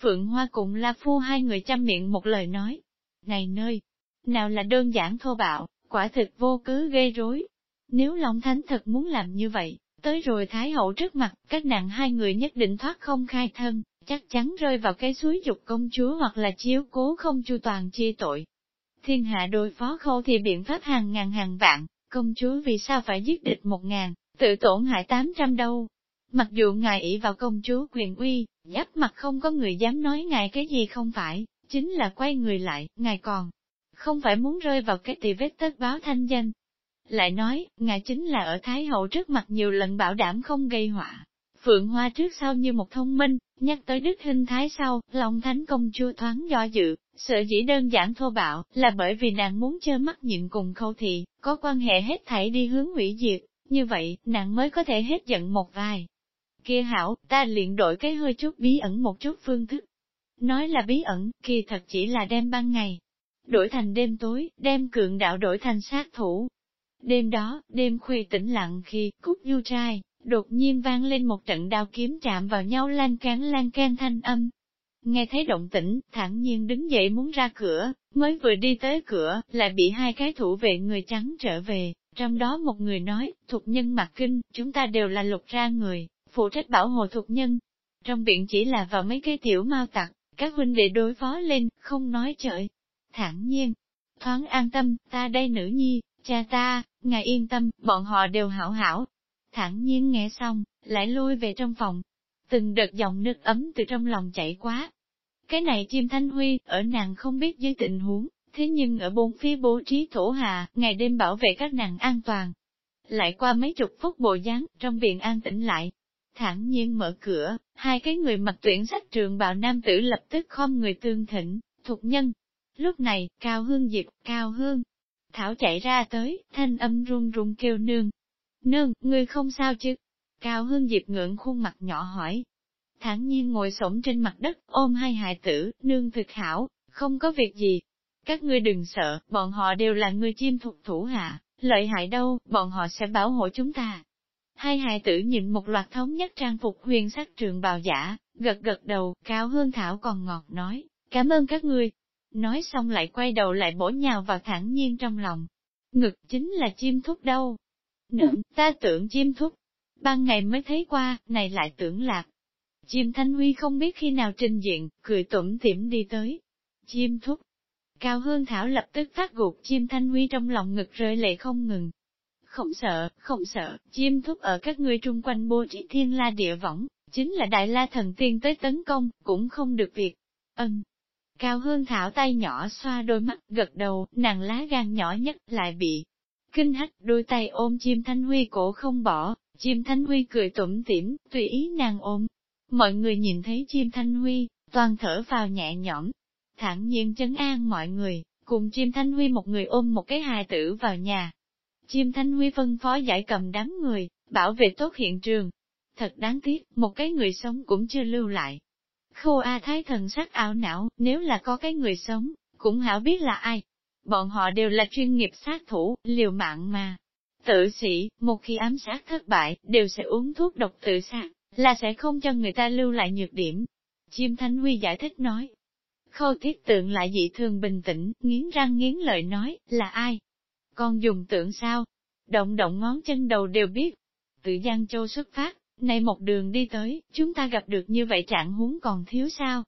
Phượng Hoa cùng La Phu hai người chăm miệng một lời nói. Này nơi, nào là đơn giản thô bạo, quả thực vô cứ gây rối. Nếu Long Thánh thật muốn làm như vậy, tới rồi Thái Hậu trước mặt, các nàng hai người nhất định thoát không khai thân, chắc chắn rơi vào cái suối dục công chúa hoặc là chiếu cố không chu toàn chi tội. Thiên hạ đối phó khâu thì biện pháp hàng ngàn hàng vạn, công chúa vì sao phải giết địch một ngàn, tự tổn hại tám trăm đâu. Mặc dù ngài ỷ vào công chúa quyền uy, giáp mặt không có người dám nói ngài cái gì không phải, chính là quay người lại, ngài còn không phải muốn rơi vào cái tỳ vết tất báo thanh danh. Lại nói, ngài chính là ở Thái Hậu trước mặt nhiều lần bảo đảm không gây họa. Phượng Hoa trước sau như một thông minh, nhắc tới đức hình thái sau, lòng thánh công chúa thoáng do dự, sợ dĩ đơn giản thô bạo, là bởi vì nàng muốn chơi mắt nhịn cùng khâu thị, có quan hệ hết thảy đi hướng hủy diệt, như vậy, nàng mới có thể hết giận một vài kia hảo, ta liền đổi cái hơi chút bí ẩn một chút phương thức. Nói là bí ẩn, kỳ thật chỉ là đem ban ngày. Đổi thành đêm tối, đem cường đạo đổi thành sát thủ. Đêm đó, đêm khuya tĩnh lặng khi, cúc du trai, đột nhiên vang lên một trận đao kiếm chạm vào nhau lan cán lan can thanh âm. Nghe thấy động tĩnh, thản nhiên đứng dậy muốn ra cửa, mới vừa đi tới cửa, lại bị hai cái thủ vệ người trắng trở về, trong đó một người nói, thuộc nhân mặt kinh, chúng ta đều là lục ra người, phụ trách bảo hộ thuộc nhân. Trong viện chỉ là vào mấy cái tiểu mau tặc, các huynh đệ đối phó lên, không nói trời. thản nhiên, thoáng an tâm, ta đây nữ nhi, cha ta, ngài yên tâm, bọn họ đều hảo hảo. thản nhiên nghe xong, lại lui về trong phòng. Từng đợt dòng nước ấm từ trong lòng chảy quá. Cái này chim thanh huy, ở nàng không biết dưới tình huống, thế nhưng ở bốn phía bố trí thổ hà, ngày đêm bảo vệ các nàng an toàn. Lại qua mấy chục phút bộ dáng, trong viện an tĩnh lại, thản nhiên mở cửa, hai cái người mặc tuyển sách trường bào nam tử lập tức khom người tương thỉnh, thuộc nhân. Lúc này, Cao Hương Diệp, Cao Hương, Thảo chạy ra tới, thanh âm run run kêu nương. Nương, ngươi không sao chứ? Cao Hương Diệp ngưỡng khuôn mặt nhỏ hỏi. Thản nhiên ngồi xổm trên mặt đất, ôm hai hài tử, nương thực hảo, không có việc gì. Các ngươi đừng sợ, bọn họ đều là người chim thuộc thủ hạ, lợi hại đâu, bọn họ sẽ bảo hộ chúng ta. Hai hài tử nhìn một loạt thống nhất trang phục huyền sắc trường bào giả, gật gật đầu, cao hương thảo còn ngọt nói, cảm ơn các ngươi. Nói xong lại quay đầu lại bổ nhào vào thẳng nhiên trong lòng. Ngực chính là chim thúc đâu. Nữ, ta tưởng chim thúc. Ban ngày mới thấy qua, này lại tưởng lạc. Chim Thanh Huy không biết khi nào trình diện, cười tủm tỉm đi tới. Chim thúc. Cao Hương Thảo lập tức phát gục chim Thanh Huy trong lòng ngực rơi lệ không ngừng, không sợ, không sợ, chim thúc ở các ngươi trung quanh bố trí thiên la địa võng, chính là đại la thần tiên tới tấn công, cũng không được việc. Ân. Cao hương thảo tay nhỏ xoa đôi mắt, gật đầu, nàng lá gan nhỏ nhất lại bị kinh hách, đôi tay ôm chim thanh huy cổ không bỏ, chim thanh huy cười tủm tỉm, tùy ý nàng ôm. Mọi người nhìn thấy chim thanh huy, toàn thở vào nhẹ nhõm, thản nhiên chấn an mọi người, cùng chim thanh huy một người ôm một cái hài tử vào nhà, Chim Thanh Huy phân phó giải cầm đám người, bảo vệ tốt hiện trường. Thật đáng tiếc, một cái người sống cũng chưa lưu lại. Khô A Thái thần sắc ảo não, nếu là có cái người sống, cũng hảo biết là ai. bọn họ đều là chuyên nghiệp sát thủ, liều mạng mà. Tự sĩ, một khi ám sát thất bại, đều sẽ uống thuốc độc tự sát, là sẽ không cho người ta lưu lại nhược điểm. Chim Thanh Huy giải thích nói. Khâu thiết tượng lại dị thường bình tĩnh, nghiến răng nghiến lợi nói, là ai? Con dùng tượng sao? Động động ngón chân đầu đều biết. Tự Giang Châu xuất phát, này một đường đi tới, chúng ta gặp được như vậy trạng huống còn thiếu sao?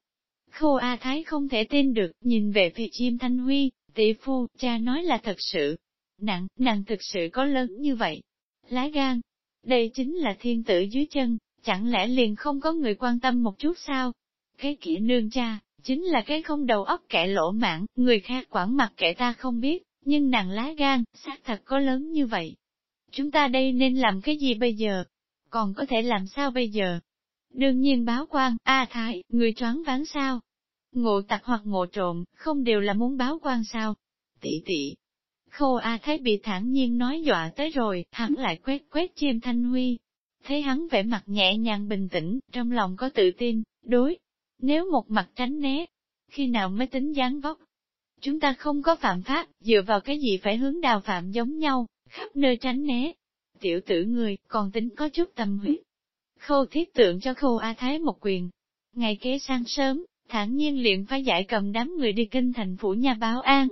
Khô A Thái không thể tin được, nhìn về phía chim Thanh Huy, tỷ phu, cha nói là thật sự. Nặng, nặng thực sự có lớn như vậy. Lá gan, đây chính là thiên tử dưới chân, chẳng lẽ liền không có người quan tâm một chút sao? Cái kỹ nương cha, chính là cái không đầu óc kẻ lỗ mãn, người khác quản mặt kẻ ta không biết, nhưng nàng lá gan, xác thật có lớn như vậy. Chúng ta đây nên làm cái gì bây giờ? Còn có thể làm sao bây giờ? Đương nhiên báo quan, A Thái, người choáng ván sao? Ngộ tặc hoặc ngộ trộm, không đều là muốn báo quan sao? Tỷ tỷ. Khô A Thái bị thản nhiên nói dọa tới rồi, hắn lại quét quét chim thanh huy. Thấy hắn vẻ mặt nhẹ nhàng bình tĩnh, trong lòng có tự tin, đối. Nếu một mặt tránh né, khi nào mới tính gián vóc? Chúng ta không có phạm pháp, dựa vào cái gì phải hướng đào phạm giống nhau, khắp nơi tránh né. Tiểu tử người, còn tính có chút tâm huyết. Khâu thiết tượng cho khâu A Thái một quyền. Ngày kế sáng sớm, thản nhiên liền phải giải cầm đám người đi kinh thành phủ nhà báo an.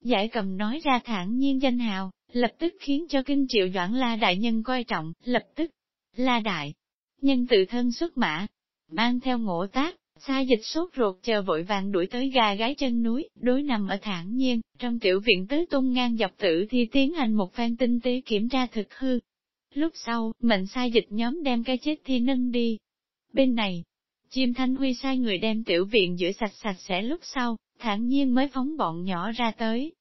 Giải cầm nói ra thản nhiên danh hào, lập tức khiến cho kinh triệu doãn la đại nhân coi trọng, lập tức. La đại, nhân tự thân xuất mã, mang theo ngộ tác, Xa dịch sốt ruột chờ vội vàng đuổi tới gà gái chân núi, đối nằm ở thản nhiên, trong tiểu viện tứ tung ngang dọc tử thì tiến hành một phen tinh tế kiểm tra thực hư. Lúc sau, mệnh sai dịch nhóm đem cái chết thi nâng đi. Bên này, chim thanh huy sai người đem tiểu viện rửa sạch sạch sẽ lúc sau, thản nhiên mới phóng bọn nhỏ ra tới.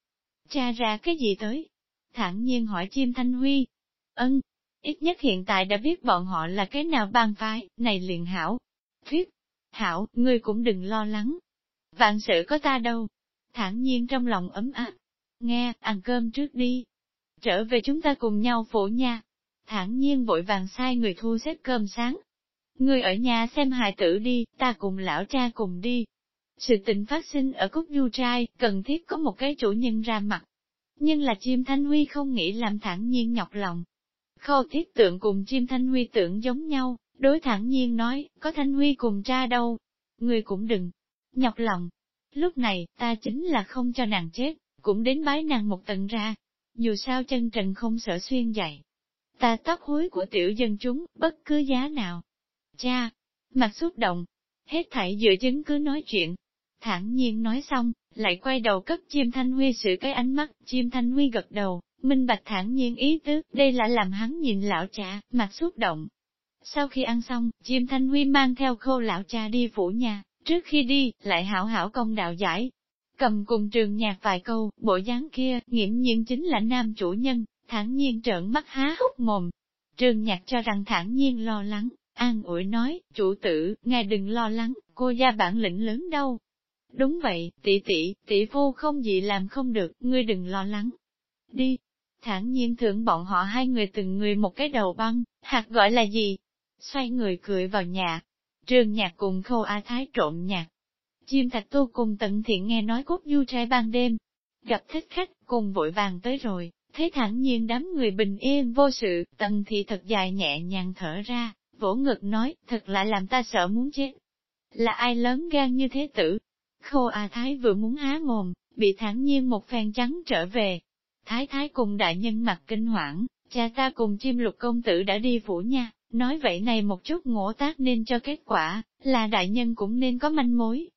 Cha ra cái gì tới? Thản nhiên hỏi chim thanh huy. Ân, ít nhất hiện tại đã biết bọn họ là cái nào ban phái, này liền hảo. Thuyết, Hảo, ngươi cũng đừng lo lắng. Vạn sự có ta đâu. Thản nhiên trong lòng ấm áp. Nghe, ăn cơm trước đi. Trở về chúng ta cùng nhau phổ nha. Thản nhiên vội vàng sai người thu xếp cơm sáng. Ngươi ở nhà xem hài tử đi, ta cùng lão cha cùng đi. Sự tình phát sinh ở cúc du trai, cần thiết có một cái chủ nhân ra mặt. Nhưng là chim thanh huy không nghĩ làm thản nhiên nhọc lòng. Khâu thiết tượng cùng chim thanh huy tượng giống nhau, Đối thẳng nhiên nói, có Thanh Huy cùng cha đâu, người cũng đừng nhọc lòng. Lúc này, ta chính là không cho nàng chết, cũng đến bái nàng một tận ra. Dù sao chân trần không sợ xuyên dậy. Ta tóc hối của tiểu dân chúng, bất cứ giá nào. Cha, mặt xúc động, hết thảy dựa chứng cứ nói chuyện. Thẳng nhiên nói xong, lại quay đầu cấp chim thanh huy sự cái ánh mắt, chim thanh huy gật đầu, minh bạch thẳng nhiên ý tứ, đây là làm hắn nhìn lão cha, mặt xúc động, sau khi ăn xong, chim thanh huy mang theo khô lão cha đi phủ nhà, trước khi đi, lại hảo hảo công đạo giải. Cầm cùng trường nhạc vài câu, bộ dáng kia, nghiễm nhiên chính là nam chủ nhân, thản nhiên trợn mắt há hốc mồm. Trường nhạc cho rằng thản nhiên lo lắng, an ủi nói, chủ tử, ngài đừng lo lắng, cô gia bản lĩnh lớn đâu. Đúng vậy, tỷ tỷ, tỷ phu không gì làm không được, ngươi đừng lo lắng. Đi, thản nhiên thưởng bọn họ hai người từng người một cái đầu băng, hạt gọi là gì, xoay người cười vào nhà. Trường nhạc cùng khâu A Thái trộn nhạc. Chim thạch tu cùng tận thiện nghe nói cốt du trai ban đêm. Gặp thích khách, cùng vội vàng tới rồi, thấy thẳng nhiên đám người bình yên vô sự, tần thị thật dài nhẹ nhàng thở ra, vỗ ngực nói, thật là làm ta sợ muốn chết. Là ai lớn gan như thế tử? Khô A Thái vừa muốn há mồm, bị thẳng nhiên một phen trắng trở về. Thái Thái cùng đại nhân mặt kinh hoảng, cha ta cùng chim lục công tử đã đi phủ nha, Nói vậy này một chút ngộ tác nên cho kết quả, là đại nhân cũng nên có manh mối.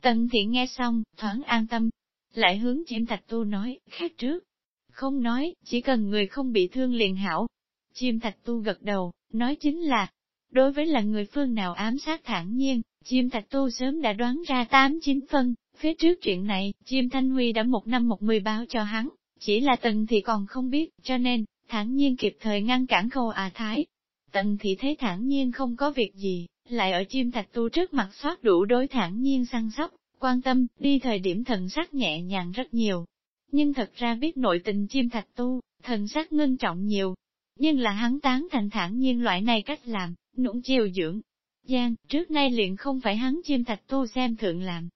Tần thiện nghe xong, thoáng an tâm, lại hướng chiêm thạch tu nói, khác trước. Không nói, chỉ cần người không bị thương liền hảo. Chim thạch tu gật đầu, nói chính là, đối với là người phương nào ám sát thản nhiên, chim thạch tu sớm đã đoán ra tám chín phân, phía trước chuyện này, chim thanh huy đã một năm một mươi báo cho hắn, chỉ là tần thì còn không biết, cho nên, thản nhiên kịp thời ngăn cản khâu à thái, Tần thị thấy thản nhiên không có việc gì, lại ở chim thạch tu trước mặt soát đủ đối thản nhiên săn sóc, quan tâm, đi thời điểm thần sắc nhẹ nhàng rất nhiều. Nhưng thật ra biết nội tình chim thạch tu, thần sắc ngưng trọng nhiều. Nhưng là hắn tán thành thản nhiên loại này cách làm, nũng chiều dưỡng. Giang, trước nay liền không phải hắn chim thạch tu xem thượng làm.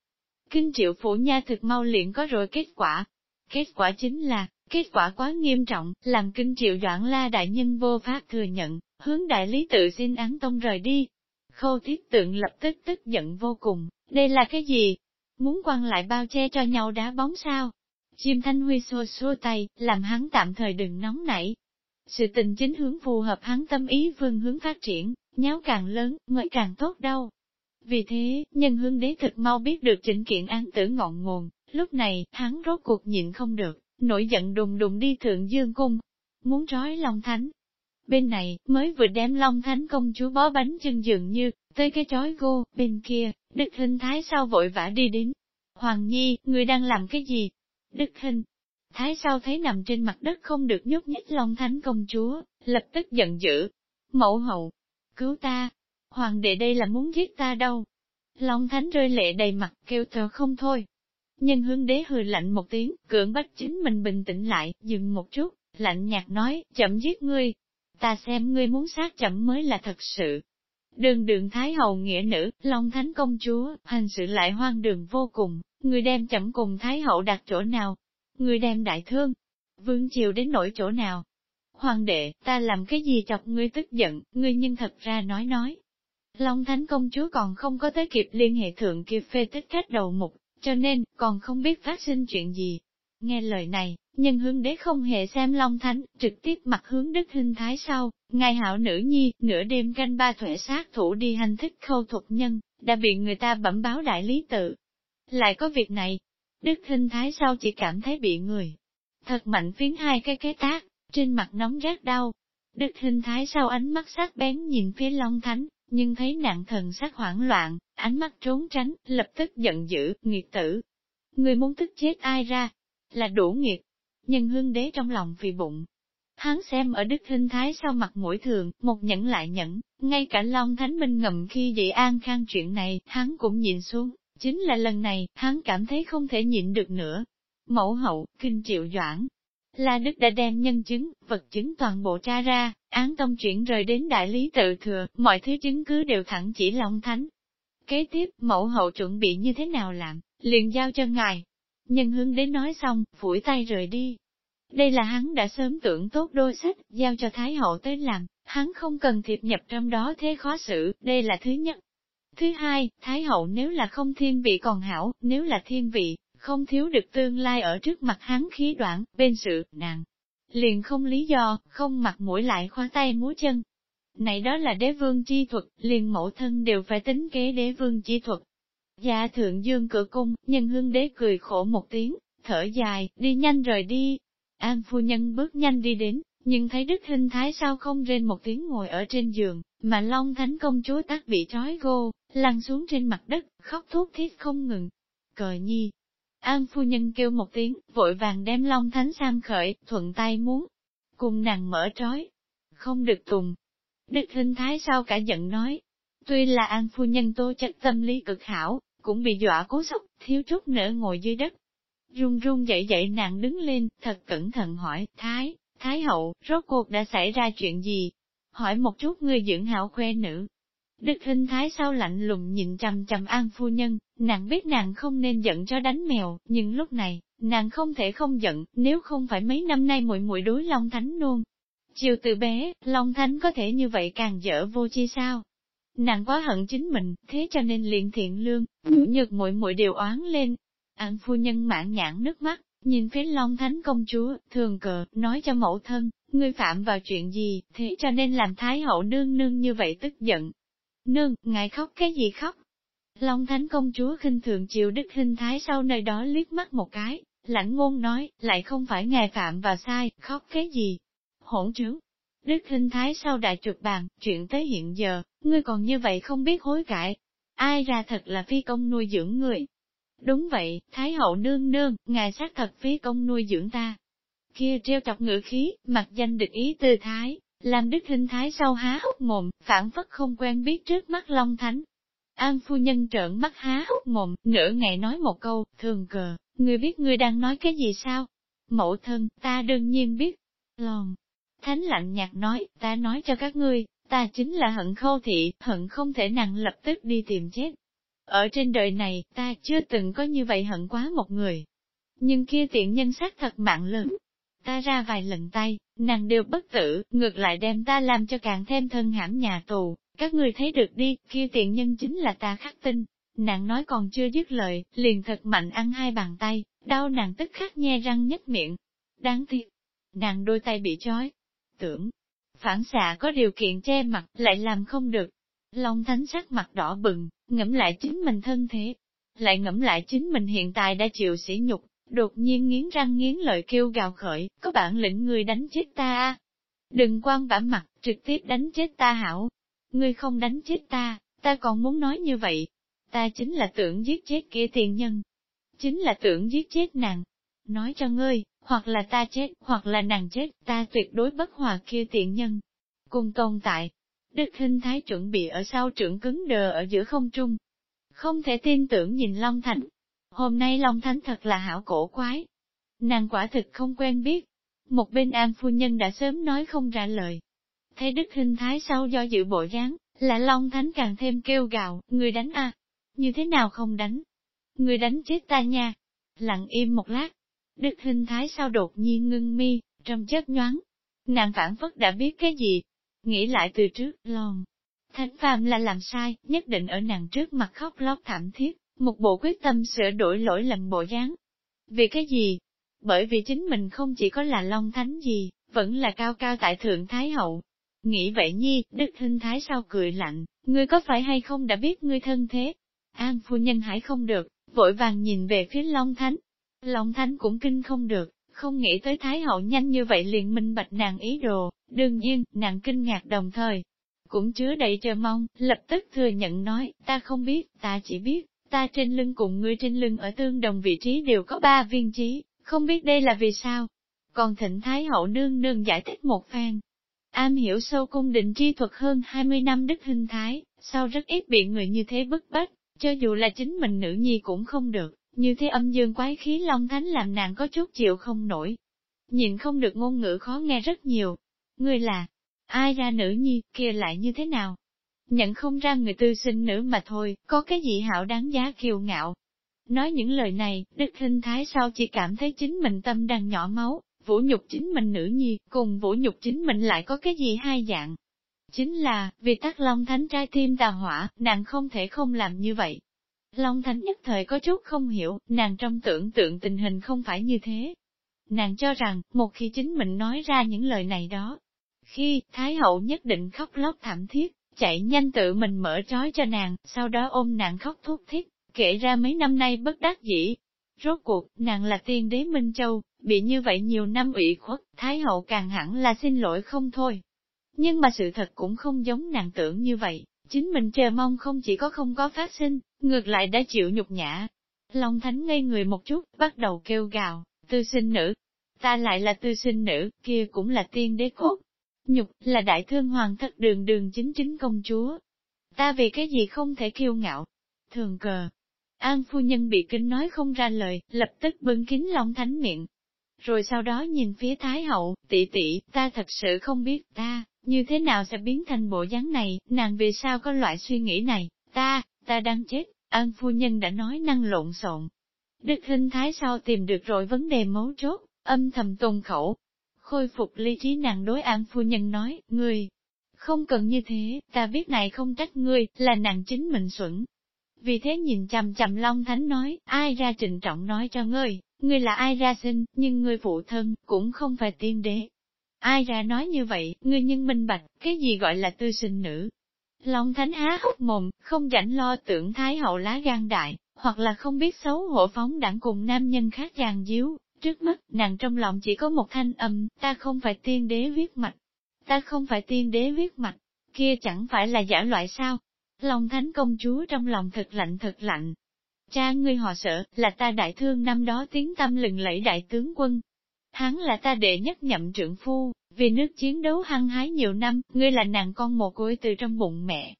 Kinh triệu phủ nha thực mau liền có rồi kết quả. Kết quả chính là, kết quả quá nghiêm trọng, làm kinh triệu doãn la đại nhân vô pháp thừa nhận, hướng đại lý tự xin án tông rời đi. Khâu thiết tượng lập tức tức giận vô cùng, đây là cái gì? Muốn quăng lại bao che cho nhau đá bóng sao? Chim Thanh Huy xua xua tay, làm hắn tạm thời đừng nóng nảy. Sự tình chính hướng phù hợp hắn tâm ý phương hướng phát triển, nháo càng lớn, mới càng tốt đâu. Vì thế, nhân hương đế thực mau biết được chỉnh kiện an tử ngọn nguồn, lúc này, hắn rốt cuộc nhịn không được, nổi giận đùng đùng đi thượng dương cung, muốn trói Long Thánh. Bên này, mới vừa đem Long Thánh công chúa bó bánh chân dường như, tới cái chói gô, bên kia, Đức Hình Thái sao vội vã đi đến. Hoàng Nhi, người đang làm cái gì? Đức Hình. Thái sao thấy nằm trên mặt đất không được nhúc nhích Long Thánh công chúa, lập tức giận dữ. Mẫu hậu, cứu ta, hoàng đệ đây là muốn giết ta đâu. Long Thánh rơi lệ đầy mặt kêu thờ không thôi. Nhân hướng đế hừ lạnh một tiếng, cưỡng bách chính mình bình tĩnh lại, dừng một chút, lạnh nhạt nói, chậm giết ngươi. Ta xem ngươi muốn sát chậm mới là thật sự. Đường đường Thái hậu nghĩa nữ, Long Thánh công chúa, hành sự lại hoang đường vô cùng, người đem chậm cùng Thái Hậu đặt chỗ nào? Người đem đại thương, vương triều đến nỗi chỗ nào? Hoàng đệ, ta làm cái gì chọc ngươi tức giận, ngươi nhưng thật ra nói nói. Long Thánh công chúa còn không có tới kịp liên hệ thượng kia phê tích cách đầu mục, cho nên, còn không biết phát sinh chuyện gì. Nghe lời này, nhân hướng đế không hề xem Long Thánh, trực tiếp mặt hướng Đức hình Thái sau, ngài hảo nữ nhi, nửa đêm canh ba thuệ sát thủ đi hành thích khâu thuật nhân, đã bị người ta bẩm báo đại lý tự. Lại có việc này, Đức hình Thái sau chỉ cảm thấy bị người. Thật mạnh phiến hai cái cái tác, trên mặt nóng rát đau. Đức hình Thái sau ánh mắt sắc bén nhìn phía Long Thánh, nhưng thấy nạn thần sắc hoảng loạn, ánh mắt trốn tránh, lập tức giận dữ, nghiệt tử. Người muốn tức chết ai ra? Là đủ nghiệt. Nhân hương đế trong lòng vì bụng. Hắn xem ở đức hình thái sau mặt mũi thường, một nhẫn lại nhẫn, ngay cả Long Thánh Minh ngầm khi dị an khang chuyện này, hắn cũng nhìn xuống. Chính là lần này, hắn cảm thấy không thể nhịn được nữa. Mẫu hậu, kinh triệu doãn, là Đức đã đem nhân chứng, vật chứng toàn bộ tra ra, án tông chuyển rời đến đại lý tự thừa, mọi thứ chứng cứ đều thẳng chỉ Long Thánh. Kế tiếp, mẫu hậu chuẩn bị như thế nào làm, liền giao cho ngài. Nhân hướng đến nói xong, phủi tay rời đi. Đây là hắn đã sớm tưởng tốt đôi sách, giao cho Thái hậu tới làm, hắn không cần thiệp nhập trong đó thế khó xử, đây là thứ nhất. Thứ hai, Thái hậu nếu là không thiên vị còn hảo, nếu là thiên vị, không thiếu được tương lai ở trước mặt hắn khí đoạn, bên sự, nàng. Liền không lý do, không mặt mũi lại khoa tay múa chân. Này đó là đế vương chi thuật, liền mẫu thân đều phải tính kế đế vương chi thuật. gia thượng dương cửa cung, nhân hương đế cười khổ một tiếng, thở dài, đi nhanh rời đi. An phu nhân bước nhanh đi đến, nhưng thấy đức hình thái sao không rên một tiếng ngồi ở trên giường, mà long thánh công chúa tắc bị trói gô, lăn xuống trên mặt đất, khóc thuốc thiết không ngừng. Cờ nhi, An phu nhân kêu một tiếng, vội vàng đem Long Thánh Sam khởi, thuận tay muốn. Cùng nàng mở trói. Không được tùng. Đức hình thái sau cả giận nói. Tuy là An phu nhân tô chất tâm lý cực hảo, cũng bị dọa cố sốc, thiếu chút nữa ngồi dưới đất. Run run dậy dậy nàng đứng lên, thật cẩn thận hỏi, Thái, Thái hậu, rốt cuộc đã xảy ra chuyện gì? Hỏi một chút người dưỡng hảo khoe nữ, Đức hình thái sau lạnh lùng nhìn chằm chằm an phu nhân, nàng biết nàng không nên giận cho đánh mèo, nhưng lúc này, nàng không thể không giận, nếu không phải mấy năm nay muội muội đối Long Thánh nôn. Chiều từ bé, Long Thánh có thể như vậy càng dở vô chi sao? Nàng quá hận chính mình, thế cho nên liền thiện lương, nhũ nhược muội muội đều oán lên. An phu nhân mãn nhãn nước mắt, nhìn phía Long Thánh công chúa, thường cờ, nói cho mẫu thân, ngươi phạm vào chuyện gì, thế cho nên làm Thái hậu nương nương như vậy tức giận, Nương, ngài khóc cái gì khóc? Long Thánh công chúa khinh thường chiều đức hình thái sau nơi đó liếc mắt một cái, lãnh ngôn nói, lại không phải ngài phạm và sai, khóc cái gì? Hỗn trướng. Đức hình thái sau đại trực bàn, chuyện tới hiện giờ, ngươi còn như vậy không biết hối cải. Ai ra thật là phi công nuôi dưỡng người. Đúng vậy, Thái hậu nương nương, ngài xác thật phi công nuôi dưỡng ta. Kia treo chọc ngữ khí, mặt danh địch ý tư thái, làm đức hình thái sau há hốc mồm, phản phất không quen biết trước mắt Long Thánh. An phu nhân trợn mắt há hốc mồm, nửa ngày nói một câu, thường cờ, người biết người đang nói cái gì sao? Mẫu thân, ta đương nhiên biết. Lòng. Thánh lạnh nhạt nói, ta nói cho các ngươi, ta chính là hận khâu thị, hận không thể nặng lập tức đi tìm chết. Ở trên đời này, ta chưa từng có như vậy hận quá một người. nhưng kia tiện nhân sát thật mạng lớn. Ta ra vài lần tay, nàng đều bất tử, ngược lại đem ta làm cho càng thêm thân hãm nhà tù, các người thấy được đi, kia tiện nhân chính là ta khắc tinh. Nàng nói còn chưa dứt lời, liền thật mạnh ăn hai bàn tay, đau nàng tức khắc nhe răng nhếch miệng. Đáng tiếc, nàng đôi tay bị chói Tưởng, phản xạ có điều kiện che mặt, lại làm không được. Long thánh sắc mặt đỏ bừng, ngẫm lại chính mình thân thế. Lại ngẫm lại chính mình hiện tại đã chịu sỉ nhục, đột nhiên nghiến răng nghiến lợi kêu gào khởi, có bản lĩnh người đánh chết ta? Đừng quan bả mặt, trực tiếp đánh chết ta hảo. Ngươi không đánh chết ta, ta còn muốn nói như vậy. Ta chính là tưởng giết chết kia tiền nhân. Chính là tưởng giết chết nàng. Nói cho ngươi, hoặc là ta chết, hoặc là nàng chết, ta tuyệt đối bất hòa kia tiện nhân. Cùng tồn tại, Đức hình Thái chuẩn bị ở sau trưởng cứng đờ ở giữa không trung. Không thể tin tưởng nhìn Long Thánh. Hôm nay Long Thánh thật là hảo cổ quái. Nàng quả thực không quen biết. Một bên an phu nhân đã sớm nói không ra lời. Thấy Đức hình Thái sau do dự bộ dáng, là Long Thánh càng thêm kêu gào, người đánh a Như thế nào không đánh? Người đánh chết ta nha. Lặng im một lát, Đức hình thái sao đột nhiên ngưng mi, trong chớp nhoáng. Nàng phản phất đã biết cái gì. Nghĩ lại từ trước, lon. Thánh phàm là làm sai, nhất định ở nàng trước mặt khóc lóc thảm thiết, một bộ quyết tâm sửa đổi lỗi lầm bộ dáng. Vì cái gì? Bởi vì chính mình không chỉ có là long thánh gì, vẫn là cao cao tại thượng thái hậu. Nghĩ vậy nhi, đức hình thái sao cười lạnh, ngươi có phải hay không đã biết ngươi thân thế? An phu nhân hãy không được, vội vàng nhìn về phía long thánh, Long Thánh cũng kinh không được, không nghĩ tới Thái Hậu nhanh như vậy liền minh bạch nàng ý đồ, đương nhiên, nàng kinh ngạc đồng thời. Cũng chứa đầy chờ mong, lập tức thừa nhận nói, ta không biết, ta chỉ biết, ta trên lưng cùng ngươi trên lưng ở tương đồng vị trí đều có ba viên trí, không biết đây là vì sao. Còn thịnh Thái Hậu nương nương giải thích một phen. Am hiểu sâu cung định tri thuật hơn 20 năm đức hình thái, sao rất ít bị người như thế bức bách, cho dù là chính mình nữ nhi cũng không được. Như thế âm dương quái khí long thánh làm nàng có chút chịu không nổi. Nhìn không được ngôn ngữ khó nghe rất nhiều. Ngươi là, ai ra nữ nhi, kia lại như thế nào? Nhận không ra người tư sinh nữ mà thôi, có cái gì hảo đáng giá kiêu ngạo. Nói những lời này, Đức Hình Thái sao chỉ cảm thấy chính mình tâm đang nhỏ máu, vũ nhục chính mình nữ nhi, cùng vũ nhục chính mình lại có cái gì hai dạng. Chính là, vì tắc long thánh trai tim tà hỏa, nàng không thể không làm như vậy, Long Thánh nhất thời có chút không hiểu, nàng trong tưởng tượng tình hình không phải như thế. Nàng cho rằng, một khi chính mình nói ra những lời này đó, khi Thái Hậu nhất định khóc lóc thảm thiết, chạy nhanh tự mình mở trói cho nàng, sau đó ôm nàng khóc thúc thiết, kể ra mấy năm nay bất đắc dĩ. Rốt cuộc, nàng là tiên đế Minh Châu, bị như vậy nhiều năm ủy khuất, Thái Hậu càng hẳn là xin lỗi không thôi. Nhưng mà sự thật cũng không giống nàng tưởng như vậy, chính mình chờ mong không chỉ có không có phát sinh, ngược lại đã chịu nhục nhã. Long Thánh ngây người một chút, bắt đầu kêu gào, tư sinh nữ. Ta lại là tư sinh nữ, kia cũng là tiên đế cốt. Nhục, là đại thương hoàng thất đường đường chính chính công chúa. Ta vì cái gì không thể kiêu ngạo. Thường cờ. An phu nhân bị kinh nói không ra lời, lập tức bưng kín Long Thánh miệng. Rồi sau đó nhìn phía Thái hậu, tỷ tỷ, ta thật sự không biết ta, như thế nào sẽ biến thành bộ dáng này, nàng vì sao có loại suy nghĩ này, ta, ta đang chết, An phu nhân đã nói năng lộn xộn. Đức hình thái sau tìm được rồi vấn đề mấu chốt, âm thầm tồn khẩu. Khôi phục lý trí nàng đối an phu nhân nói, ngươi, không cần như thế, ta biết này không trách ngươi, là nàng chính mình xuẩn. Vì thế nhìn chằm chằm Long Thánh nói, ai ra trịnh trọng nói cho ngươi, ngươi là ai ra sinh, nhưng ngươi phụ thân, cũng không phải tiên đế. Ai ra nói như vậy, ngươi nhân minh bạch, cái gì gọi là tư sinh nữ, Long Thánh há hốc mồm, không rảnh lo tưởng Thái Hậu lá gan đại, hoặc là không biết xấu hổ phóng đảng cùng nam nhân khác giàn díu. Trước mắt, nàng trong lòng chỉ có một thanh âm, ta không phải tiên đế viết mạch. Ta không phải tiên đế viết mạch, kia chẳng phải là giả loại sao. Long Thánh công chúa trong lòng thật lạnh thật lạnh. Cha ngươi họ sợ, là ta đại thương năm đó tiếng tâm lừng lẫy đại tướng quân. Hắn là ta đệ nhất nhậm trưởng phu, vì nước chiến đấu hăng hái nhiều năm, ngươi là nàng con một côi từ trong bụng mẹ.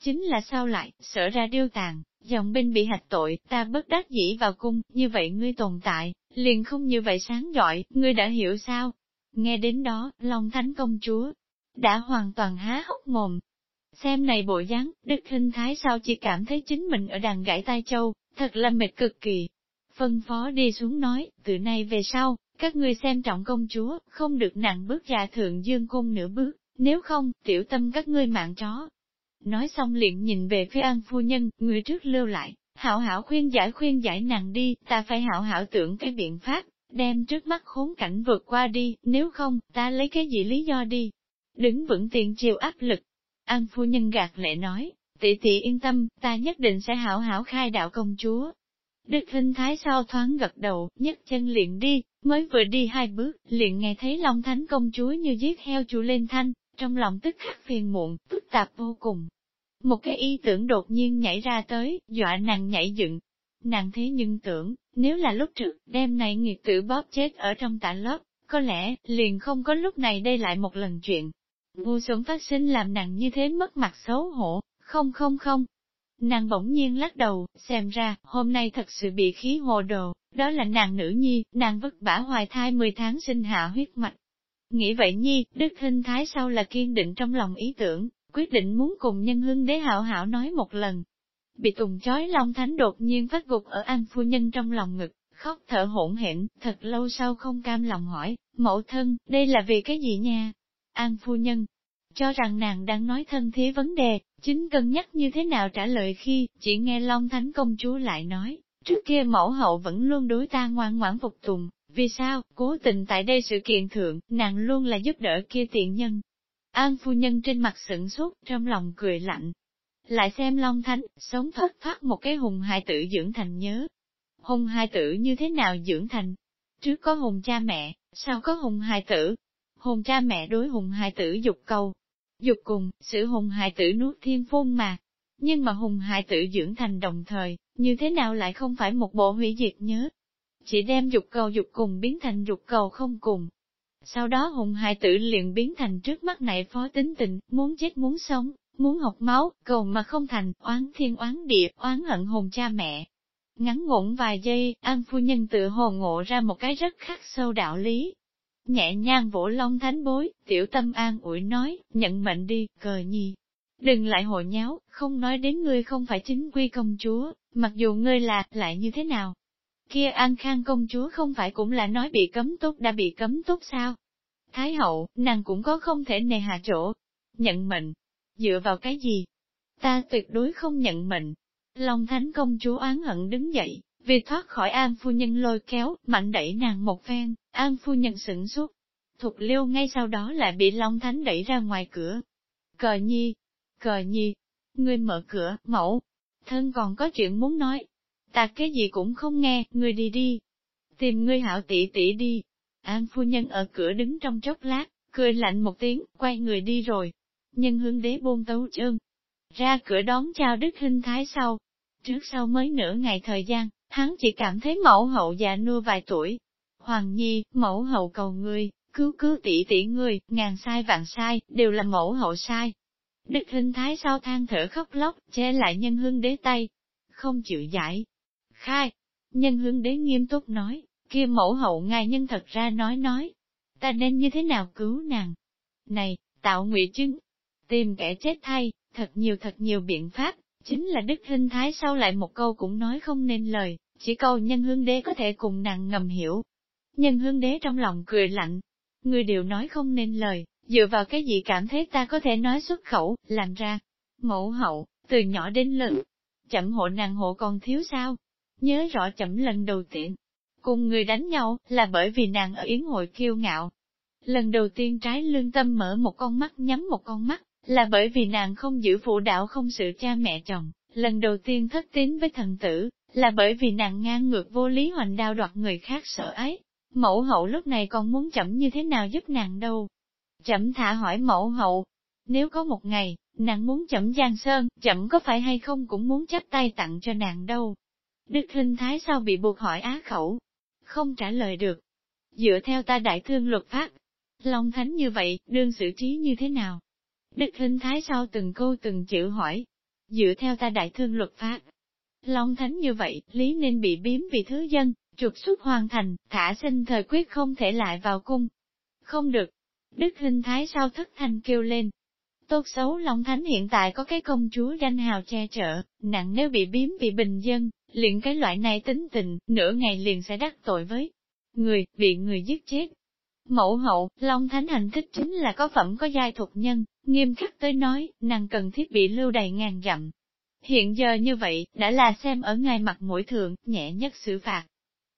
Chính là sao lại, sở ra điêu tàn, dòng binh bị hạch tội, ta bất đắc dĩ vào cung, như vậy ngươi tồn tại, liền không như vậy sáng giỏi, ngươi đã hiểu sao? Nghe đến đó, Long Thánh công chúa, đã hoàn toàn há hốc mồm. Xem này bộ dáng, Đức Hinh Thái sao chỉ cảm thấy chính mình ở đàn gãy tai châu, thật là mệt cực kỳ. phân phó đi xuống nói, từ nay về sau, các ngươi xem trọng công chúa, không được nặng bước ra thượng dương cung nửa bước, nếu không, tiểu tâm các ngươi mạng chó. Nói xong liền nhìn về phía an phu nhân, người trước lưu lại, hảo hảo khuyên giải khuyên giải nàng đi, ta phải hảo hảo tưởng cái biện pháp, đem trước mắt khốn cảnh vượt qua đi, nếu không, ta lấy cái gì lý do đi. Đứng vững tiền chiều áp lực. An phu nhân gạt lệ nói, tỷ tỷ yên tâm, ta nhất định sẽ hảo hảo khai đạo công chúa. Đức hình Thái sao thoáng gật đầu, nhấc chân liền đi, mới vừa đi hai bước, liền nghe thấy Long Thánh công chúa như giết heo chủ lên thanh, trong lòng tức khắc phiền muộn, phức tạp vô cùng. Một cái ý tưởng đột nhiên nhảy ra tới, dọa nàng nhảy dựng. Nàng thế nhưng tưởng, nếu là lúc trước, đêm này nghiệt tử bóp chết ở trong tạ lớp, có lẽ, liền không có lúc này đây lại một lần chuyện. Ngu xuẩn phát sinh làm nàng như thế mất mặt xấu hổ, không không không. Nàng bỗng nhiên lắc đầu, xem ra, hôm nay thật sự bị khí hồ đồ, đó là nàng nữ nhi, nàng vất vả hoài thai 10 tháng sinh hạ huyết mạch. Nghĩ vậy nhi, Đức Hinh Thái sau là kiên định trong lòng ý tưởng, quyết định muốn cùng nhân hương đế hảo hảo nói một lần. Bị tùng chói Long Thánh đột nhiên phát gục ở An Phu Nhân trong lòng ngực, khóc thở hỗn hển, thật lâu sau không cam lòng hỏi, mẫu thân, đây là vì cái gì nha? An Phu Nhân, cho rằng nàng đang nói thân thế vấn đề, chính cân nhắc như thế nào trả lời khi, chỉ nghe Long Thánh công chúa lại nói, trước kia mẫu hậu vẫn luôn đối ta ngoan ngoãn phục tùng, vì sao, cố tình tại đây sự kiện thượng, nàng luôn là giúp đỡ kia tiện nhân. An phu nhân trên mặt sửng sốt, trong lòng cười lạnh. Lại xem Long Thánh, sống thoát thoát một cái hùng hài tử dưỡng thành nhớ. Hùng hài tử như thế nào dưỡng thành? Trước có hùng cha mẹ, sao có hùng hài tử? Hùng cha mẹ đối hùng hài tử dục cầu, Dục cùng, sự hùng hài tử nuốt thiên phun mà. Nhưng mà hùng hài tử dưỡng thành đồng thời, như thế nào lại không phải một bộ hủy diệt nhớ. Chỉ đem dục cầu dục cùng biến thành dục cầu không cùng. Sau đó hùng hài tử liền biến thành trước mắt này phó tính tình, muốn chết muốn sống, muốn học máu, cầu mà không thành, oán thiên oán địa, oán hận hùng cha mẹ. Ngắn ngủn vài giây, An phu nhân tự hồ ngộ ra một cái rất khắc sâu đạo lý, nhẹ nhàng vỗ long thánh bối, tiểu tâm an ủi nói, nhận mệnh đi, cờ nhi. Đừng lại hồ nháo, không nói đến ngươi không phải chính quy công chúa, mặc dù ngươi là, lại như thế nào. Kia an khang công chúa không phải cũng là nói bị cấm túc đã bị cấm túc sao? Thái hậu, nàng cũng có không thể nề hạ chỗ. Nhận mệnh. Dựa vào cái gì? Ta tuyệt đối không nhận mệnh. Long thánh công chúa oán hận đứng dậy, vì thoát khỏi An phu nhân lôi kéo, mạnh đẩy nàng một phen, An phu nhân sửng sốt. Thục liêu ngay sau đó lại bị Long Thánh đẩy ra ngoài cửa. Cờ nhi, cờ nhi, ngươi mở cửa, mẫu, thân còn có chuyện muốn nói. Ta cái gì cũng không nghe, ngươi đi đi. Tìm ngươi hảo tỷ tỷ đi. An phu nhân ở cửa đứng trong chốc lát, cười lạnh một tiếng, quay người đi rồi. Nhân hương đế buông tấu trơn. Ra cửa đón chào Đức Hinh Thái sau. Trước sau mới nửa ngày thời gian, hắn chỉ cảm thấy mẫu hậu già nua vài tuổi. Hoàng Nhi, mẫu hậu cầu ngươi, cứu cứu tỷ tỷ ngươi, ngàn sai vạn sai, đều là mẫu hậu sai. Đức hình thái sau than thở khóc lóc, che lại nhân hương đế tay, không chịu giải. Khai, nhân hương đế nghiêm túc nói, kia mẫu hậu ngài nhân thật ra nói nói, ta nên như thế nào cứu nàng? Này, tạo ngụy chứng, tìm kẻ chết thay, thật nhiều thật nhiều biện pháp, chính là đức hình thái sau lại một câu cũng nói không nên lời, chỉ câu nhân hương đế có thể cùng nàng ngầm hiểu. Nhân hương đế trong lòng cười lạnh, người đều nói không nên lời, dựa vào cái gì cảm thấy ta có thể nói xuất khẩu, làm ra. Mẫu hậu, từ nhỏ đến lớn, chậm hộ nàng hộ còn thiếu sao? Nhớ rõ chậm lần đầu tiên, cùng người đánh nhau, là bởi vì nàng ở yến hội kiêu ngạo. Lần đầu tiên trái lương tâm mở một con mắt nhắm một con mắt, là bởi vì nàng không giữ phụ đạo không sự cha mẹ chồng. Lần đầu tiên thất tín với thần tử, là bởi vì nàng ngang ngược vô lý hoành đao đoạt người khác sợ ấy. Mẫu hậu lúc này còn muốn chậm như thế nào giúp nàng đâu. Chậm thả hỏi mẫu hậu, nếu có một ngày, nàng muốn chậm giang sơn, chậm có phải hay không cũng muốn chấp tay tặng cho nàng đâu. Đức hình thái sao bị buộc hỏi á khẩu, không trả lời được. Dựa theo ta đại thương luật pháp, Long Thánh như vậy, đương xử trí như thế nào? Đức hình thái sao từng câu từng chữ hỏi. Dựa theo ta đại thương luật pháp, Long Thánh như vậy, lý nên bị biếm vì thứ dân, trục xuất hoàn thành, thả sinh thời quyết không thể lại vào cung. Không được. Đức Hinh thái sao thất thanh kêu lên. Tốt xấu Long Thánh hiện tại có cái công chúa danh hào che chở, nặng nếu bị biếm bị bình dân, liền cái loại này tính tình, nửa ngày liền sẽ đắc tội với người, bị người giết chết. Mẫu hậu, Long Thánh hành thích chính là có phẩm có giai thuộc nhân, nghiêm khắc tới nói, nàng cần thiết bị lưu đầy ngàn dặm. Hiện giờ như vậy, đã là xem ở ngài mặt mũi thượng, nhẹ nhất xử phạt.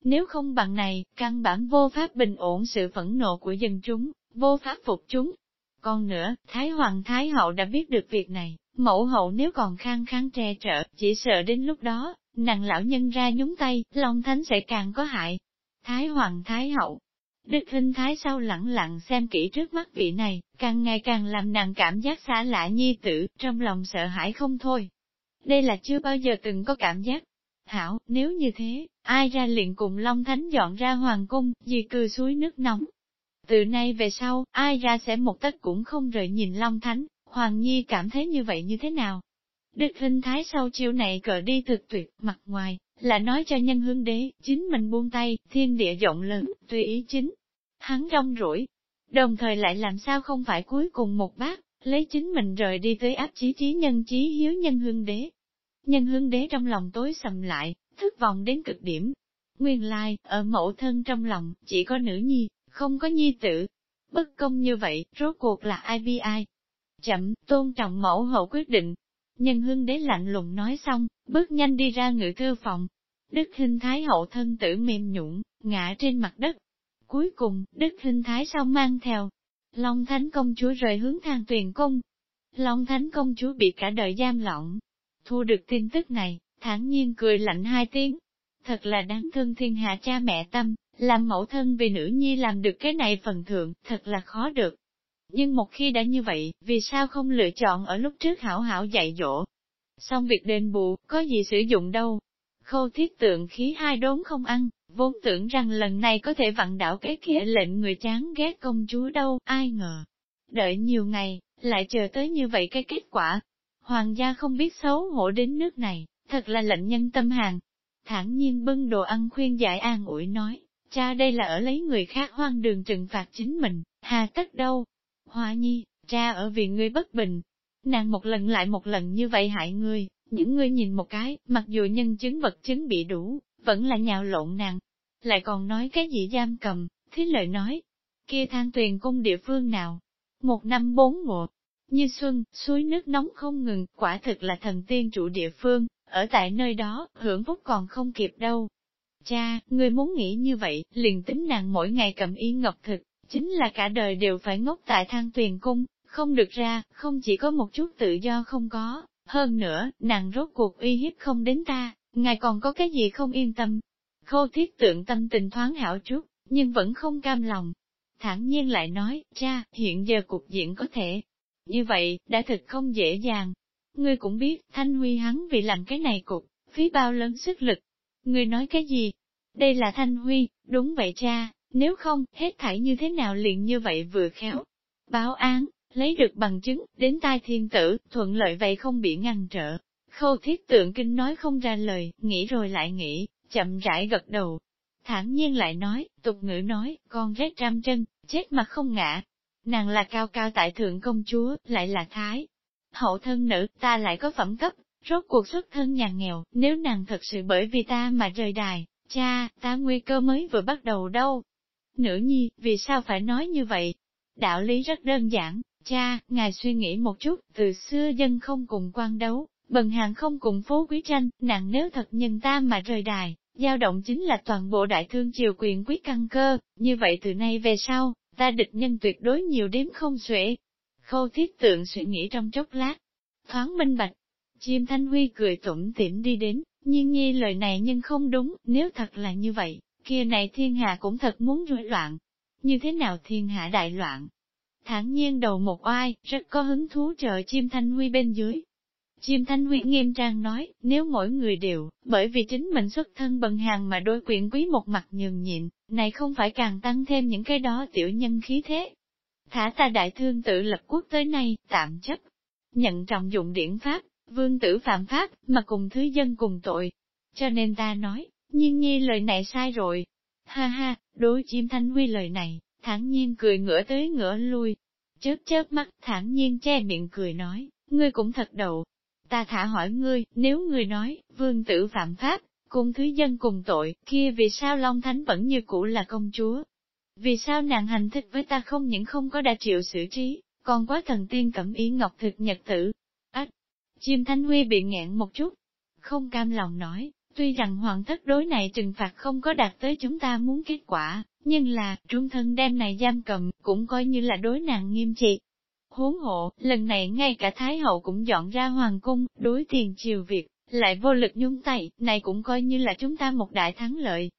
Nếu không bằng này, căn bản vô pháp bình ổn sự phẫn nộ của dân chúng, vô pháp phục chúng. Còn nữa, Thái Hoàng Thái Hậu đã biết được việc này, mẫu hậu nếu còn khang kháng tre trợ, chỉ sợ đến lúc đó, nàng lão nhân ra nhúng tay, Long Thánh sẽ càng có hại. Thái Hoàng Thái Hậu, Đức Hinh Thái sau lặng lặng xem kỹ trước mắt vị này, càng ngày càng làm nàng cảm giác xa lạ nhi tử, trong lòng sợ hãi không thôi. Đây là chưa bao giờ từng có cảm giác. Hảo, nếu như thế, ai ra liền cùng Long Thánh dọn ra hoàng cung, gì cư suối nước nóng. Từ nay về sau, ai ra sẽ một tấc cũng không rời nhìn Long Thánh, Hoàng Nhi cảm thấy như vậy như thế nào? Đức hình Thái sau chiều này cờ đi thực tuyệt, mặt ngoài, là nói cho nhân hương đế, chính mình buông tay, thiên địa rộng lớn, tùy ý chính. Hắn rong rủi, đồng thời lại làm sao không phải cuối cùng một bác, lấy chính mình rời đi tới áp chí trí nhân trí hiếu nhân hương đế. Nhân hương đế trong lòng tối sầm lại, thất vọng đến cực điểm. Nguyên lai, ở mẫu thân trong lòng, chỉ có nữ nhi, không có nhi tử. Bất công như vậy, rốt cuộc là ai bi ai? Chậm, tôn trọng mẫu hậu quyết định, Nhân hương đế lạnh lùng nói xong, bước nhanh đi ra ngự thư phòng. Đức hình thái hậu thân tử mềm nhũng, ngã trên mặt đất. Cuối cùng, đức hình thái sau mang theo. Long thánh công chúa rời hướng thang tuyền cung. Long thánh công chúa bị cả đời giam lỏng. Thu được tin tức này, thản nhiên cười lạnh hai tiếng. Thật là đáng thương thiên hạ cha mẹ tâm, làm mẫu thân vì nữ nhi làm được cái này phần thượng, thật là khó được. Nhưng một khi đã như vậy, vì sao không lựa chọn ở lúc trước hảo hảo dạy dỗ? Xong việc đền bù, có gì sử dụng đâu? Khâu thiết tượng khí hai đốn không ăn, vốn tưởng rằng lần này có thể vặn đảo cái kia lệnh người chán ghét công chúa đâu, ai ngờ. Đợi nhiều ngày, lại chờ tới như vậy cái kết quả. Hoàng gia không biết xấu hổ đến nước này, thật là lệnh nhân tâm hàng. Thẳng nhiên bưng đồ ăn khuyên giải an ủi nói, cha đây là ở lấy người khác hoang đường trừng phạt chính mình, hà tất đâu, Hoa nhi, cha ở vì ngươi bất bình. Nàng một lần lại một lần như vậy hại ngươi, những ngươi nhìn một cái, mặc dù nhân chứng vật chứng bị đủ, vẫn là nhào lộn nàng. Lại còn nói cái gì giam cầm, thế lời nói. Kia than tuyền cung địa phương nào? Một năm bốn mùa, như xuân, suối nước nóng không ngừng, quả thực là thần tiên trụ địa phương, ở tại nơi đó, hưởng phúc còn không kịp đâu. Cha, người muốn nghĩ như vậy, liền tính nàng mỗi ngày cầm y ngọc thực, chính là cả đời đều phải ngốc tại thang tuyền cung, không được ra, không chỉ có một chút tự do không có, hơn nữa, nàng rốt cuộc uy hiếp không đến ta, ngài còn có cái gì không yên tâm. Khô thiết tượng tâm tình thoáng hảo chút, nhưng vẫn không cam lòng. Thẳng nhiên lại nói, cha, hiện giờ cục diện có thể. Như vậy, đã thật không dễ dàng. Ngươi cũng biết, Thanh Huy hắn vì làm cái này cục, phí bao lớn sức lực. Ngươi nói cái gì? Đây là Thanh Huy, đúng vậy cha, nếu không, hết thảy như thế nào liền như vậy vừa khéo. Báo án, lấy được bằng chứng, đến tai thiên tử, thuận lợi vậy không bị ngăn trở. Khâu thiết tượng kinh nói không ra lời, nghĩ rồi lại nghĩ, chậm rãi gật đầu. thản nhiên lại nói, tục ngữ nói, con rét trăm chân, chết mà không ngã. Nàng là cao cao tại thượng công chúa, lại là thái. Hậu thân nữ, ta lại có phẩm cấp, rốt cuộc xuất thân nhà nghèo, nếu nàng thật sự bởi vì ta mà rời đài, cha, ta nguy cơ mới vừa bắt đầu đâu, Nữ nhi, vì sao phải nói như vậy? Đạo lý rất đơn giản, cha, ngài suy nghĩ một chút, từ xưa dân không cùng quan đấu, bần hàng không cùng phố quý tranh, nàng nếu thật nhân ta mà rời đài, dao động chính là toàn bộ đại thương triều quyền quyết căn cơ, như vậy từ nay về sau, ta địch nhân tuyệt đối nhiều đếm không xuể. Khâu thiết tượng suy nghĩ trong chốc lát, thoáng minh bạch. Chim Thanh Huy cười tủm tỉm đi đến, nhiên nhi lời này nhưng không đúng, nếu thật là như vậy, kia này thiên hạ cũng thật muốn rối loạn. Như thế nào thiên hạ đại loạn? Thẳng nhiên đầu một oai, rất có hứng thú chờ chim thanh huy bên dưới. Chim thanh huy nghiêm trang nói, nếu mỗi người đều, bởi vì chính mình xuất thân bần hàng mà đôi quyện quý một mặt nhường nhịn, này không phải càng tăng thêm những cái đó tiểu nhân khí thế. Thả ta đại thương tự lập quốc tới nay, tạm chấp, nhận trọng dụng điển pháp, vương tử phạm pháp, mà cùng thứ dân cùng tội. Cho nên ta nói, Nhiên nhi lời này sai rồi. Ha ha, đối chim thanh huy lời này, thản nhiên cười ngửa tới ngửa lui. Chớp chớp mắt, thản nhiên che miệng cười nói, ngươi cũng thật đầu. Ta thả hỏi ngươi, nếu ngươi nói, vương tử phạm pháp, cùng thứ dân cùng tội, kia vì sao Long Thánh vẫn như cũ là công chúa? Vì sao nàng hành thích với ta không những không có đa triệu xử trí, còn quá thần tiên cẩm ý ngọc thực nhật tử? Ách! Chim Thanh Huy bị nghẹn một chút, không cam lòng nói, tuy rằng hoàng thất đối này trừng phạt không có đạt tới chúng ta muốn kết quả, nhưng là, trung thân đem này giam cầm, cũng coi như là đối nàng nghiêm trị. Huống hộ, lần này ngay cả Thái Hậu cũng dọn ra hoàng cung, đối tiền triều Việt, lại vô lực nhung tay, này cũng coi như là chúng ta một đại thắng lợi.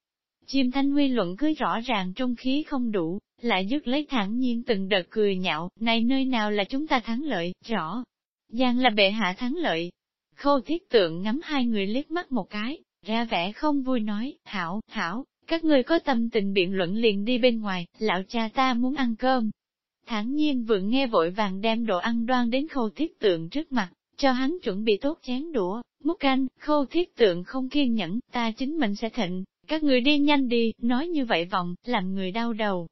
Chim thanh huy luận cứ rõ ràng trong khí không đủ, lại dứt lấy thẳng nhiên từng đợt cười nhạo, này nơi nào là chúng ta thắng lợi, rõ. Giang là bệ hạ thắng lợi. Khâu thiết tượng ngắm hai người liếc mắt một cái, ra vẻ không vui nói, hảo, hảo, các người có tâm tình biện luận liền đi bên ngoài, lão cha ta muốn ăn cơm. Thẳng nhiên vừa nghe vội vàng đem đồ ăn đoan đến khâu thiết tượng trước mặt, cho hắn chuẩn bị tốt chén đũa, múc canh, khâu thiết tượng không kiên nhẫn, ta chính mình sẽ thịnh, các người đi nhanh đi, nói như vậy vọng, làm người đau đầu.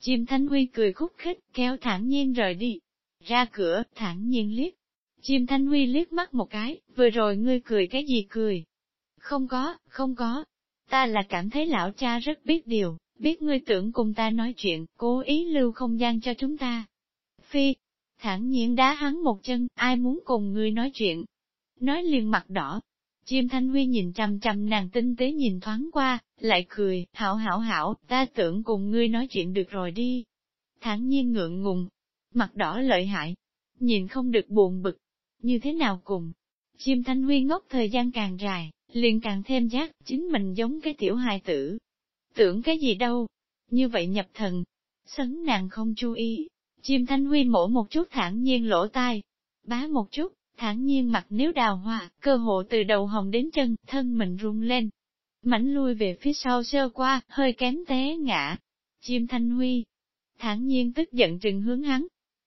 Chim Thanh Huy cười khúc khích, kéo thản nhiên rời đi. Ra cửa, thản nhiên liếc. Chim Thanh Huy liếc mắt một cái, vừa rồi ngươi cười cái gì cười? Không có, không có. Ta là cảm thấy lão cha rất biết điều, biết ngươi tưởng cùng ta nói chuyện, cố ý lưu không gian cho chúng ta. Phi, thản nhiên đá hắn một chân, ai muốn cùng ngươi nói chuyện. Nói liền mặt đỏ. Chim Thanh Huy nhìn chằm chằm nàng tinh tế nhìn thoáng qua, lại cười, hảo hảo hảo, ta tưởng cùng ngươi nói chuyện được rồi đi. Thản nhiên ngượng ngùng, mặt đỏ lợi hại, nhìn không được buồn bực, như thế nào cùng. Chim Thanh Huy ngốc thời gian càng dài, liền càng thêm giác, chính mình giống cái tiểu hài tử. Tưởng cái gì đâu, như vậy nhập thần. Sấn nàng không chú ý, chim thanh huy mổ một chút thản nhiên lỗ tai, bá một chút, thản nhiên mặt nếu đào hoa, cơ hộ từ đầu hồng đến chân, thân mình rung lên. Mảnh lui về phía sau sơ qua, hơi kém té ngã. Chim thanh huy, thản nhiên tức giận trừng hướng hắn,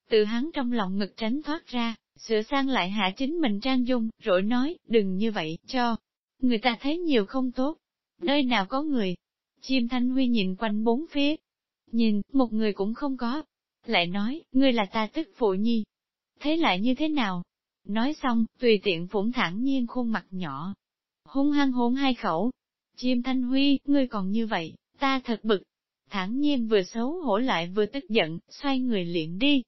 từ hắn trong lòng ngực tránh thoát ra, sửa sang lại hạ chính mình trang dung, rồi nói, đừng như vậy, cho. Người ta thấy nhiều không tốt. Nơi nào có người? Chim Thanh Huy nhìn quanh bốn phía. Nhìn, một người cũng không có. Lại nói, ngươi là ta tức phụ nhi. Thế lại như thế nào? Nói xong, tùy tiện phủng thẳng nhiên khuôn mặt nhỏ. Hung hăng hôn hai khẩu. Chim Thanh Huy, ngươi còn như vậy, ta thật bực. Thẳng nhiên vừa xấu hổ lại vừa tức giận, xoay người liền đi.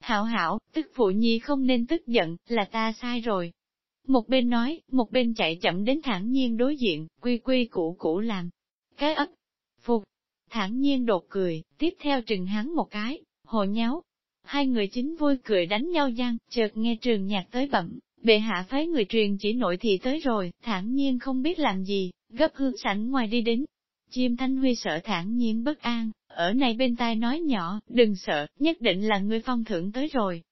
Hảo hảo, tức phụ nhi không nên tức giận, là ta sai rồi. Một bên nói, một bên chạy chậm đến thản nhiên đối diện, quy quy củ củ làm. Cái ấp, phục, thản nhiên đột cười, tiếp theo trừng hắn một cái, hồ nháo. Hai người chính vui cười đánh nhau gian, chợt nghe trường nhạc tới bẩm, bệ hạ phái người truyền chỉ nội thị tới rồi, thản nhiên không biết làm gì, gấp hương sảnh ngoài đi đến. Chim Thanh Huy sợ thản nhiên bất an, ở này bên tai nói nhỏ, đừng sợ, nhất định là người phong thưởng tới rồi.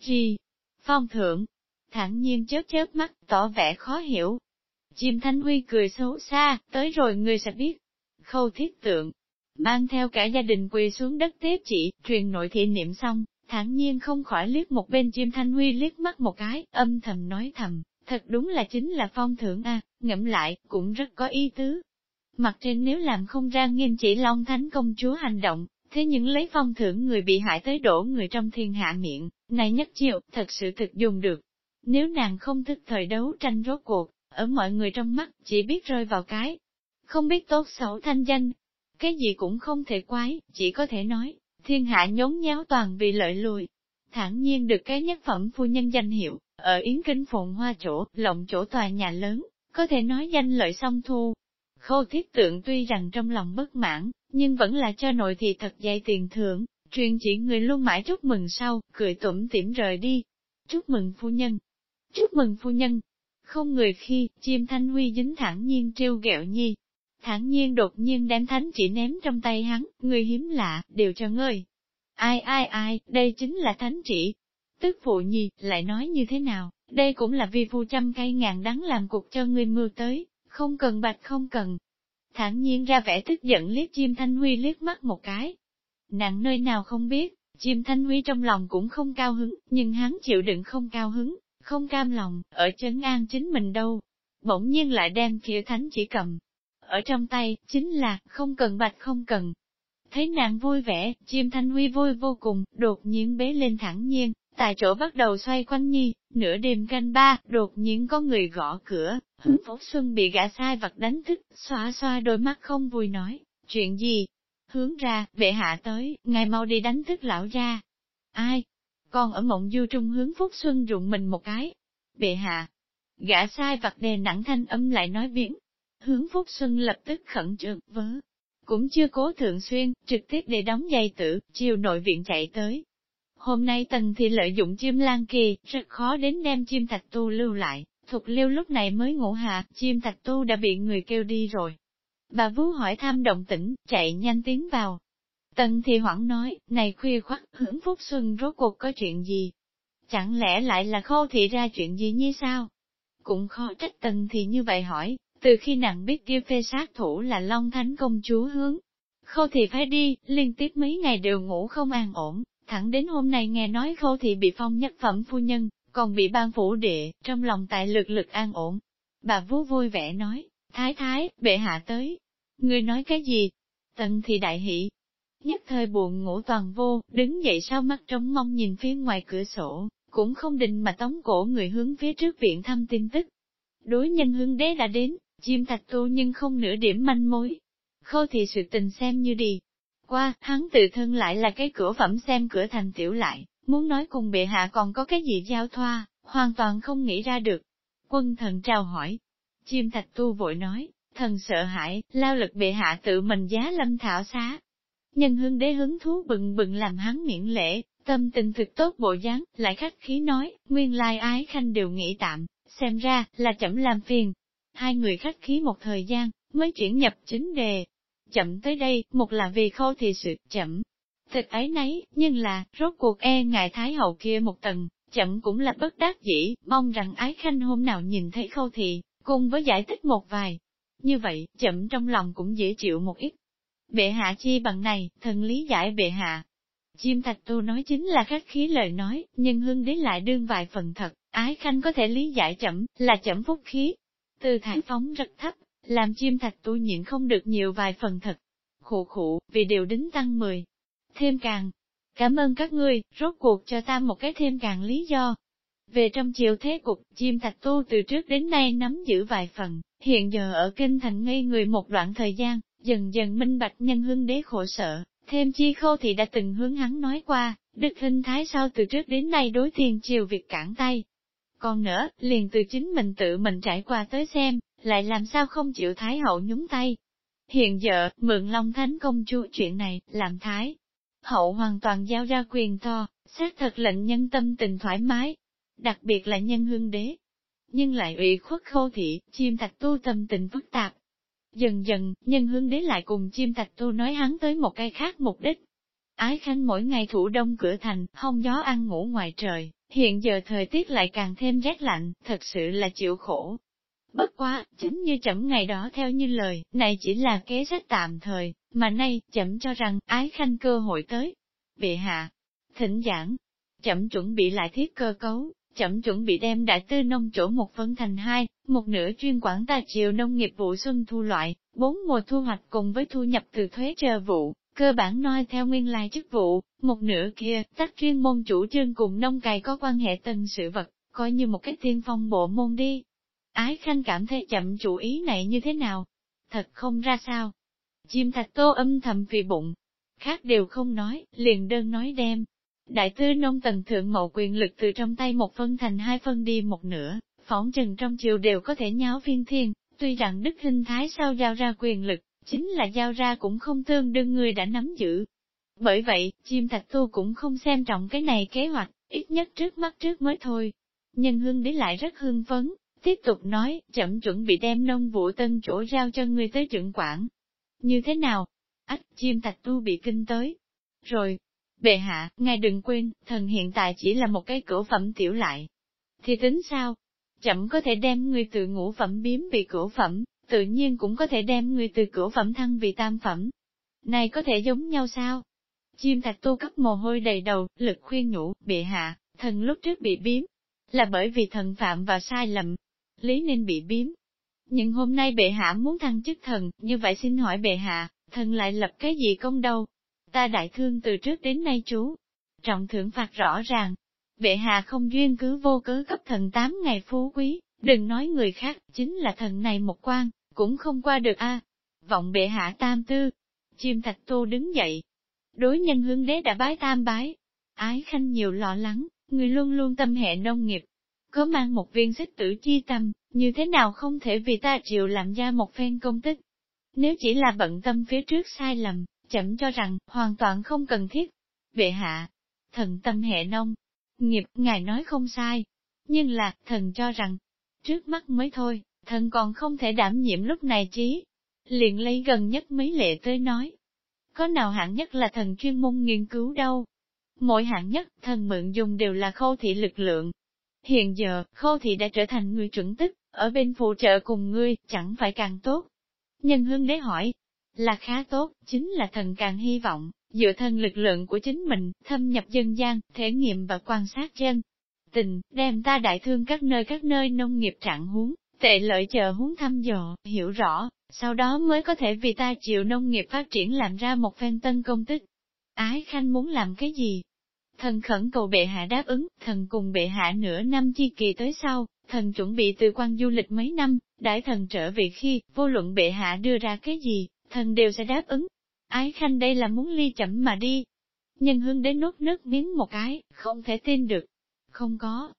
Gì? Phong thưởng? thản nhiên chớp chớp mắt, tỏ vẻ khó hiểu. Chim Thanh Huy cười xấu xa, tới rồi ngươi sẽ biết. Khâu thiết tượng, mang theo cả gia đình quỳ xuống đất tiếp chỉ, truyền nội thị niệm xong, thản nhiên không khỏi liếc một bên chim Thanh Huy liếc mắt một cái, âm thầm nói thầm, thật đúng là chính là phong thưởng a, ngẫm lại, cũng rất có ý tứ. Mặt trên nếu làm không ra nghiêm chỉ Long Thánh công chúa hành động, thế những lấy phong thưởng người bị hại tới đổ người trong thiên hạ miệng, này nhất chịu, thật sự thực dùng được. Nếu nàng không thức thời đấu tranh rốt cuộc, ở mọi người trong mắt, chỉ biết rơi vào cái. Không biết tốt xấu thanh danh. Cái gì cũng không thể quái, chỉ có thể nói, thiên hạ nhốn nháo toàn vì lợi lùi. Thẳng nhiên được cái nhất phẩm phu nhân danh hiệu, ở Yến Kinh Phồn Hoa chỗ, lộng chỗ tòa nhà lớn, có thể nói danh lợi song thu. Khâu thiết tượng tuy rằng trong lòng bất mãn, nhưng vẫn là cho nội thị thật dày tiền thưởng, truyền chỉ người luôn mãi chúc mừng sau, cười tủm tỉm rời đi. Chúc mừng phu nhân, Chúc mừng phu nhân. Không người khi, chim thanh huy dính thẳng nhiên trêu ghẹo nhi thản nhiên đột nhiên đem thánh chỉ ném trong tay hắn, người hiếm lạ, đều cho ngươi. Ai ai ai, đây chính là thánh chỉ. Tức phụ nhi, lại nói như thế nào, đây cũng là vì phu trăm cây ngàn đắng làm cuộc cho ngươi mưa tới, không cần bạch không cần. thản nhiên ra vẻ tức giận liếc chim thanh huy liếc mắt một cái. Nặng nơi nào không biết, chim thanh huy trong lòng cũng không cao hứng, nhưng hắn chịu đựng không cao hứng, không cam lòng, ở chấn an chính mình đâu. Bỗng nhiên lại đem kia thánh chỉ cầm. Ở trong tay, chính là, không cần bạch không cần. Thấy nàng vui vẻ, chim thanh huy vui vô cùng, đột nhiên bế lên thẳng nhiên, Tại chỗ bắt đầu xoay quanh nhi, nửa đêm canh ba, đột nhiên có người gõ cửa, hướng Phúc Xuân bị gã sai vật đánh thức, xoa xoa đôi mắt không vui nói, chuyện gì? Hướng ra, bệ hạ tới, ngài mau đi đánh thức lão ra. Ai? Còn ở mộng du trung hướng Phúc Xuân rụng mình một cái. Bệ hạ. Gã sai vặt đè nặng thanh âm lại nói viễn. Hướng Phúc Xuân lập tức khẩn trương vớ. Cũng chưa cố thường xuyên, trực tiếp để đóng giày tử, chiều nội viện chạy tới. Hôm nay tần thì lợi dụng chim lan kỳ, rất khó đến đem chim thạch tu lưu lại. Thục liêu lúc này mới ngủ hạ, chim thạch tu đã bị người kêu đi rồi. Bà Vú hỏi thăm động tĩnh, chạy nhanh tiến vào. Tần thì hoảng nói, này khuya khoắc, hưởng phúc xuân rốt cuộc có chuyện gì? Chẳng lẽ lại là khô thị ra chuyện gì như sao? Cũng khó trách tần thì như vậy hỏi, từ khi nàng biết kia phê sát thủ là Long Thánh công chúa hướng. Khâu thì phải đi, liên tiếp mấy ngày đều ngủ không an ổn, thẳng đến hôm nay nghe nói khâu thì bị phong nhất phẩm phu nhân, còn bị ban phủ địa, trong lòng tại lực lực an ổn. Bà vú vui vẻ nói, thái thái, bệ hạ tới. Người nói cái gì? Tần thì đại hỷ. Nhất thời buồn ngủ toàn vô, đứng dậy sau mắt trống mong nhìn phía ngoài cửa sổ, cũng không định mà tống cổ người hướng phía trước viện thăm tin tức. Đối nhân hướng đế đã đến, chim thạch tu nhưng không nửa điểm manh mối. Khâu thì sự tình xem như đi. Qua, hắn tự thân lại là cái cửa phẩm xem cửa thành tiểu lại, muốn nói cùng bệ hạ còn có cái gì giao thoa, hoàn toàn không nghĩ ra được. Quân thần trao hỏi. Chim thạch tu vội nói, thần sợ hãi, lao lực bệ hạ tự mình giá lâm thảo xá. Nhân hương đế hứng thú bừng bừng làm hắn miễn lễ, tâm tình thực tốt bộ dáng, lại khách khí nói, nguyên lai ái khanh đều nghĩ tạm, xem ra, là chậm làm phiền. Hai người khách khí một thời gian, mới chuyển nhập chính đề. Chậm tới đây, một là vì khâu thì sự chậm, Thật ấy nấy, nhưng là, rốt cuộc e ngại Thái Hậu kia một tầng, chậm cũng là bất đắc dĩ, mong rằng ái khanh hôm nào nhìn thấy khâu thì cùng với giải thích một vài. Như vậy, chậm trong lòng cũng dễ chịu một ít. Bệ hạ chi bằng này, thần lý giải bệ hạ. Chim thạch tu nói chính là khách khí lời nói, nhưng hương đến lại đương vài phần thật, ái khanh có thể lý giải chậm, là chậm phúc khí. Từ thản phóng rất thấp, làm chim thạch tu nhịn không được nhiều vài phần thật. Khụ khụ, vì đều đính tăng 10, thêm càng. Cảm ơn các ngươi, rốt cuộc cho ta một cái thêm càng lý do. Về trong chiều thế cục, chim thạch tu từ trước đến nay nắm giữ vài phần, hiện giờ ở kinh thành ngây người một đoạn thời gian, dần dần minh bạch nhân hương đế khổ sở, thêm chi khô thì đã từng hướng hắn nói qua, đức hình thái sao từ trước đến nay đối thiên chiều việc cản tay. Còn nữa, liền từ chính mình tự mình trải qua tới xem, lại làm sao không chịu thái hậu nhúng tay. Hiện giờ, mượn Long Thánh công chúa chuyện này, làm thái, hậu hoàn toàn giao ra quyền to, xác thật lệnh nhân tâm tình thoải mái, đặc biệt là nhân hương đế. Nhưng lại ủy khuất khô thị, chim thạch tu tâm tình phức tạp. Dần dần, nhân hương đế lại cùng chim thạch tu nói hắn tới một cái khác mục đích. Ái khanh mỗi ngày thủ đông cửa thành, không gió ăn ngủ ngoài trời, hiện giờ thời tiết lại càng thêm rét lạnh, thật sự là chịu khổ. Bất quá, chính như chậm ngày đó theo như lời, này chỉ là kế sách tạm thời, mà nay, chậm cho rằng, ái khanh cơ hội tới. Bệ hạ, thỉnh giảng, chậm chuẩn bị lại thiết cơ cấu, chậm chuẩn bị đem đại tư nông chỗ một phân thành hai, một nửa chuyên quản ta chiều nông nghiệp vụ xuân thu loại, bốn mùa thu hoạch cùng với thu nhập từ thuế chờ vụ, cơ bản noi theo nguyên lai chức vụ, một nửa kia, tách chuyên môn chủ trương cùng nông cày có quan hệ từng sự vật, coi như một cái tiên phong bộ môn đi. Ái Khanh cảm thấy chậm chủ ý này như thế nào? Thật không ra sao? Chim thạch tô âm thầm vì bụng. Khác đều không nói, liền đơn nói đem. Đại tư nông tần thượng mậu quyền lực từ trong tay một phân thành hai phân đi một nửa, phỏng trừng trong chiều đều có thể nháo phiên thiên, tuy rằng đức hình thái sau giao ra quyền lực, chính là giao ra cũng không tương đương người đã nắm giữ. Bởi vậy, chim thạch tu cũng không xem trọng cái này kế hoạch, ít nhất trước mắt trước mới thôi. Nhân hương đế lại rất hương phấn, tiếp tục nói, chậm chuẩn bị đem nông vụ tân chỗ giao cho người tới trưởng quản, như thế nào? Ách, chim thạch tu bị kinh tới. Rồi, bệ hạ, ngài đừng quên, thần hiện tại chỉ là một cái cửa phẩm tiểu lại. Thì tính sao? Chậm có thể đem người từ ngũ phẩm biếm bị cửa phẩm, tự nhiên cũng có thể đem người từ cửa phẩm thăng vì tam phẩm. Này có thể giống nhau sao? Chim thạch tu cấp mồ hôi đầy đầu, lực khuyên nhủ, bệ hạ, thần lúc trước bị biếm, là bởi vì thần phạm và sai lầm, lý nên bị biếm, nhưng hôm nay bệ hạ muốn thăng chức thần, như vậy xin hỏi bệ hạ, thần lại lập cái gì công đâu? Ta đại thương từ trước đến nay chú. Trọng thưởng phạt rõ ràng. bệ hạ không duyên cứ vô cớ cấp thần tám ngày phú quý, đừng nói người khác, chính là thần này một quan, cũng không qua được a. Vọng bệ hạ tam tư, chim thạch tu đứng dậy. Đối nhân hướng đế đã bái tam bái, ái khanh nhiều lo lắng, người luôn luôn tâm hệ nông nghiệp, có mang một viên xích tử chi tâm, như thế nào không thể vì ta chịu làm ra một phen công tích. Nếu chỉ là bận tâm phía trước sai lầm, chậm cho rằng, hoàn toàn không cần thiết. Bệ hạ, thần tâm hệ nông, nghiệp, ngài nói không sai. Nhưng là, thần cho rằng, trước mắt mới thôi, thần còn không thể đảm nhiệm lúc này chí. Liền lấy gần nhất mấy lệ tới nói. Có nào hạng nhất là thần chuyên môn nghiên cứu đâu. Mỗi hạng nhất, thần mượn dùng đều là khâu thị lực lượng, Hiện giờ, khâu thị đã trở thành người chuẩn tích, ở bên phụ trợ cùng ngươi, chẳng phải càng tốt. Nhân hương đế hỏi, là khá tốt, chính là thần càng hy vọng, dựa thân lực lượng của chính mình, thâm nhập dân gian, thể nghiệm và quan sát dân. Tình, đem ta đại thương các nơi các nơi nông nghiệp trạng huống, tệ lợi chờ huống thăm dò, hiểu rõ, sau đó mới có thể vì ta chịu nông nghiệp phát triển làm ra một phen tân công tích. Ái Khanh muốn làm cái gì? Thần khẩn cầu bệ hạ đáp ứng, thần cùng bệ hạ nửa năm chi kỳ tới sau, thần chuẩn bị từ quan du lịch mấy năm, đại thần trở về khi, vô luận bệ hạ đưa ra cái gì, thần đều sẽ đáp ứng. Ái khanh đây là muốn ly chậm mà đi. Nhân hương đến nốt nước miếng một cái, không thể tin được. Không có.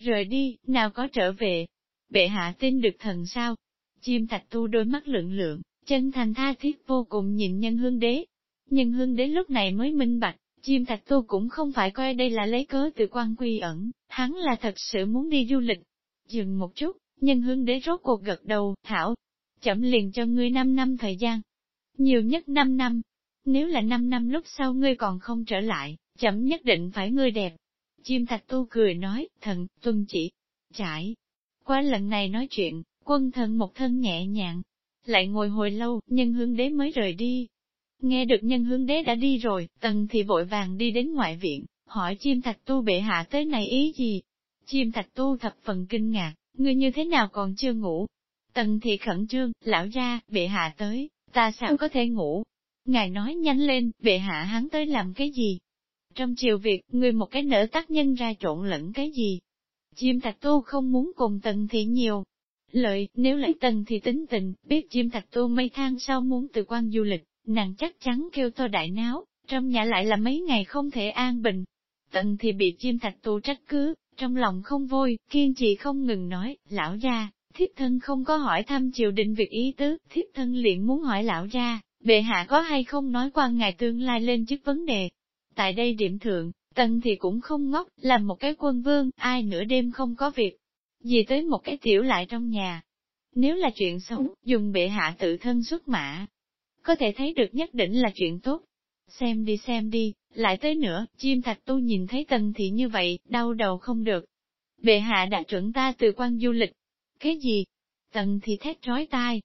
Rời đi, nào có trở về. Bệ hạ tin được thần sao? Chim thạch tu đôi mắt lượng lượng, chân thành tha thiết vô cùng nhìn nhân hương đế. Nhân hương đế lúc này mới minh bạch, Chim thạch tu cũng không phải coi đây là lấy cớ từ quan quy ẩn, hắn là thật sự muốn đi du lịch. Dừng một chút, nhân hương đế rốt cuộc gật đầu, thảo, chậm liền cho ngươi 5 năm thời gian. Nhiều nhất 5 năm. Nếu là 5 năm lúc sau ngươi còn không trở lại, chậm nhất định phải ngươi đẹp. Chim thạch tu cười nói, thần, tuân chỉ, trải. Qua lần này nói chuyện, quân thần một thân nhẹ nhàng, lại ngồi hồi lâu, nhân hương đế mới rời đi, Nghe được nhân hướng đế đã đi rồi, tần thì vội vàng đi đến ngoại viện, hỏi chim thạch tu bệ hạ tới này ý gì? Chim thạch tu thập phần kinh ngạc, người như thế nào còn chưa ngủ? Tần thì khẩn trương, lão ra, bệ hạ tới, ta sao có thể ngủ? Ngài nói nhanh lên, bệ hạ hắn tới làm cái gì? Trong chiều việc, người một cái nở tác nhân ra trộn lẫn cái gì? Chim thạch tu không muốn cùng tần thị nhiều. Lợi, nếu lại tần thì tính tình, biết chim thạch tu mấy tháng sau muốn từ quan du lịch, nàng chắc chắn kêu to đại náo, trong nhà lại là mấy ngày không thể an bình. tần thì bị chim thạch tu trách cứ, trong lòng không vui, kiên trì không ngừng nói, lão ra, thiếp thân không có hỏi thăm triều đình việc ý tứ, thiếp thân liền muốn hỏi lão ra, bệ hạ có hay không nói qua ngày tương lai lên chức vấn đề. Tại đây điểm thượng, tần thì cũng không ngốc, làm một cái quân vương, ai nửa đêm không có việc, gì tới một cái tiểu lại trong nhà. Nếu là chuyện xấu, dùng bệ hạ tự thân xuất mã, có thể thấy được nhất định là chuyện tốt. Xem đi xem đi, lại tới nữa, chim thạch tu nhìn thấy tần thị như vậy, đau đầu không được. Bệ hạ đã chuẩn ta từ quan du lịch. Cái gì? Tần thị thét trói tai.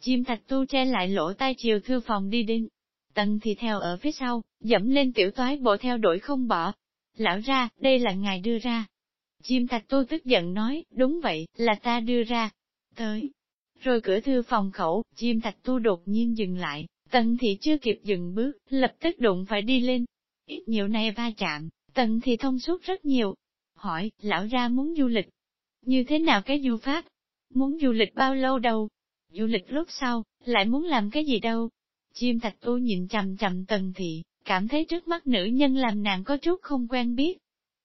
Chim thạch tu che lại lỗ tai chiều thư phòng đi đến. Tần thì theo ở phía sau, dẫm lên tiểu toái bộ theo đuổi không bỏ. Lão ra, đây là ngài đưa ra. Chim thạch tu tức giận nói, đúng vậy, là ta đưa ra. Tới, rồi cửa thư phòng khẩu, chim thạch tu đột nhiên dừng lại, tần thị chưa kịp dừng bước, lập tức đụng phải đi lên. Ít nhiều này va chạm, tần thị thông suốt rất nhiều. Hỏi, lão ra muốn du lịch. Như thế nào cái du pháp? Muốn du lịch bao lâu đâu? Du lịch lúc sau, lại muốn làm cái gì đâu? Chim thạch tu nhìn chầm chầm tần thị, cảm thấy trước mắt nữ nhân làm nàng có chút không quen biết.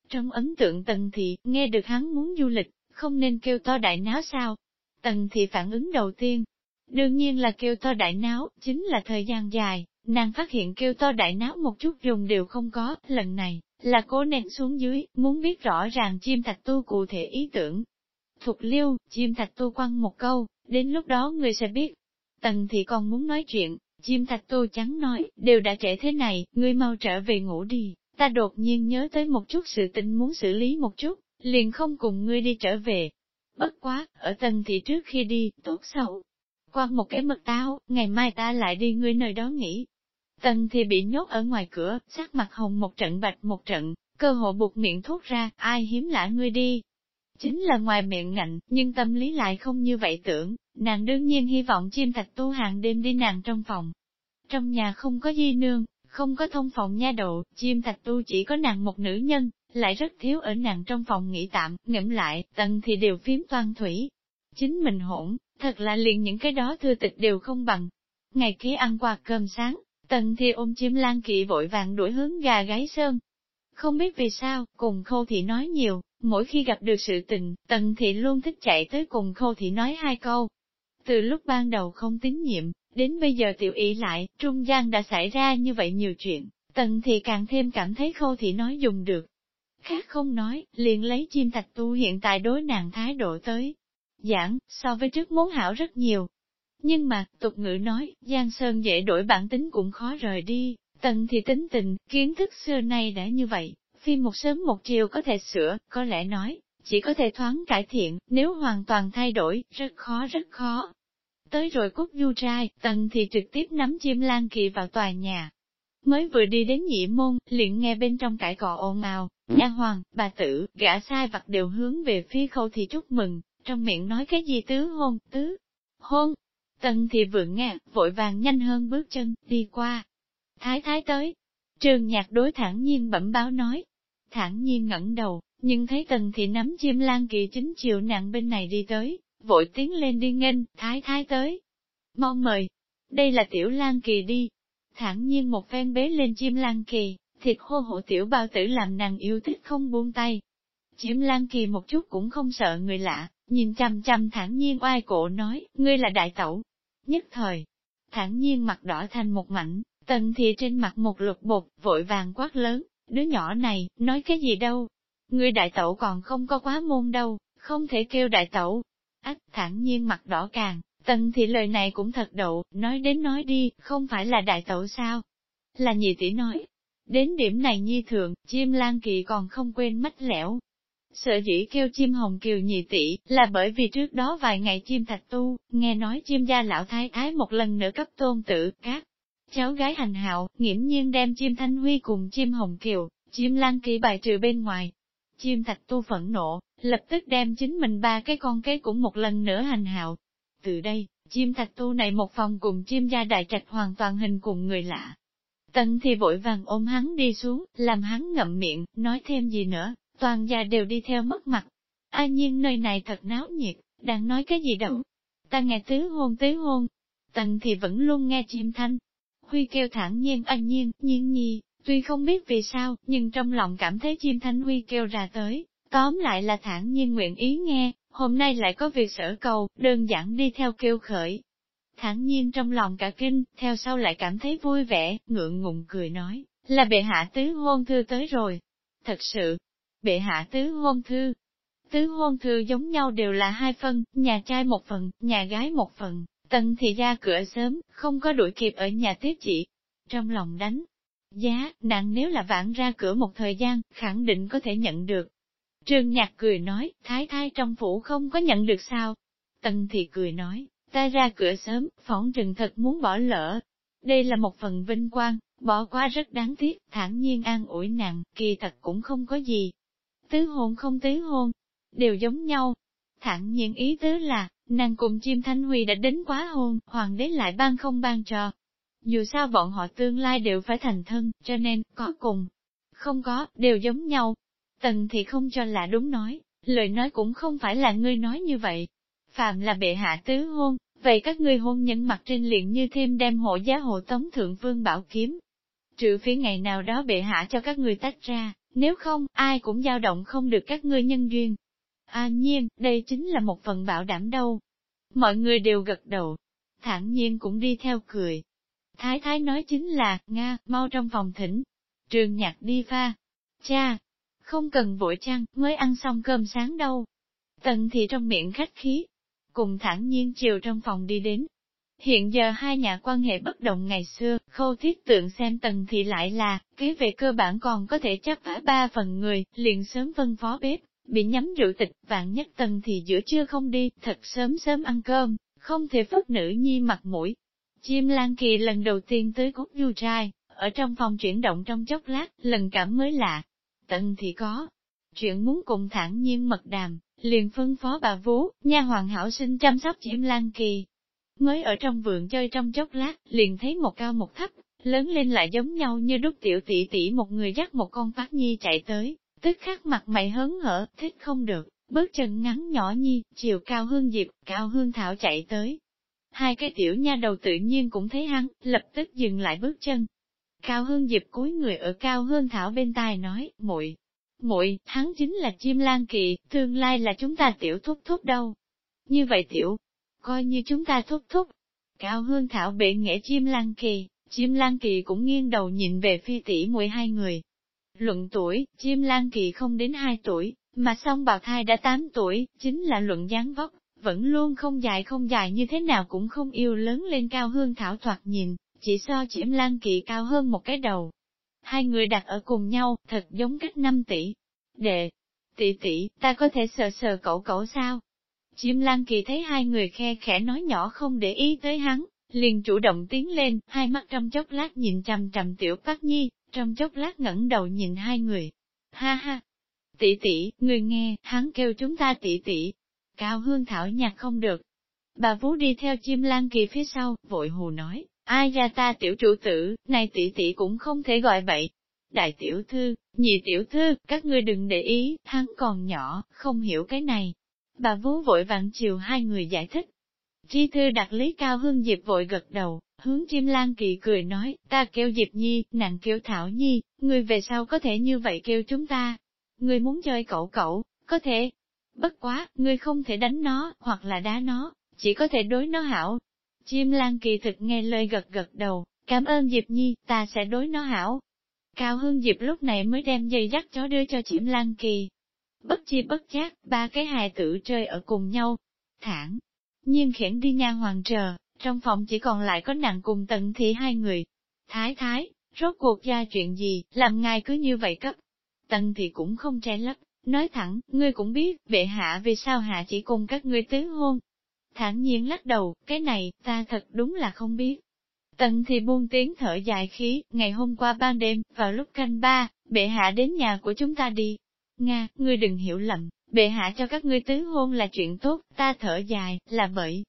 Trong ấn tượng tần thị, nghe được hắn muốn du lịch, không nên kêu to đại náo sao, Tần thị phản ứng đầu tiên, đương nhiên là kêu to đại náo, chính là thời gian dài, nàng phát hiện kêu to đại náo một chút dùng đều không có, lần này, là cố nén xuống dưới, muốn biết rõ ràng chim thạch tu cụ thể ý tưởng. Thục liêu, chim thạch tu quăng một câu, đến lúc đó người sẽ biết. Tần thị còn muốn nói chuyện, chim thạch tô trắng nói, đều đã trễ thế này, ngươi mau trở về ngủ đi, ta đột nhiên nhớ tới một chút sự tình muốn xử lý một chút, liền không cùng ngươi đi trở về, Bất quá, ở tầng thị trước khi đi, tốt xấu. Qua một cái mật táo, ngày mai ta lại đi ngươi nơi đó nghỉ. Tần thì bị nhốt ở ngoài cửa, sắc mặt hồng một trận bạch một trận, cơ hộ buộc miệng thốt ra, ai hiếm lạ ngươi đi. Chính là ngoài miệng ngạnh, nhưng tâm lý lại không như vậy tưởng, nàng đương nhiên hy vọng chim thạch tu hàng đêm đi nàng trong phòng. Trong nhà không có di nương, không có thông phòng nha độ, chim thạch tu chỉ có nàng một nữ nhân, lại rất thiếu ở nàng trong phòng nghỉ tạm, ngẫm lại, tần thì đều phím toan thủy. Chính mình hỗn, thật là liền những cái đó thư tịch đều không bằng. Ngày kế ăn qua cơm sáng, tần thì ôm chim lan kỵ vội vàng đuổi hướng gà gáy sơn. Không biết vì sao, cùng khâu thị nói nhiều, mỗi khi gặp được sự tình, tần thị luôn thích chạy tới cùng khâu thị nói hai câu. Từ lúc ban đầu không tín nhiệm, đến bây giờ tiểu ý lại, trung gian đã xảy ra như vậy nhiều chuyện, tần thị càng thêm cảm thấy khâu thị nói dùng được, Khác không nói, liền lấy chim thạch tu hiện tại đối nàng thái độ tới. Giảng, so với trước muốn hảo rất nhiều. Nhưng mà, tục ngữ nói, Giang Sơn dễ đổi bản tính cũng khó rời đi, tần thì tính tình, kiến thức xưa nay đã như vậy, phim một sớm một chiều có thể sửa, có lẽ nói, chỉ có thể thoáng cải thiện, nếu hoàn toàn thay đổi, rất khó rất khó. Tới rồi cút du trai, tần thì trực tiếp nắm chim lan kỳ vào tòa nhà. Mới vừa đi đến nhị môn, liền nghe bên trong cãi cọ ồn ào, nha hoàng, bà tử, gã sai vặt đều hướng về phía khâu thì chúc mừng, trong miệng nói cái gì tứ hôn, tứ, hôn. Tần thì vừa nghe, vội vàng nhanh hơn bước chân, đi qua. Thái thái tới. Trường nhạc đối Thản nhiên bẩm báo nói. Thản nhiên ngẩng đầu, nhưng thấy tần Thị nắm chim lan kỳ chính chiều nặng bên này đi tới, vội tiến lên đi nghênh, thái thái tới. Mong mời. Đây là tiểu lan kỳ đi. Thản nhiên một phen bế lên chim lan kỳ, thịt khô hộ tiểu bao tử làm nàng yêu thích không buông tay. Chim Lan Kỳ một chút cũng không sợ người lạ, nhìn chăm chăm thản nhiên oai cổ nói, ngươi là đại tẩu. Nhất thời, thản nhiên mặt đỏ thành một mảnh, tần thì trên mặt một lục bột, vội vàng quát lớn, đứa nhỏ này, nói cái gì đâu. người đại tẩu còn không có quá môn đâu, không thể kêu đại tẩu. Ách thẳng nhiên mặt đỏ càng, tần thì lời này cũng thật đậu, nói đến nói đi, không phải là đại tẩu sao? Là nhị tỷ nói, Đến điểm này nhi thượng, chim lan kỵ còn không quên mách lẻo. Sợ dĩ kêu chim hồng kiều nhị tỷ, là bởi vì trước đó vài ngày chim thạch tu, nghe nói chim gia lão thái thái một lần nữa cấp tôn tử, các cháu gái hành hạo, nghiễm nhiên đem chim thanh huy cùng chim hồng kiều, chim lan kỳ bài trừ bên ngoài. Chim thạch tu phẫn nộ, lập tức đem chính mình ba cái con kế cũng một lần nữa hành hạo. Từ đây, chim thạch tu này một phòng cùng chim gia đại trạch hoàn toàn hình cùng người lạ, Tần thì vội vàng ôm hắn đi xuống, làm hắn ngậm miệng, nói thêm gì nữa, toàn gia đều đi theo mất mặt. A nhiên nơi này thật náo nhiệt, đang nói cái gì đâu. Ta nghe tứ hôn tứ hôn. Tần thì vẫn luôn nghe chim thanh. Huy kêu thẳng nhiên anh nhiên, nhiên nhi, tuy không biết vì sao, nhưng trong lòng cảm thấy chim thanh Huy kêu ra tới. Tóm lại là thản nhiên nguyện ý nghe, hôm nay lại có việc sở cầu, đơn giản đi theo kêu khởi, thản nhiên trong lòng cả kinh, theo sau lại cảm thấy vui vẻ, ngượng ngùng cười nói, là bệ hạ tứ hôn thư tới rồi. Thật sự, bệ hạ tứ hôn thư. Tứ hôn thư giống nhau đều là hai phần, nhà trai một phần, nhà gái một phần, tần thì ra cửa sớm, không có đuổi kịp ở nhà tiếp chị. Trong lòng đánh, giá, nặng nếu là vãn ra cửa một thời gian, khẳng định có thể nhận được. Trương Nhạc cười nói, thái thái trong phủ không có nhận được sao? Tần thì cười nói, Ta ra cửa sớm, phỏng trừng thật muốn bỏ lỡ. Đây là một phần vinh quang, bỏ qua rất đáng tiếc, thản nhiên an ủi nàng, kỳ thật cũng không có gì. Tứ hôn không tứ hôn, đều giống nhau. Thản nhiên ý tứ là, nàng cùng chim thanh huy đã đến quá hôn, hoàng đế lại ban không ban cho. Dù sao bọn họ tương lai đều phải thành thân, cho nên, có cùng, không có, đều giống nhau. Tần thì không cho là đúng nói, lời nói cũng không phải là ngươi nói như vậy, Phạm là bệ hạ tứ hôn, vậy các ngươi hôn nhân mặt trên liền như thêm đem hộ giá hộ tống thượng vương bảo kiếm. Trừ phía ngày nào đó bệ hạ cho các ngươi tách ra, nếu không, ai cũng dao động không được các ngươi nhân duyên. À nhiên, đây chính là một phần bảo đảm đâu. Mọi người đều gật đầu, thản nhiên cũng đi theo cười. Thái thái nói chính là, Nga, mau trong phòng thỉnh. Trường nhạc đi pha. Cha, không cần vội chăng, mới ăn xong cơm sáng đâu. Tần thì trong miệng khách khí, cùng Thản nhiên chiều trong phòng đi đến. Hiện giờ hai nhà quan hệ bất đồng ngày xưa, khâu thiết tượng xem tần thì lại là, kế về cơ bản còn có thể chấp phá ba phần người, liền sớm phân phó bếp, bị nhắm rượu tịch, vạn nhất tần thì giữa trưa không đi, thật sớm sớm ăn cơm, không thể phất nữ nhi mặt mũi. Chim Lan Kỳ lần đầu tiên tới cốt du trai, ở trong phòng chuyển động trong chốc lát, lần cảm mới lạ. Tần thì có, chuyện muốn cùng thản nhiên mật đàm, liền phân phó bà vú, nha hoàng hảo sinh chăm sóc chim lan kỳ. Mới ở trong vườn chơi trong chốc lát, liền thấy một cao một thấp, lớn lên lại giống nhau như đúc tiểu tỷ tỷ một người dắt một con phát nhi chạy tới, tức khắc mặt mày hớn hở, thích không được, bước chân ngắn nhỏ nhi, chiều cao hương diệp, cao hương thảo chạy tới. Hai cái tiểu nha đầu tự nhiên cũng thấy hắn, lập tức dừng lại bước chân. Cao hương diệp cúi người ở cao hương thảo bên tai nói, muội muội hắn chính là chim lan kỳ, tương lai là chúng ta tiểu thúc thúc đâu. Như vậy tiểu, coi như chúng ta thúc thúc. Cao hương thảo bệ nghệ chim lan kỳ, chim lan kỳ cũng nghiêng đầu nhìn về phi tỷ muội hai người. Luận tuổi, chim lan kỳ không đến hai tuổi, mà song bào thai đã 8 tuổi, chính là luận dáng vóc, vẫn luôn không dài không dài như thế nào cũng không yêu lớn lên cao hương thảo thoạt nhìn, chỉ so chim lan kỳ cao hơn một cái đầu. Hai người đặt ở cùng nhau, thật giống cách 5 tỷ. Đệ, tỷ tỷ, ta có thể sờ sờ cậu cậu sao? Chim lan kỳ thấy hai người khe khẽ nói nhỏ không để ý tới hắn, liền chủ động tiến lên, hai mắt trong chốc lát nhìn trầm trầm tiểu phát nhi, trong chốc lát ngẩng đầu nhìn hai người. Ha ha, tỷ tỷ, người nghe, hắn kêu chúng ta tỷ tỷ. Cao hương thảo nhạc không được. Bà Vú đi theo chim lan kỳ phía sau, vội hù nói, ai ra ta tiểu chủ tử, này tỷ tỷ cũng không thể gọi vậy. Đại tiểu thư, nhị tiểu thư, các ngươi đừng để ý, hắn còn nhỏ, không hiểu cái này. Bà Vú vội vặn chiều hai người giải thích. Tri thư đặt lý cao hương Diệp vội gật đầu, hướng chim lan kỳ cười nói, ta kêu Diệp Nhi, nàng kêu Thảo Nhi, người về sau có thể như vậy kêu chúng ta, người muốn chơi cậu cậu, có thể. Bất quá, người không thể đánh nó, hoặc là đá nó, chỉ có thể đối nó hảo. Chim lan kỳ thực nghe lời gật gật đầu, cảm ơn Diệp Nhi, ta sẽ đối nó hảo. Cao Hương Diệp lúc này mới đem dây dắt chó đưa cho chim lan kỳ. Bất chi bất giác, ba cái hài tử chơi ở cùng nhau. Thẳng, nhiên khiển đi nha hoàng chờ, trong phòng chỉ còn lại có nàng cùng tận thị hai người. Thái thái, rốt cuộc ra chuyện gì, làm ngài cứ như vậy cấp, tận thị cũng không che lấp, nói thẳng, ngươi cũng biết, bệ hạ vì sao hạ chỉ cùng các ngươi tứ hôn. Thản nhiên lắc đầu, cái này, ta thật đúng là không biết. Tần thì buông tiếng thở dài khí, ngày hôm qua ban đêm, vào lúc canh ba, bệ hạ đến nhà của chúng ta đi. Nga, ngươi đừng hiểu lầm, bệ hạ cho các ngươi tứ hôn là chuyện tốt, ta thở dài, là bởi.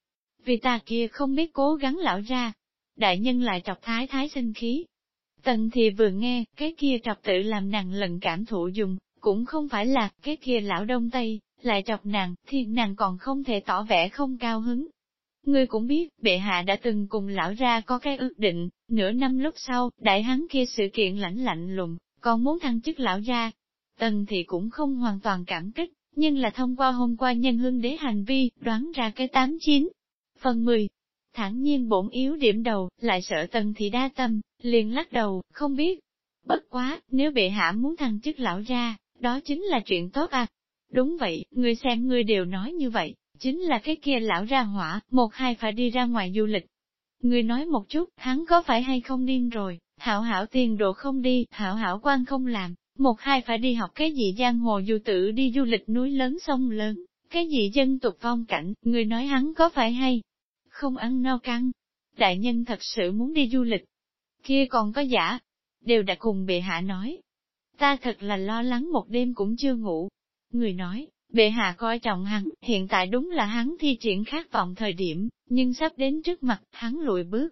Vì ta kia không biết cố gắng lão ra. Đại nhân lại chọc thái thái sinh khí, Tần thì vừa nghe, cái kia trọc tự làm nàng lần cảm thụ dùng, cũng không phải là cái kia lão đông tây, lại trọc nàng, thì nàng còn không thể tỏ vẻ không cao hứng. Ngươi cũng biết, bệ hạ đã từng cùng lão ra có cái ước định, nửa năm lúc sau, đại hắn kia sự kiện lãnh lạnh lùng, còn muốn thăng chức lão ra. Tần thì cũng không hoàn toàn cảm kích, nhưng là thông qua hôm qua nhân hương đế hành vi, đoán ra cái tám chín Phần 10, thản nhiên bổn yếu điểm đầu, lại sợ tần thì đa tâm, liền lắc đầu, không biết. Bất quá, nếu bệ hạ muốn thăng chức lão ra, đó chính là chuyện tốt à. Đúng vậy, người xem người đều nói như vậy, chính là cái kia lão ra hỏa, một hai phải đi ra ngoài du lịch. Người nói một chút, hắn có phải hay không điên rồi, hảo hảo tiền đồ không đi, hảo hảo quan không làm, một hai phải đi học cái gì giang hồ du tử đi du lịch núi lớn sông lớn, cái gì dân tục phong cảnh, người nói hắn có phải hay, không ăn no căng. Đại nhân thật sự muốn đi du lịch, kia còn có giả, đều đã cùng bệ hạ nói. Ta thật là lo lắng một đêm cũng chưa ngủ. Người nói, bệ hạ coi trọng hắn, hiện tại đúng là hắn thi triển khát vọng thời điểm, nhưng sắp đến trước mặt, hắn lùi bước.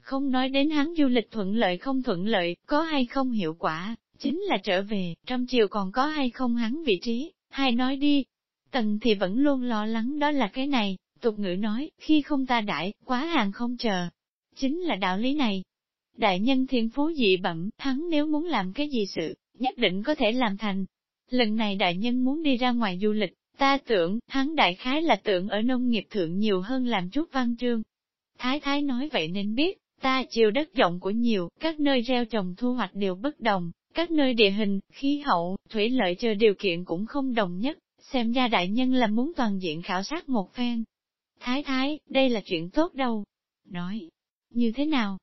Không nói đến hắn du lịch thuận lợi không thuận lợi, có hay không hiệu quả, chính là trở về, trong chiều còn có hay không hắn vị trí, hay nói đi. Tần thì vẫn luôn lo lắng đó là cái này, tục ngữ nói, khi không ta đãi, quá hàng không chờ. Chính là đạo lý này, Đại nhân thiên phú dị bẩm, hắn nếu muốn làm cái gì sự, nhất định có thể làm thành. Lần này đại nhân muốn đi ra ngoài du lịch, ta tưởng, hắn đại khái là tưởng ở nông nghiệp thượng nhiều hơn làm chút văn chương. Thái thái nói vậy nên biết, ta chiều đất rộng của nhiều, các nơi gieo trồng thu hoạch đều bất đồng, các nơi địa hình, khí hậu, thủy lợi chờ điều kiện cũng không đồng nhất, xem ra đại nhân là muốn toàn diện khảo sát một phen. Thái thái, đây là chuyện tốt đâu. Nói, như thế nào,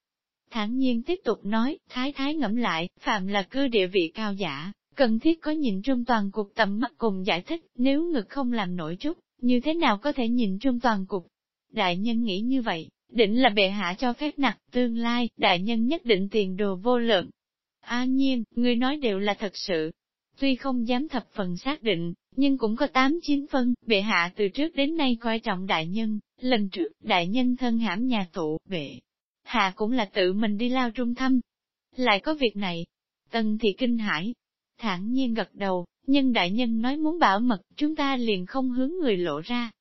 thản nhiên tiếp tục nói, thái thái ngẫm lại, phạm là cư địa vị cao giả, cần thiết có nhìn trung toàn cục tầm mắt cùng giải thích, nếu ngực không làm nổi chút, như thế nào có thể nhìn trung toàn cục. Đại nhân nghĩ như vậy, định là bệ hạ cho phép nặc tương lai, đại nhân nhất định tiền đồ vô lượng. A nhiên, người nói đều là thật sự. Tuy không dám thập phần xác định, nhưng cũng có tám chín phân, bệ hạ từ trước đến nay coi trọng đại nhân, lần trước, đại nhân thân hãm nhà tụ, bệ hạ cũng là tự mình đi lao trung thăm. Lại có việc này. Tần thì kinh hãi. thản nhiên gật đầu, nhưng đại nhân nói muốn bảo mật, chúng ta liền không hướng người lộ ra.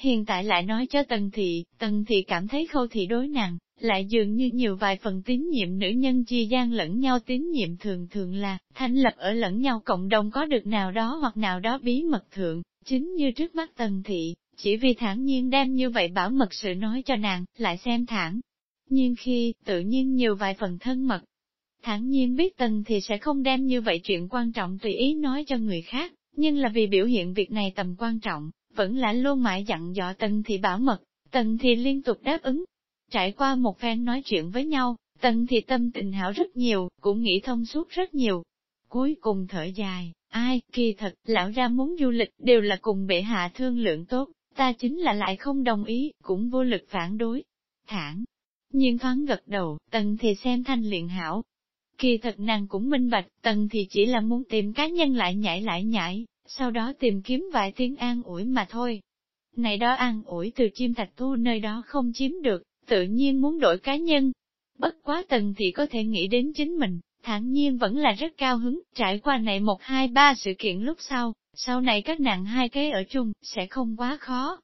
Hiện tại lại nói cho Tần Thị, Tần Thị cảm thấy khâu thị đối nàng, lại dường như nhiều vài phần tín nhiệm nữ nhân chi gian lẫn nhau. Tín nhiệm thường thường là, thành lập ở lẫn nhau cộng đồng có được nào đó hoặc nào đó bí mật thượng, chính như trước mắt Tần Thị, chỉ vì thản nhiên đem như vậy bảo mật sự nói cho nàng, lại xem thẳng. Nhưng khi, tự nhiên nhiều vài phần thân mật, thản nhiên biết Tần Thị sẽ không đem như vậy chuyện quan trọng tùy ý nói cho người khác, nhưng là vì biểu hiện việc này tầm quan trọng, vẫn là luôn mãi dặn dò Tần thị bảo mật, Tần thị liên tục đáp ứng. Trải qua một phen nói chuyện với nhau, Tần thị tâm tình hảo rất nhiều, cũng nghĩ thông suốt rất nhiều. Cuối cùng thở dài, ai, kỳ thật, lão ra muốn du lịch đều là cùng bệ hạ thương lượng tốt, ta chính là lại không đồng ý, cũng vô lực phản đối. Thẳng, nhiên thoáng gật đầu, tần thị xem thanh luyện hảo, Kỳ thật nàng cũng minh bạch, tần thì chỉ là muốn tìm cá nhân lại nhảy lại nhảy, sau đó tìm kiếm vài tiếng an ủi mà thôi. Này đó an ủi từ chim thạch thu nơi đó không chiếm được, tự nhiên muốn đổi cá nhân. Bất quá tần thì có thể nghĩ đến chính mình, thản nhiên vẫn là rất cao hứng, trải qua này một hai ba sự kiện lúc sau, sau này các nàng hai cái ở chung, sẽ không quá khó.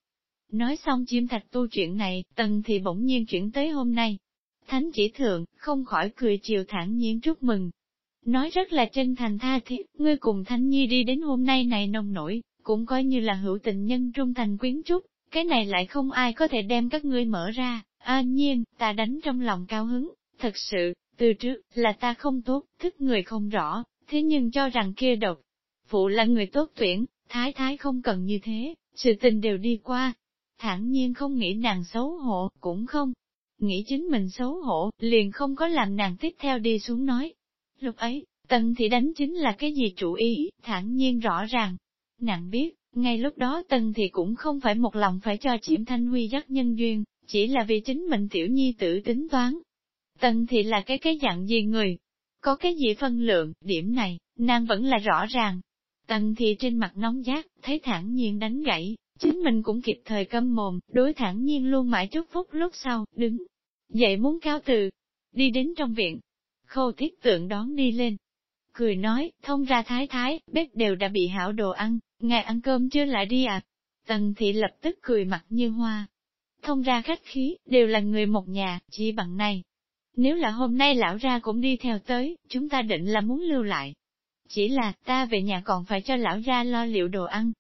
Nói xong chim thạch tu chuyện này, tần thì bỗng nhiên chuyển tới hôm nay, Thánh chỉ thượng, không khỏi cười chiều thản nhiên chúc mừng. Nói rất là chân thành tha thiết, ngươi cùng Thánh Nhi đi đến hôm nay này nông nổi, cũng coi như là hữu tình nhân trung thành quyến trúc, cái này lại không ai có thể đem các ngươi mở ra, an nhiên, ta đánh trong lòng cao hứng, thật sự, từ trước, là ta không tốt, thức người không rõ, thế nhưng cho rằng kia độc. Phụ là người tốt tuyển, thái thái không cần như thế, sự tình đều đi qua. Thẳng nhiên không nghĩ nàng xấu hổ, cũng không, nghĩ chính mình xấu hổ, liền không có làm nàng tiếp theo đi xuống nói. Lúc ấy, Tần Thị đánh chính là cái gì chủ ý, thản nhiên rõ ràng. Nàng biết, ngay lúc đó Tần Thị cũng không phải một lòng phải cho Chiểm Thanh Huy dắt nhân duyên, chỉ là vì chính mình tiểu nhi tử tính toán. Tần Thị là cái cái dạng gì người? Có cái gì phân lượng, điểm này, nàng vẫn là rõ ràng. Tần Thị trên mặt nóng giác, thấy thản nhiên đánh gãy, Chính mình cũng kịp thời câm mồm, đối thẳng nhiên luôn mãi chút phút lúc sau, đứng. Dậy muốn cao từ, đi đến trong viện. Khâu thiết tượng đón đi lên. Cười nói, thông ra thái thái, bếp đều đã bị hảo đồ ăn, ngài ăn cơm chưa lại đi à? Tần thị lập tức cười mặt như hoa. Thông ra khách khí, đều là người một nhà, chỉ bằng này. Nếu là hôm nay lão ra cũng đi theo tới, chúng ta định là muốn lưu lại. Chỉ là, ta về nhà còn phải cho lão ra lo liệu đồ ăn.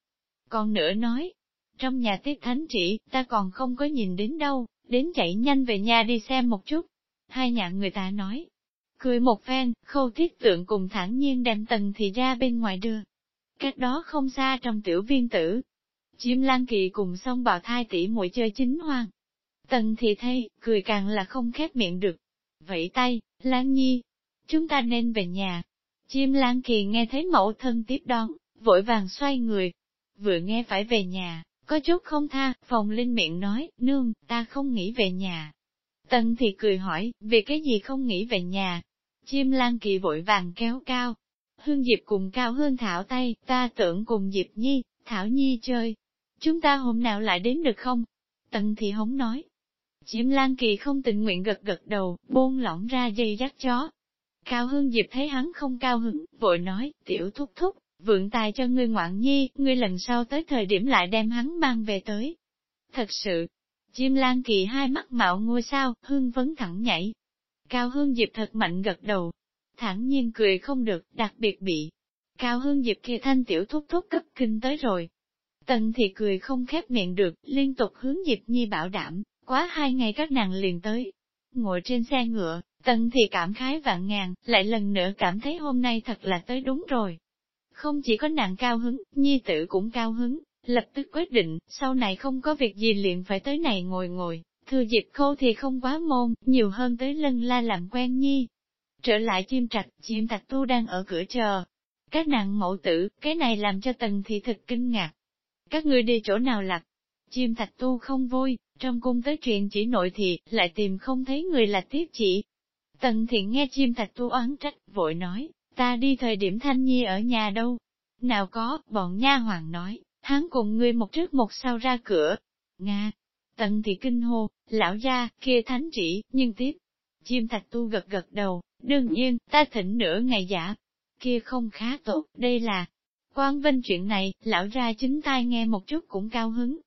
Còn nữa nói, trong nhà tiết thánh chỉ, ta còn không có nhìn đến đâu, đến chạy nhanh về nhà đi xem một chút. Hai nhà người ta nói. Cười một phen, khâu thiết tượng cùng thản nhiên đem tần thì ra bên ngoài đưa. Cách đó không xa trong tiểu viên tử. Chim lan kỳ cùng xong bào thai tỷ muội chơi chính hoang. Tần thì thay, cười càng là không khép miệng được. Vẫy tay, Lan Nhi, chúng ta nên về nhà. Chim Lan Kỳ nghe thấy mẫu thân tiếp đón, vội vàng xoay người. Vừa nghe phải về nhà, có chút không tha, phòng linh miệng nói, nương, ta không nghĩ về nhà. tần thì cười hỏi, vì cái gì không nghĩ về nhà? Chim lan kỳ vội vàng kéo cao. Hương Diệp cùng Cao Hương Thảo tay, ta tưởng cùng Diệp Nhi, Thảo Nhi chơi. Chúng ta hôm nào lại đến được không? Tần Thị hống nói. Chim Lan Kỳ không tình nguyện gật gật đầu, buông lỏng ra dây dắt chó. Cao Hương Diệp thấy hắn không cao hứng, vội nói, tiểu thúc thúc, vượng tài cho ngươi ngoạn nhi, ngươi lần sau tới thời điểm lại đem hắn mang về tới. Thật sự, chim lan kỳ hai mắt mạo ngôi sao, hương vấn thẳng nhảy. Cao hương diệp thật mạnh gật đầu, thẳng nhiên cười không được, đặc biệt bị. Cao hương diệp kia thanh tiểu thúc thúc cấp kinh tới rồi. Tần thì cười không khép miệng được, liên tục hướng Diệp Nhi bảo đảm, quá hai ngày các nàng liền tới. Ngồi trên xe ngựa, Tần thì cảm khái vạn ngàn, lại lần nữa cảm thấy hôm nay thật là tới đúng rồi. Không chỉ có nàng cao hứng, nhi tử cũng cao hứng, lập tức quyết định, sau này không có việc gì liền phải tới này ngồi ngồi, thư dịp khô thì không quá môn, nhiều hơn tới lân la làm quen nhi. Trở lại chim trạch, chim trạch tu đang ở cửa chờ. Các nàng mẫu tử, cái này làm cho tần thị thực kinh ngạc. Các ngươi đi chỗ nào lạc? Chim thạch tu không vui, trong cung tới chuyện chỉ nội thị, lại tìm không thấy người là tiếp chỉ. Tần thiện nghe chim thạch tu oán trách, vội nói, Ta đi thời điểm Thanh Nhi ở nhà đâu? Nào có, bọn nha hoàng nói, hắn cùng ngươi một trước một sau ra cửa. Nga, Tần thị kinh hô, lão gia, kia thánh chỉ, nhưng tiếp. Chim thạch tu gật gật đầu, đương nhiên, ta thỉnh nửa ngày giả. kia không khá tốt, đây là quan vinh chuyện này, lão ra chính tai nghe một chút cũng cao hứng.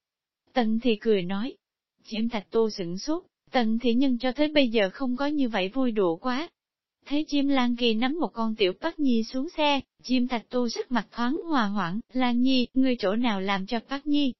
Tần thị cười nói, Chim thạch tu sửng sốt, tần thị nhân cho tới bây giờ không có như vậy vui đùa quá. Thấy chim Lan Kỳ nắm một con tiểu Bắc Nhi xuống xe, chim thạch tu sắc mặt thoáng hòa hoãn, Lan Nhi, ngươi chỗ nào làm cho Bắc Nhi?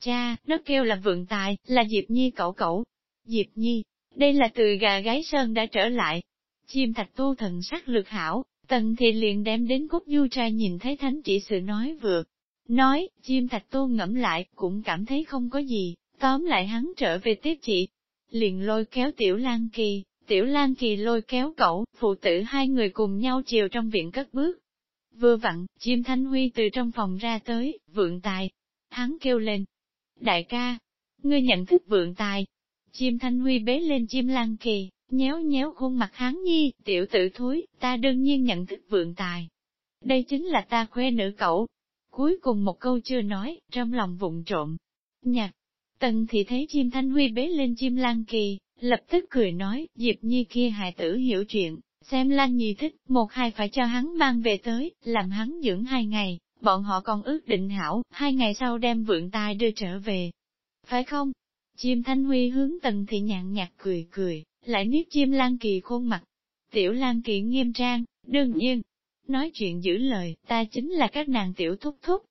Cha, nó kêu là vượng tài, là Diệp Nhi cậu cậu. Diệp Nhi, đây là từ gà gái sơn đã trở lại. Chim thạch tu thần sắc lực hảo, tần thì liền đem đến cốt du trai nhìn thấy thánh chỉ sự nói vừa. Nói, chim thạch tu ngẫm lại, cũng cảm thấy không có gì, tóm lại hắn trở về tiếp chị. Liền lôi kéo tiểu lan kỳ, tiểu lan kỳ lôi kéo cậu, phụ tử hai người cùng nhau chiều trong viện cất bước. Vừa vặn, chim thanh huy từ trong phòng ra tới, vượng tài. Hắn kêu lên, đại ca, ngươi nhận thức vượng tài, Chim Thanh Huy bế lên chim Lan Kỳ, nhéo nhéo khuôn mặt Hán nhi, tiểu tử thúi, ta đương nhiên nhận thức vượng tài. Đây chính là ta khoe nữ cậu. Cuối cùng một câu chưa nói, trong lòng vụng trộm. Nhạc, tần thì thấy chim Thanh Huy bế lên chim Lan Kỳ, lập tức cười nói, Diệp Nhi kia hài tử hiểu chuyện, xem Lan Nhi thích, một hai phải cho hắn mang về tới, làm hắn dưỡng hai ngày, bọn họ còn ước định hảo, hai ngày sau đem vượng tài đưa trở về. Phải không? Chim Thanh Huy hướng tần thị nhạn nhạt cười cười, lại niết chim Lan Kỳ khuôn mặt. Tiểu Lan Kỳ nghiêm trang, đương nhiên, nói chuyện giữ lời, ta chính là các nàng tiểu thúc thúc.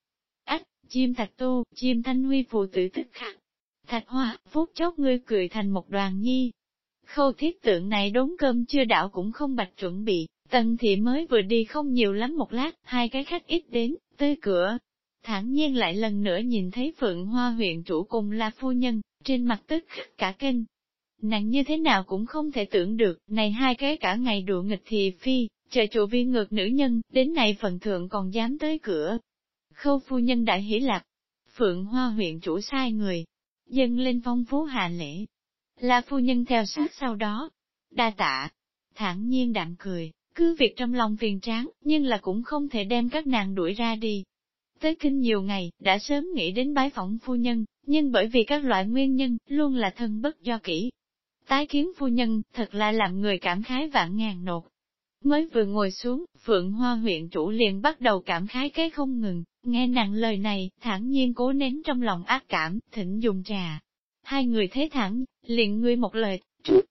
Ách, chim thạch tu, chim Thanh Huy phụ tử tức khắc. Thạch hoa, phút chốc ngươi cười thành một đoàn nhi. Khâu thiết tượng này đốn cơm chưa đảo cũng không bạch chuẩn bị, tần thị mới vừa đi không nhiều lắm một lát, hai cái khách ít đến, tới cửa. Thẳng nhiên lại lần nữa nhìn thấy Phượng Hoa huyện chủ cùng là phu nhân, trên mặt tức cả kinh. Nàng như thế nào cũng không thể tưởng được, này hai cái cả ngày đùa nghịch thì phi, chờ chủ viên ngược nữ nhân, đến này phần thượng còn dám tới cửa. Khâu phu nhân đại hỉ lạc, phượng hoa huyện chủ sai người, dâng lên phong phú hạ lễ. Là phu nhân theo sát sau đó, đa tạ, thản nhiên đạm cười, cứ việc trong lòng phiền tráng, nhưng là cũng không thể đem các nàng đuổi ra đi. Tới kinh nhiều ngày, đã sớm nghĩ đến bái phỏng phu nhân, nhưng bởi vì các loại nguyên nhân, luôn là thân bất do kỹ. Tái kiến phu nhân, thật là làm người cảm khái vạn ngàn nột. Mới vừa ngồi xuống, Phượng Hoa huyện chủ liền bắt đầu cảm khái cái không ngừng, nghe nàng lời này, thản nhiên cố nén trong lòng ác cảm, thỉnh dùng trà. Hai người thế thẳng, liền ngươi một lời,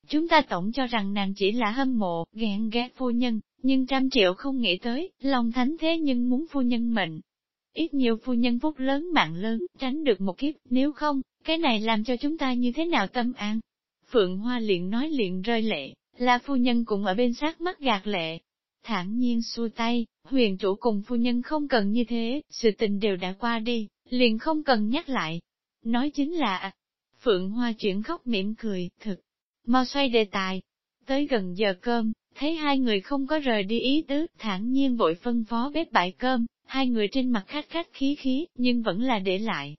chúng ta tổng cho rằng nàng chỉ là hâm mộ, ghen ghét phu nhân, nhưng trăm triệu không nghĩ tới, lòng thánh thế nhưng muốn phu nhân mệnh, ít nhiều phu nhân phúc lớn mạng lớn, tránh được một kiếp, nếu không, cái này làm cho chúng ta như thế nào tâm an. Phượng Hoa liền nói liền rơi lệ, là phu nhân cũng ở bên sát mắt gạt lệ. Thản nhiên xua tay, huyền chủ cùng phu nhân không cần như thế, sự tình đều đã qua đi, liền không cần nhắc lại. Nói chính là, Phượng Hoa chuyển khóc mỉm cười, thực, mau xoay đề tài. Tới gần giờ cơm, thấy hai người không có rời đi ý tứ, thản nhiên vội phân phó bếp bãi cơm, Hai người trên mặt khách khách khí khí, nhưng vẫn là để lại.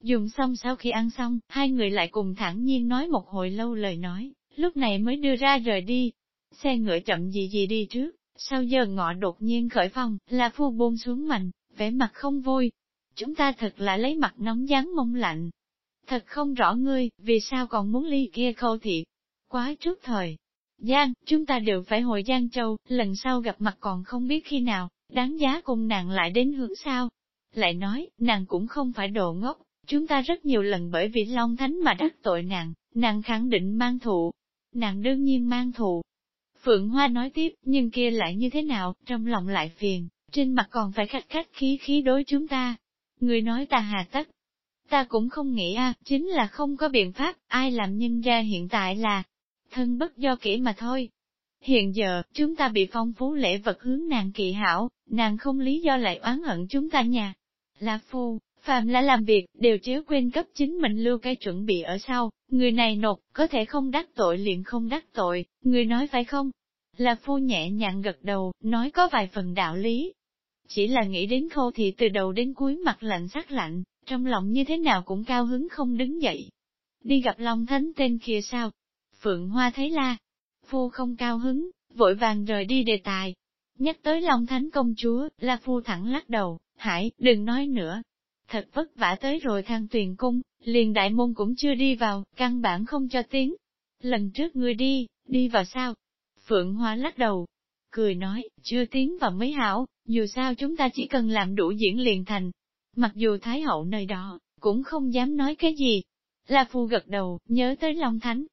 Dùng xong sau khi ăn xong, hai người lại cùng thẳng nhiên nói một hồi lâu lời nói, lúc này mới đưa ra rời đi. Xe ngựa chậm gì gì đi trước, sau giờ ngọ đột nhiên khởi phòng là phu buông xuống mạnh, vẻ mặt không vui. Chúng ta thật là lấy mặt nóng dáng mông lạnh. Thật không rõ ngươi, vì sao còn muốn ly kia khâu thiệt. Quá trước thời. Giang, chúng ta đều phải hồi Giang Châu, lần sau gặp mặt còn không biết khi nào, đáng giá cùng nàng lại đến hướng sao. Lại nói, nàng cũng không phải đồ ngốc, chúng ta rất nhiều lần bởi vì Long Thánh mà đắc tội nàng, nàng khẳng định mang thụ. Nàng đương nhiên mang thụ. Phượng Hoa nói tiếp, nhưng kia lại như thế nào, trong lòng lại phiền, trên mặt còn phải khách khách khí khí đối chúng ta. Người nói ta hà tất. Ta cũng không nghĩ a, chính là không có biện pháp, ai làm nhân ra hiện tại là thân bất do kỹ mà thôi. Hiện giờ, chúng ta bị phong phú lễ vật hướng nàng kỳ hảo, nàng không lý do lại oán hận chúng ta nhà. Là phu, phàm là làm việc, đều chứa quên cấp chính mình lưu cái chuẩn bị ở sau, người này nột, có thể không đắc tội liền không đắc tội, người nói phải không? Là phu nhẹ nhàng gật đầu, nói có vài phần đạo lý. Chỉ là nghĩ đến khâu thì từ đầu đến cuối mặt lạnh sắc lạnh, trong lòng như thế nào cũng cao hứng không đứng dậy. Đi gặp Long Thánh tên kia sao? Phượng Hoa thấy la, Phu không cao hứng, vội vàng rời đi đề tài. Nhắc tới Long Thánh công chúa, La Phu thẳng lắc đầu, hải, đừng nói nữa. Thật vất vả tới rồi thang tuyền cung, liền đại môn cũng chưa đi vào, căn bản không cho tiếng. Lần trước ngươi đi, đi vào sao? Phượng Hoa lắc đầu. cười nói, chưa tiến vào mấy hảo, dù sao chúng ta chỉ cần làm đủ diễn liền thành. Mặc dù Thái Hậu nơi đó, cũng không dám nói cái gì. La Phu gật đầu, nhớ tới Long Thánh.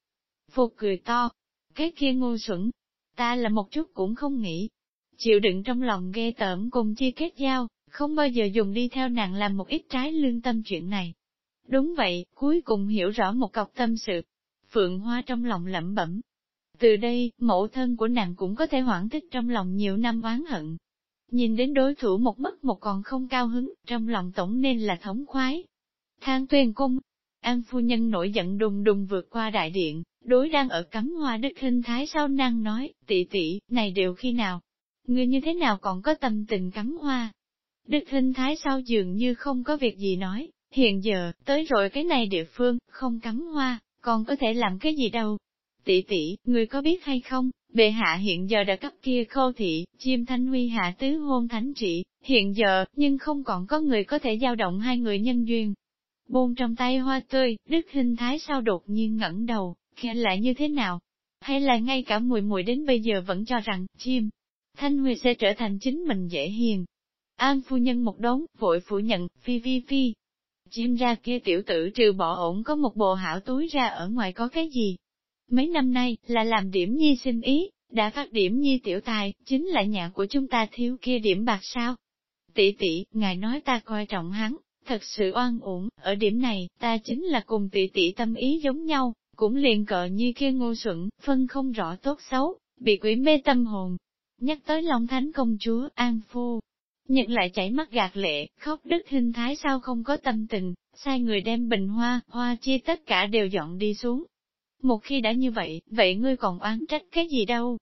Phục cười to, cái kia ngu xuẩn, ta là một chút cũng không nghĩ. Chịu đựng trong lòng ghê tởm cùng chia kết giao, không bao giờ dùng đi theo nàng làm một ít trái lương tâm chuyện này. Đúng vậy, cuối cùng hiểu rõ một cọc tâm sự. Phượng Hoa trong lòng lẩm bẩm. Từ đây, mẫu thân của nàng cũng có thể hoảng thích trong lòng nhiều năm oán hận. Nhìn đến đối thủ một mất một còn không cao hứng, trong lòng tổng nên là thống khoái. Thang tuyên cung, An phu nhân nổi giận đùng đùng vượt qua đại điện, đối đang ở cắm hoa đức hình thái sau năng nói, tỷ tỷ, này đều khi nào? Ngươi như thế nào còn có tâm tình cắm hoa? Đức hình thái sau dường như không có việc gì nói, hiện giờ, tới rồi cái này địa phương, không cắm hoa, còn có thể làm cái gì đâu. Tỷ tỷ, ngươi có biết hay không, bệ hạ hiện giờ đã cấp kia khâu thị, chim thanh huy hạ tứ hôn thánh trị, hiện giờ, nhưng không còn có người có thể giao động hai người nhân duyên. Buông trong tay hoa tươi, đức hình thái sau đột nhiên ngẩng đầu, khen lại như thế nào? Hay là ngay cả mùi mùi đến bây giờ vẫn cho rằng, chim, thanh huy sẽ trở thành chính mình dễ hiền. An phu nhân một đống, vội phủ nhận, phi phi phi, Chim ra kia tiểu tử trừ bỏ ổn có một bộ hảo túi ra ở ngoài có cái gì. Mấy năm nay, là làm điểm nhi sinh ý, đã phát điểm nhi tiểu tài, chính là nhà của chúng ta thiếu kia điểm bạc sao. Tỷ tỷ, ngài nói ta coi trọng hắn, thật sự oan uổng, ở điểm này, ta chính là cùng tỷ tỷ tâm ý giống nhau, cũng liền cờ như kia ngu xuẩn, phân không rõ tốt xấu, bị quỷ mê tâm hồn. Nhắc tới Long Thánh công chúa An Phu, nhận lại chảy mắt gạt lệ, khóc đức hình thái sao không có tâm tình, sai người đem bình hoa, hoa chia tất cả đều dọn đi xuống. Một khi đã như vậy, vậy ngươi còn oán trách cái gì đâu?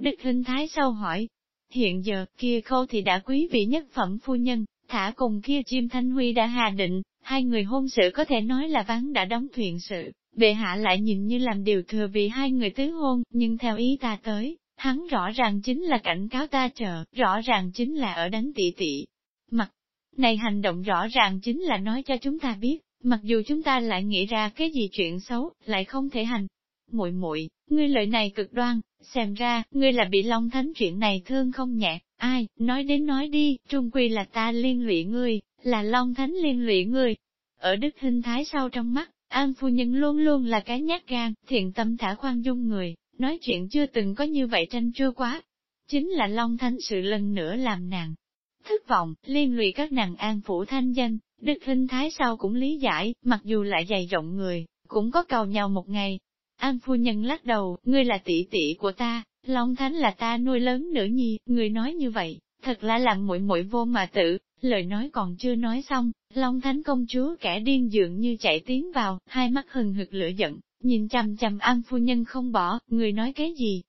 Đức hình thái sau hỏi, hiện giờ kia khâu thì đã quý vị nhất phẩm phu nhân, thả cùng kia chim thanh huy đã hà định, hai người hôn sự có thể nói là ván đã đóng thuyền sự, bệ hạ lại nhìn như làm điều thừa vì hai người tứ hôn, nhưng theo ý ta tới, Hắn rõ ràng chính là cảnh cáo ta chờ, rõ ràng chính là ở đánh tị tị. Mặt này hành động rõ ràng chính là nói cho chúng ta biết, mặc dù chúng ta lại nghĩ ra cái gì chuyện xấu, lại không thể hành. muội muội ngươi lợi này cực đoan, xem ra, ngươi là bị Long Thánh chuyện này thương không nhẹ, ai, nói đến nói đi, trung quy là ta liên lụy ngươi, là Long Thánh liên lụy ngươi. Ở Đức Hình Thái sau trong mắt, An Phu Nhân luôn luôn là cái nhát gan, thiện tâm thả khoan dung người, nói chuyện chưa từng có như vậy tranh chua quá. Chính là Long Thanh sự lần nữa làm nàng thất vọng, liên lụy các nàng an phủ thanh danh, Đức Hình Thái sau cũng lý giải, mặc dù lại dày rộng người, cũng có cầu nhau một ngày. An phu nhân lắc đầu, ngươi là tỷ tỷ của ta, Long Thánh là ta nuôi lớn nữ nhi, người nói như vậy, thật là làm muội muội vô mà tự, lời nói còn chưa nói xong, Long Thánh công chúa kẻ điên dường như chạy tiến vào, hai mắt hừng hực lửa giận, nhìn chằm chằm an phu nhân không bỏ, người nói cái gì?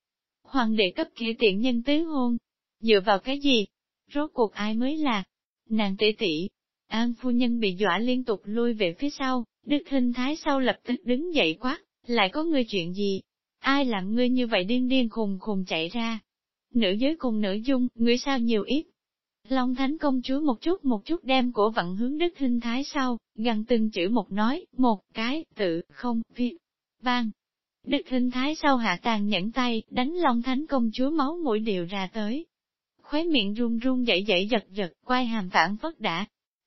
Hoàng đệ cấp kia tiện nhân tứ hôn, dựa vào cái gì? Rốt cuộc ai mới là? Nàng tỷ tỷ, an phu nhân bị dọa liên tục lui về phía sau, đức hình thái sau lập tức đứng dậy quát, lại có người chuyện gì? Ai làm ngươi như vậy điên điên khùng khùng chạy ra? Nữ giới cùng nữ dung, người sao nhiều ít? Long Thánh công chúa một chút một chút đem cổ vận hướng đức hình thái sau, gần từng chữ một nói, một cái, tự, không, viết vang. Đức hình thái sau hạ tàn nhẫn tay, đánh Long Thánh công chúa máu mũi đều ra tới. Khóe miệng run run dậy dậy giật giật, quay hàm phản phất đã.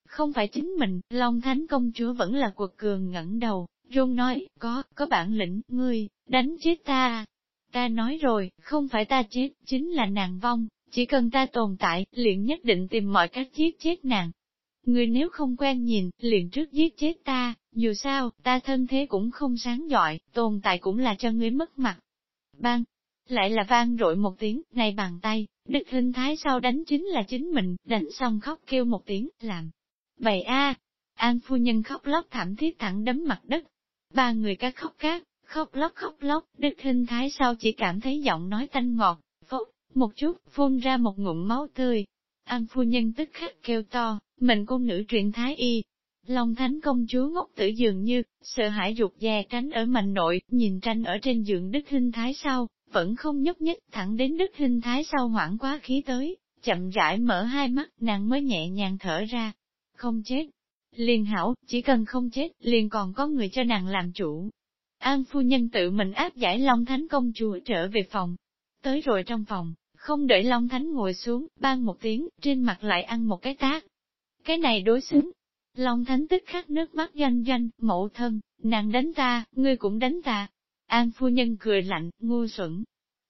Không phải chính mình, Long Thánh công chúa vẫn là cuộc cường ngẩng đầu, run nói, có, có bản lĩnh, ngươi, đánh chết ta. Ta nói rồi, không phải ta chết, chính là nàng vong, chỉ cần ta tồn tại, liền nhất định tìm mọi cách giết chết nàng. người nếu không quen nhìn, liền trước giết chết ta, dù sao, ta thân thế cũng không sáng giỏi, tồn tại cũng là cho ngươi mất mặt. Bang! Lại là vang rội một tiếng, này bàn tay, đức hình thái sau đánh chính là chính mình, đánh xong khóc kêu một tiếng, làm. Vậy a An phu nhân khóc lóc thảm thiết thẳng đấm mặt đất. Ba người các khóc khác, khóc lóc khóc lóc, đức hình thái sau chỉ cảm thấy giọng nói tanh ngọt, phốc, một chút, phun ra một ngụm máu tươi. An phu nhân tức khắc kêu to, mình cung nữ truyền thái y, Long Thánh công chúa ngốc tử dường như, sợ hãi rụt dè tránh ở mạnh nội, nhìn tranh ở trên giường Đức Hinh Thái sau, vẫn không nhúc nhích, thẳng đến Đức Hinh Thái sau hoảng quá khí tới, chậm rãi mở hai mắt, nàng mới nhẹ nhàng thở ra. Không chết. Liền hảo, chỉ cần không chết, liền còn có người cho nàng làm chủ. An phu nhân tự mình áp giải Long Thánh công chúa trở về phòng. Tới rồi trong phòng, không đợi Long Thánh ngồi xuống, ban một tiếng, trên mặt lại ăn một cái tác. Cái này đối xứng. Long Thánh tức khắc nước mắt doanh doanh, mẫu thân, nàng đánh ta, ngươi cũng đánh ta. An phu nhân cười lạnh, ngu xuẩn.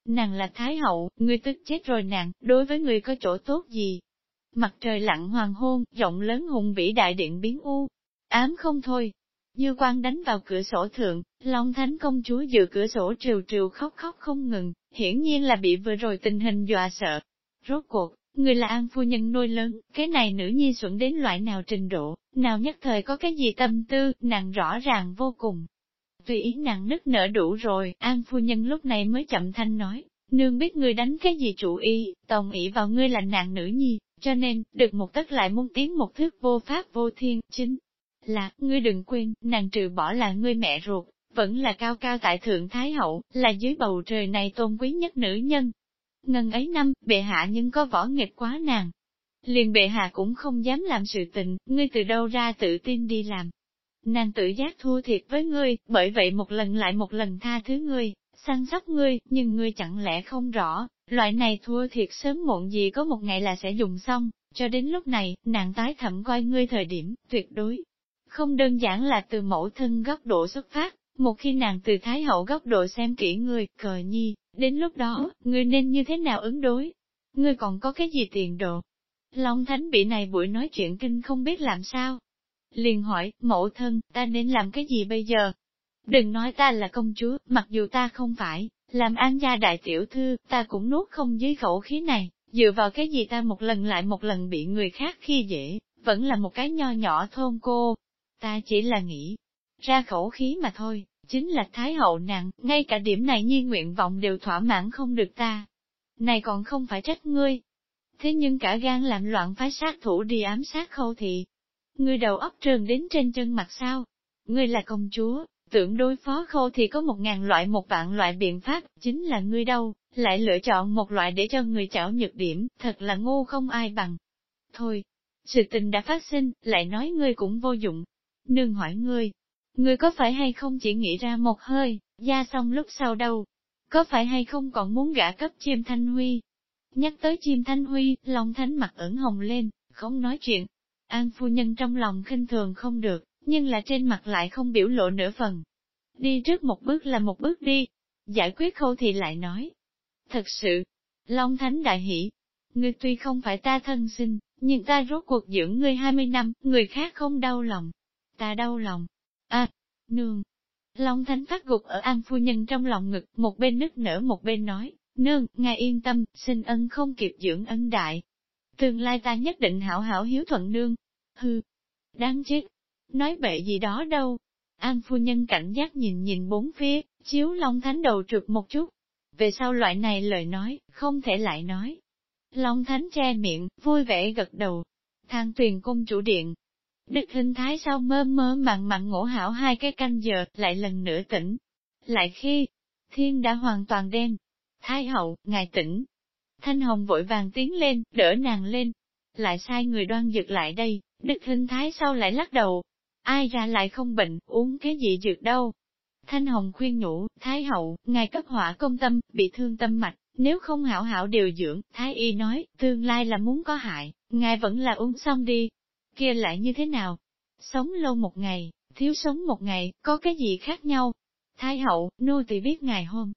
Nàng là Thái Hậu, ngươi tức chết rồi nàng, đối với ngươi có chỗ tốt gì? Mặt trời lặn hoàng hôn, rộng lớn hùng vĩ đại điện biến u. Ám không thôi, Dư quan đánh vào cửa sổ thượng, Long Thánh công chúa dự cửa sổ triều triều khóc khóc không ngừng, hiển nhiên là bị vừa rồi tình hình dọa sợ. Rốt cuộc, người là an phu nhân nuôi lớn, cái này nữ nhi xuẩn đến loại nào trình độ, nào nhất thời có cái gì tâm tư, nàng rõ ràng vô cùng. Tùy ý nàng nức nở đủ rồi, an phu nhân lúc này mới chậm thanh nói, nương biết ngươi đánh cái gì chủ ý, tổng ý vào ngươi là nàng nữ nhi, cho nên, được một tất lại muốn tiến một thước vô pháp vô thiên, chính là, ngươi đừng quên, nàng trừ bỏ là ngươi mẹ ruột, vẫn là cao cao tại thượng Thái Hậu, là dưới bầu trời này tôn quý nhất nữ nhân. Ngân ấy năm, bệ hạ nhưng có võ nghịch quá nàng. Liền bệ hạ cũng không dám làm sự tình, ngươi từ đâu ra tự tin đi làm. Nàng tự giác thua thiệt với ngươi, bởi vậy một lần lại một lần tha thứ ngươi, săn sóc ngươi, nhưng ngươi chẳng lẽ không rõ, loại này thua thiệt sớm muộn gì có một ngày là sẽ dùng xong, cho đến lúc này, nàng tái thẩm coi ngươi thời điểm, tuyệt đối, không đơn giản là từ mẫu thân góc độ xuất phát, một khi nàng từ thái hậu góc độ xem kỹ người, cờ nhi, đến lúc đó, người nên như thế nào ứng đối? Ngươi còn có cái gì tiền đồ? Long Thánh bị này buổi nói chuyện kinh không biết làm sao. Liền hỏi, mẫu thân, ta nên làm cái gì bây giờ? Đừng nói ta là công chúa, mặc dù ta không phải, làm an gia đại tiểu thư, ta cũng nuốt không dưới khẩu khí này, dựa vào cái gì ta một lần lại một lần bị người khác khi dễ, vẫn là một cái nho nhỏ thôn cô, ta chỉ là nghĩ ra khẩu khí mà thôi, chính là Thái hậu nàng, ngay cả điểm này nhi nguyện vọng đều thỏa mãn không được ta. Này còn không phải trách ngươi. Thế nhưng cả gan làm loạn phái sát thủ đi ám sát khâu thị. Ngươi đầu óc trường đến trên chân mặt sao? Ngươi là công chúa, tưởng đối phó khâu thì có một ngàn loại một vạn loại biện pháp, chính là ngươi đâu, lại lựa chọn một loại để cho người chảo nhược điểm, thật là ngu không ai bằng. Thôi, sự tình đã phát sinh, lại nói ngươi cũng vô dụng, Nương hỏi ngươi, ngươi có phải hay không chỉ nghĩ ra một hơi, ra xong lúc sau đâu? Có phải hay không còn muốn gả cấp chim thanh huy? Nhắc tới chim thanh huy, lòng thánh mặt ửng hồng lên, không nói chuyện. An phu nhân trong lòng khinh thường không được, nhưng là trên mặt lại không biểu lộ nửa phần. Đi trước một bước là một bước đi, giải quyết khâu thì lại nói. Thật sự, Long Thánh đại hỷ, ngươi tuy không phải ta thân sinh, nhưng ta rốt cuộc dưỡng ngươi 20 năm, người khác không đau lòng ta đau lòng. À, nương. Long Thánh phát gục ở An Phu Nhân trong lòng ngực, một bên nức nở một bên nói, nương, ngài yên tâm, xin ân không kịp dưỡng ân đại. Tương lai ta nhất định hảo hảo hiếu thuận nương. Hư, đáng chết, nói bậy gì đó đâu. An Phu Nhân cảnh giác nhìn nhìn bốn phía, chiếu Long Thánh đầu trượt một chút. Về sau loại này lời nói, không thể lại nói. Long Thánh che miệng, vui vẻ gật đầu. Thang tuyền công chủ điện, Đức hình thái sau mơ mơ màng mặn ngủ hảo hai cái canh giờ, lại lần nữa tỉnh. Lại khi, thiên đã hoàn toàn đen. Thái hậu, ngài tỉnh. Thanh hồng vội vàng tiến lên, đỡ nàng lên. Lại sai người đoan dược lại đây, đức hình thái sau lại lắc đầu. Ai ra lại không bệnh, uống cái gì dược đâu. Thanh hồng khuyên nhủ, Thái hậu, ngài cấp hỏa công tâm, bị thương tâm mạch, nếu không hảo hảo điều dưỡng, Thái y nói, tương lai là muốn có hại, ngài vẫn là uống xong đi, kia lại như thế nào? Sống lâu một ngày, thiếu sống một ngày, có cái gì khác nhau? Thái hậu, nô tỳ biết ngài hôm.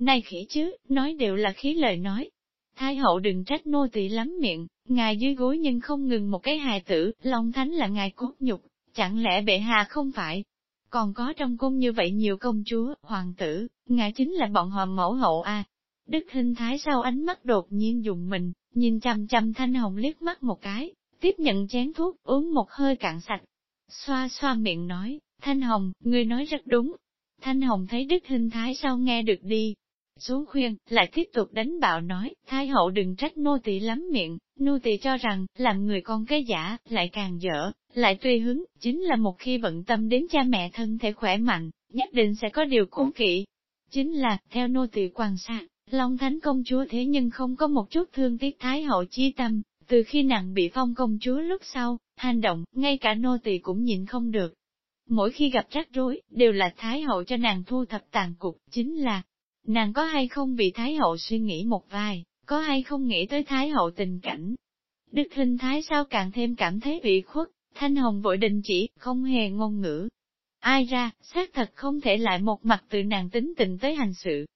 Này khỉ chứ, nói đều là khí lời nói. Thái hậu đừng trách nô tỳ lắm miệng, ngài dưới gối nhưng không ngừng một cái hài tử, Long Thánh là ngài cốt nhục, chẳng lẽ bệ hạ không phải? Còn có trong cung như vậy nhiều công chúa, hoàng tử, ngài chính là bọn họ mẫu hậu à? Đức hình thái sau ánh mắt đột nhiên dùng mình, nhìn chăm chăm thanh hồng liếc mắt một cái, tiếp nhận chén thuốc, uống một hơi cạn sạch. Xoa xoa miệng nói, Thanh Hồng, ngươi nói rất đúng. Thanh Hồng thấy Đức Hình Thái sau nghe được đi. Xuống khuyên, lại tiếp tục đánh bạo nói, Thái hậu đừng trách nô tỳ lắm miệng, nô tỳ cho rằng, làm người con cái giả, lại càng dở, lại tùy hứng, chính là một khi bận tâm đến cha mẹ thân thể khỏe mạnh, nhất định sẽ có điều cố kỵ. Chính là, theo nô tỳ quan sát, Long Thánh công chúa thế nhưng không có một chút thương tiếc Thái hậu chi tâm, từ khi nàng bị phong công chúa lúc sau, hành động, ngay cả nô tỳ cũng nhịn không được. Mỗi khi gặp rắc rối, đều là Thái hậu cho nàng thu thập tàn cục, chính là, nàng có hay không bị Thái hậu suy nghĩ một vài, có hay không nghĩ tới Thái hậu tình cảnh. Đức Linh Thái sao càng thêm cảm thấy bị khuất, Thanh Hồng vội đình chỉ, không hề ngôn ngữ. Ai ra, xác thật không thể lại một mặt từ nàng tính tình tới hành sự.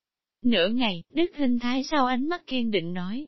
Nửa ngày, Đức Linh Thái sau ánh mắt kiên định nói,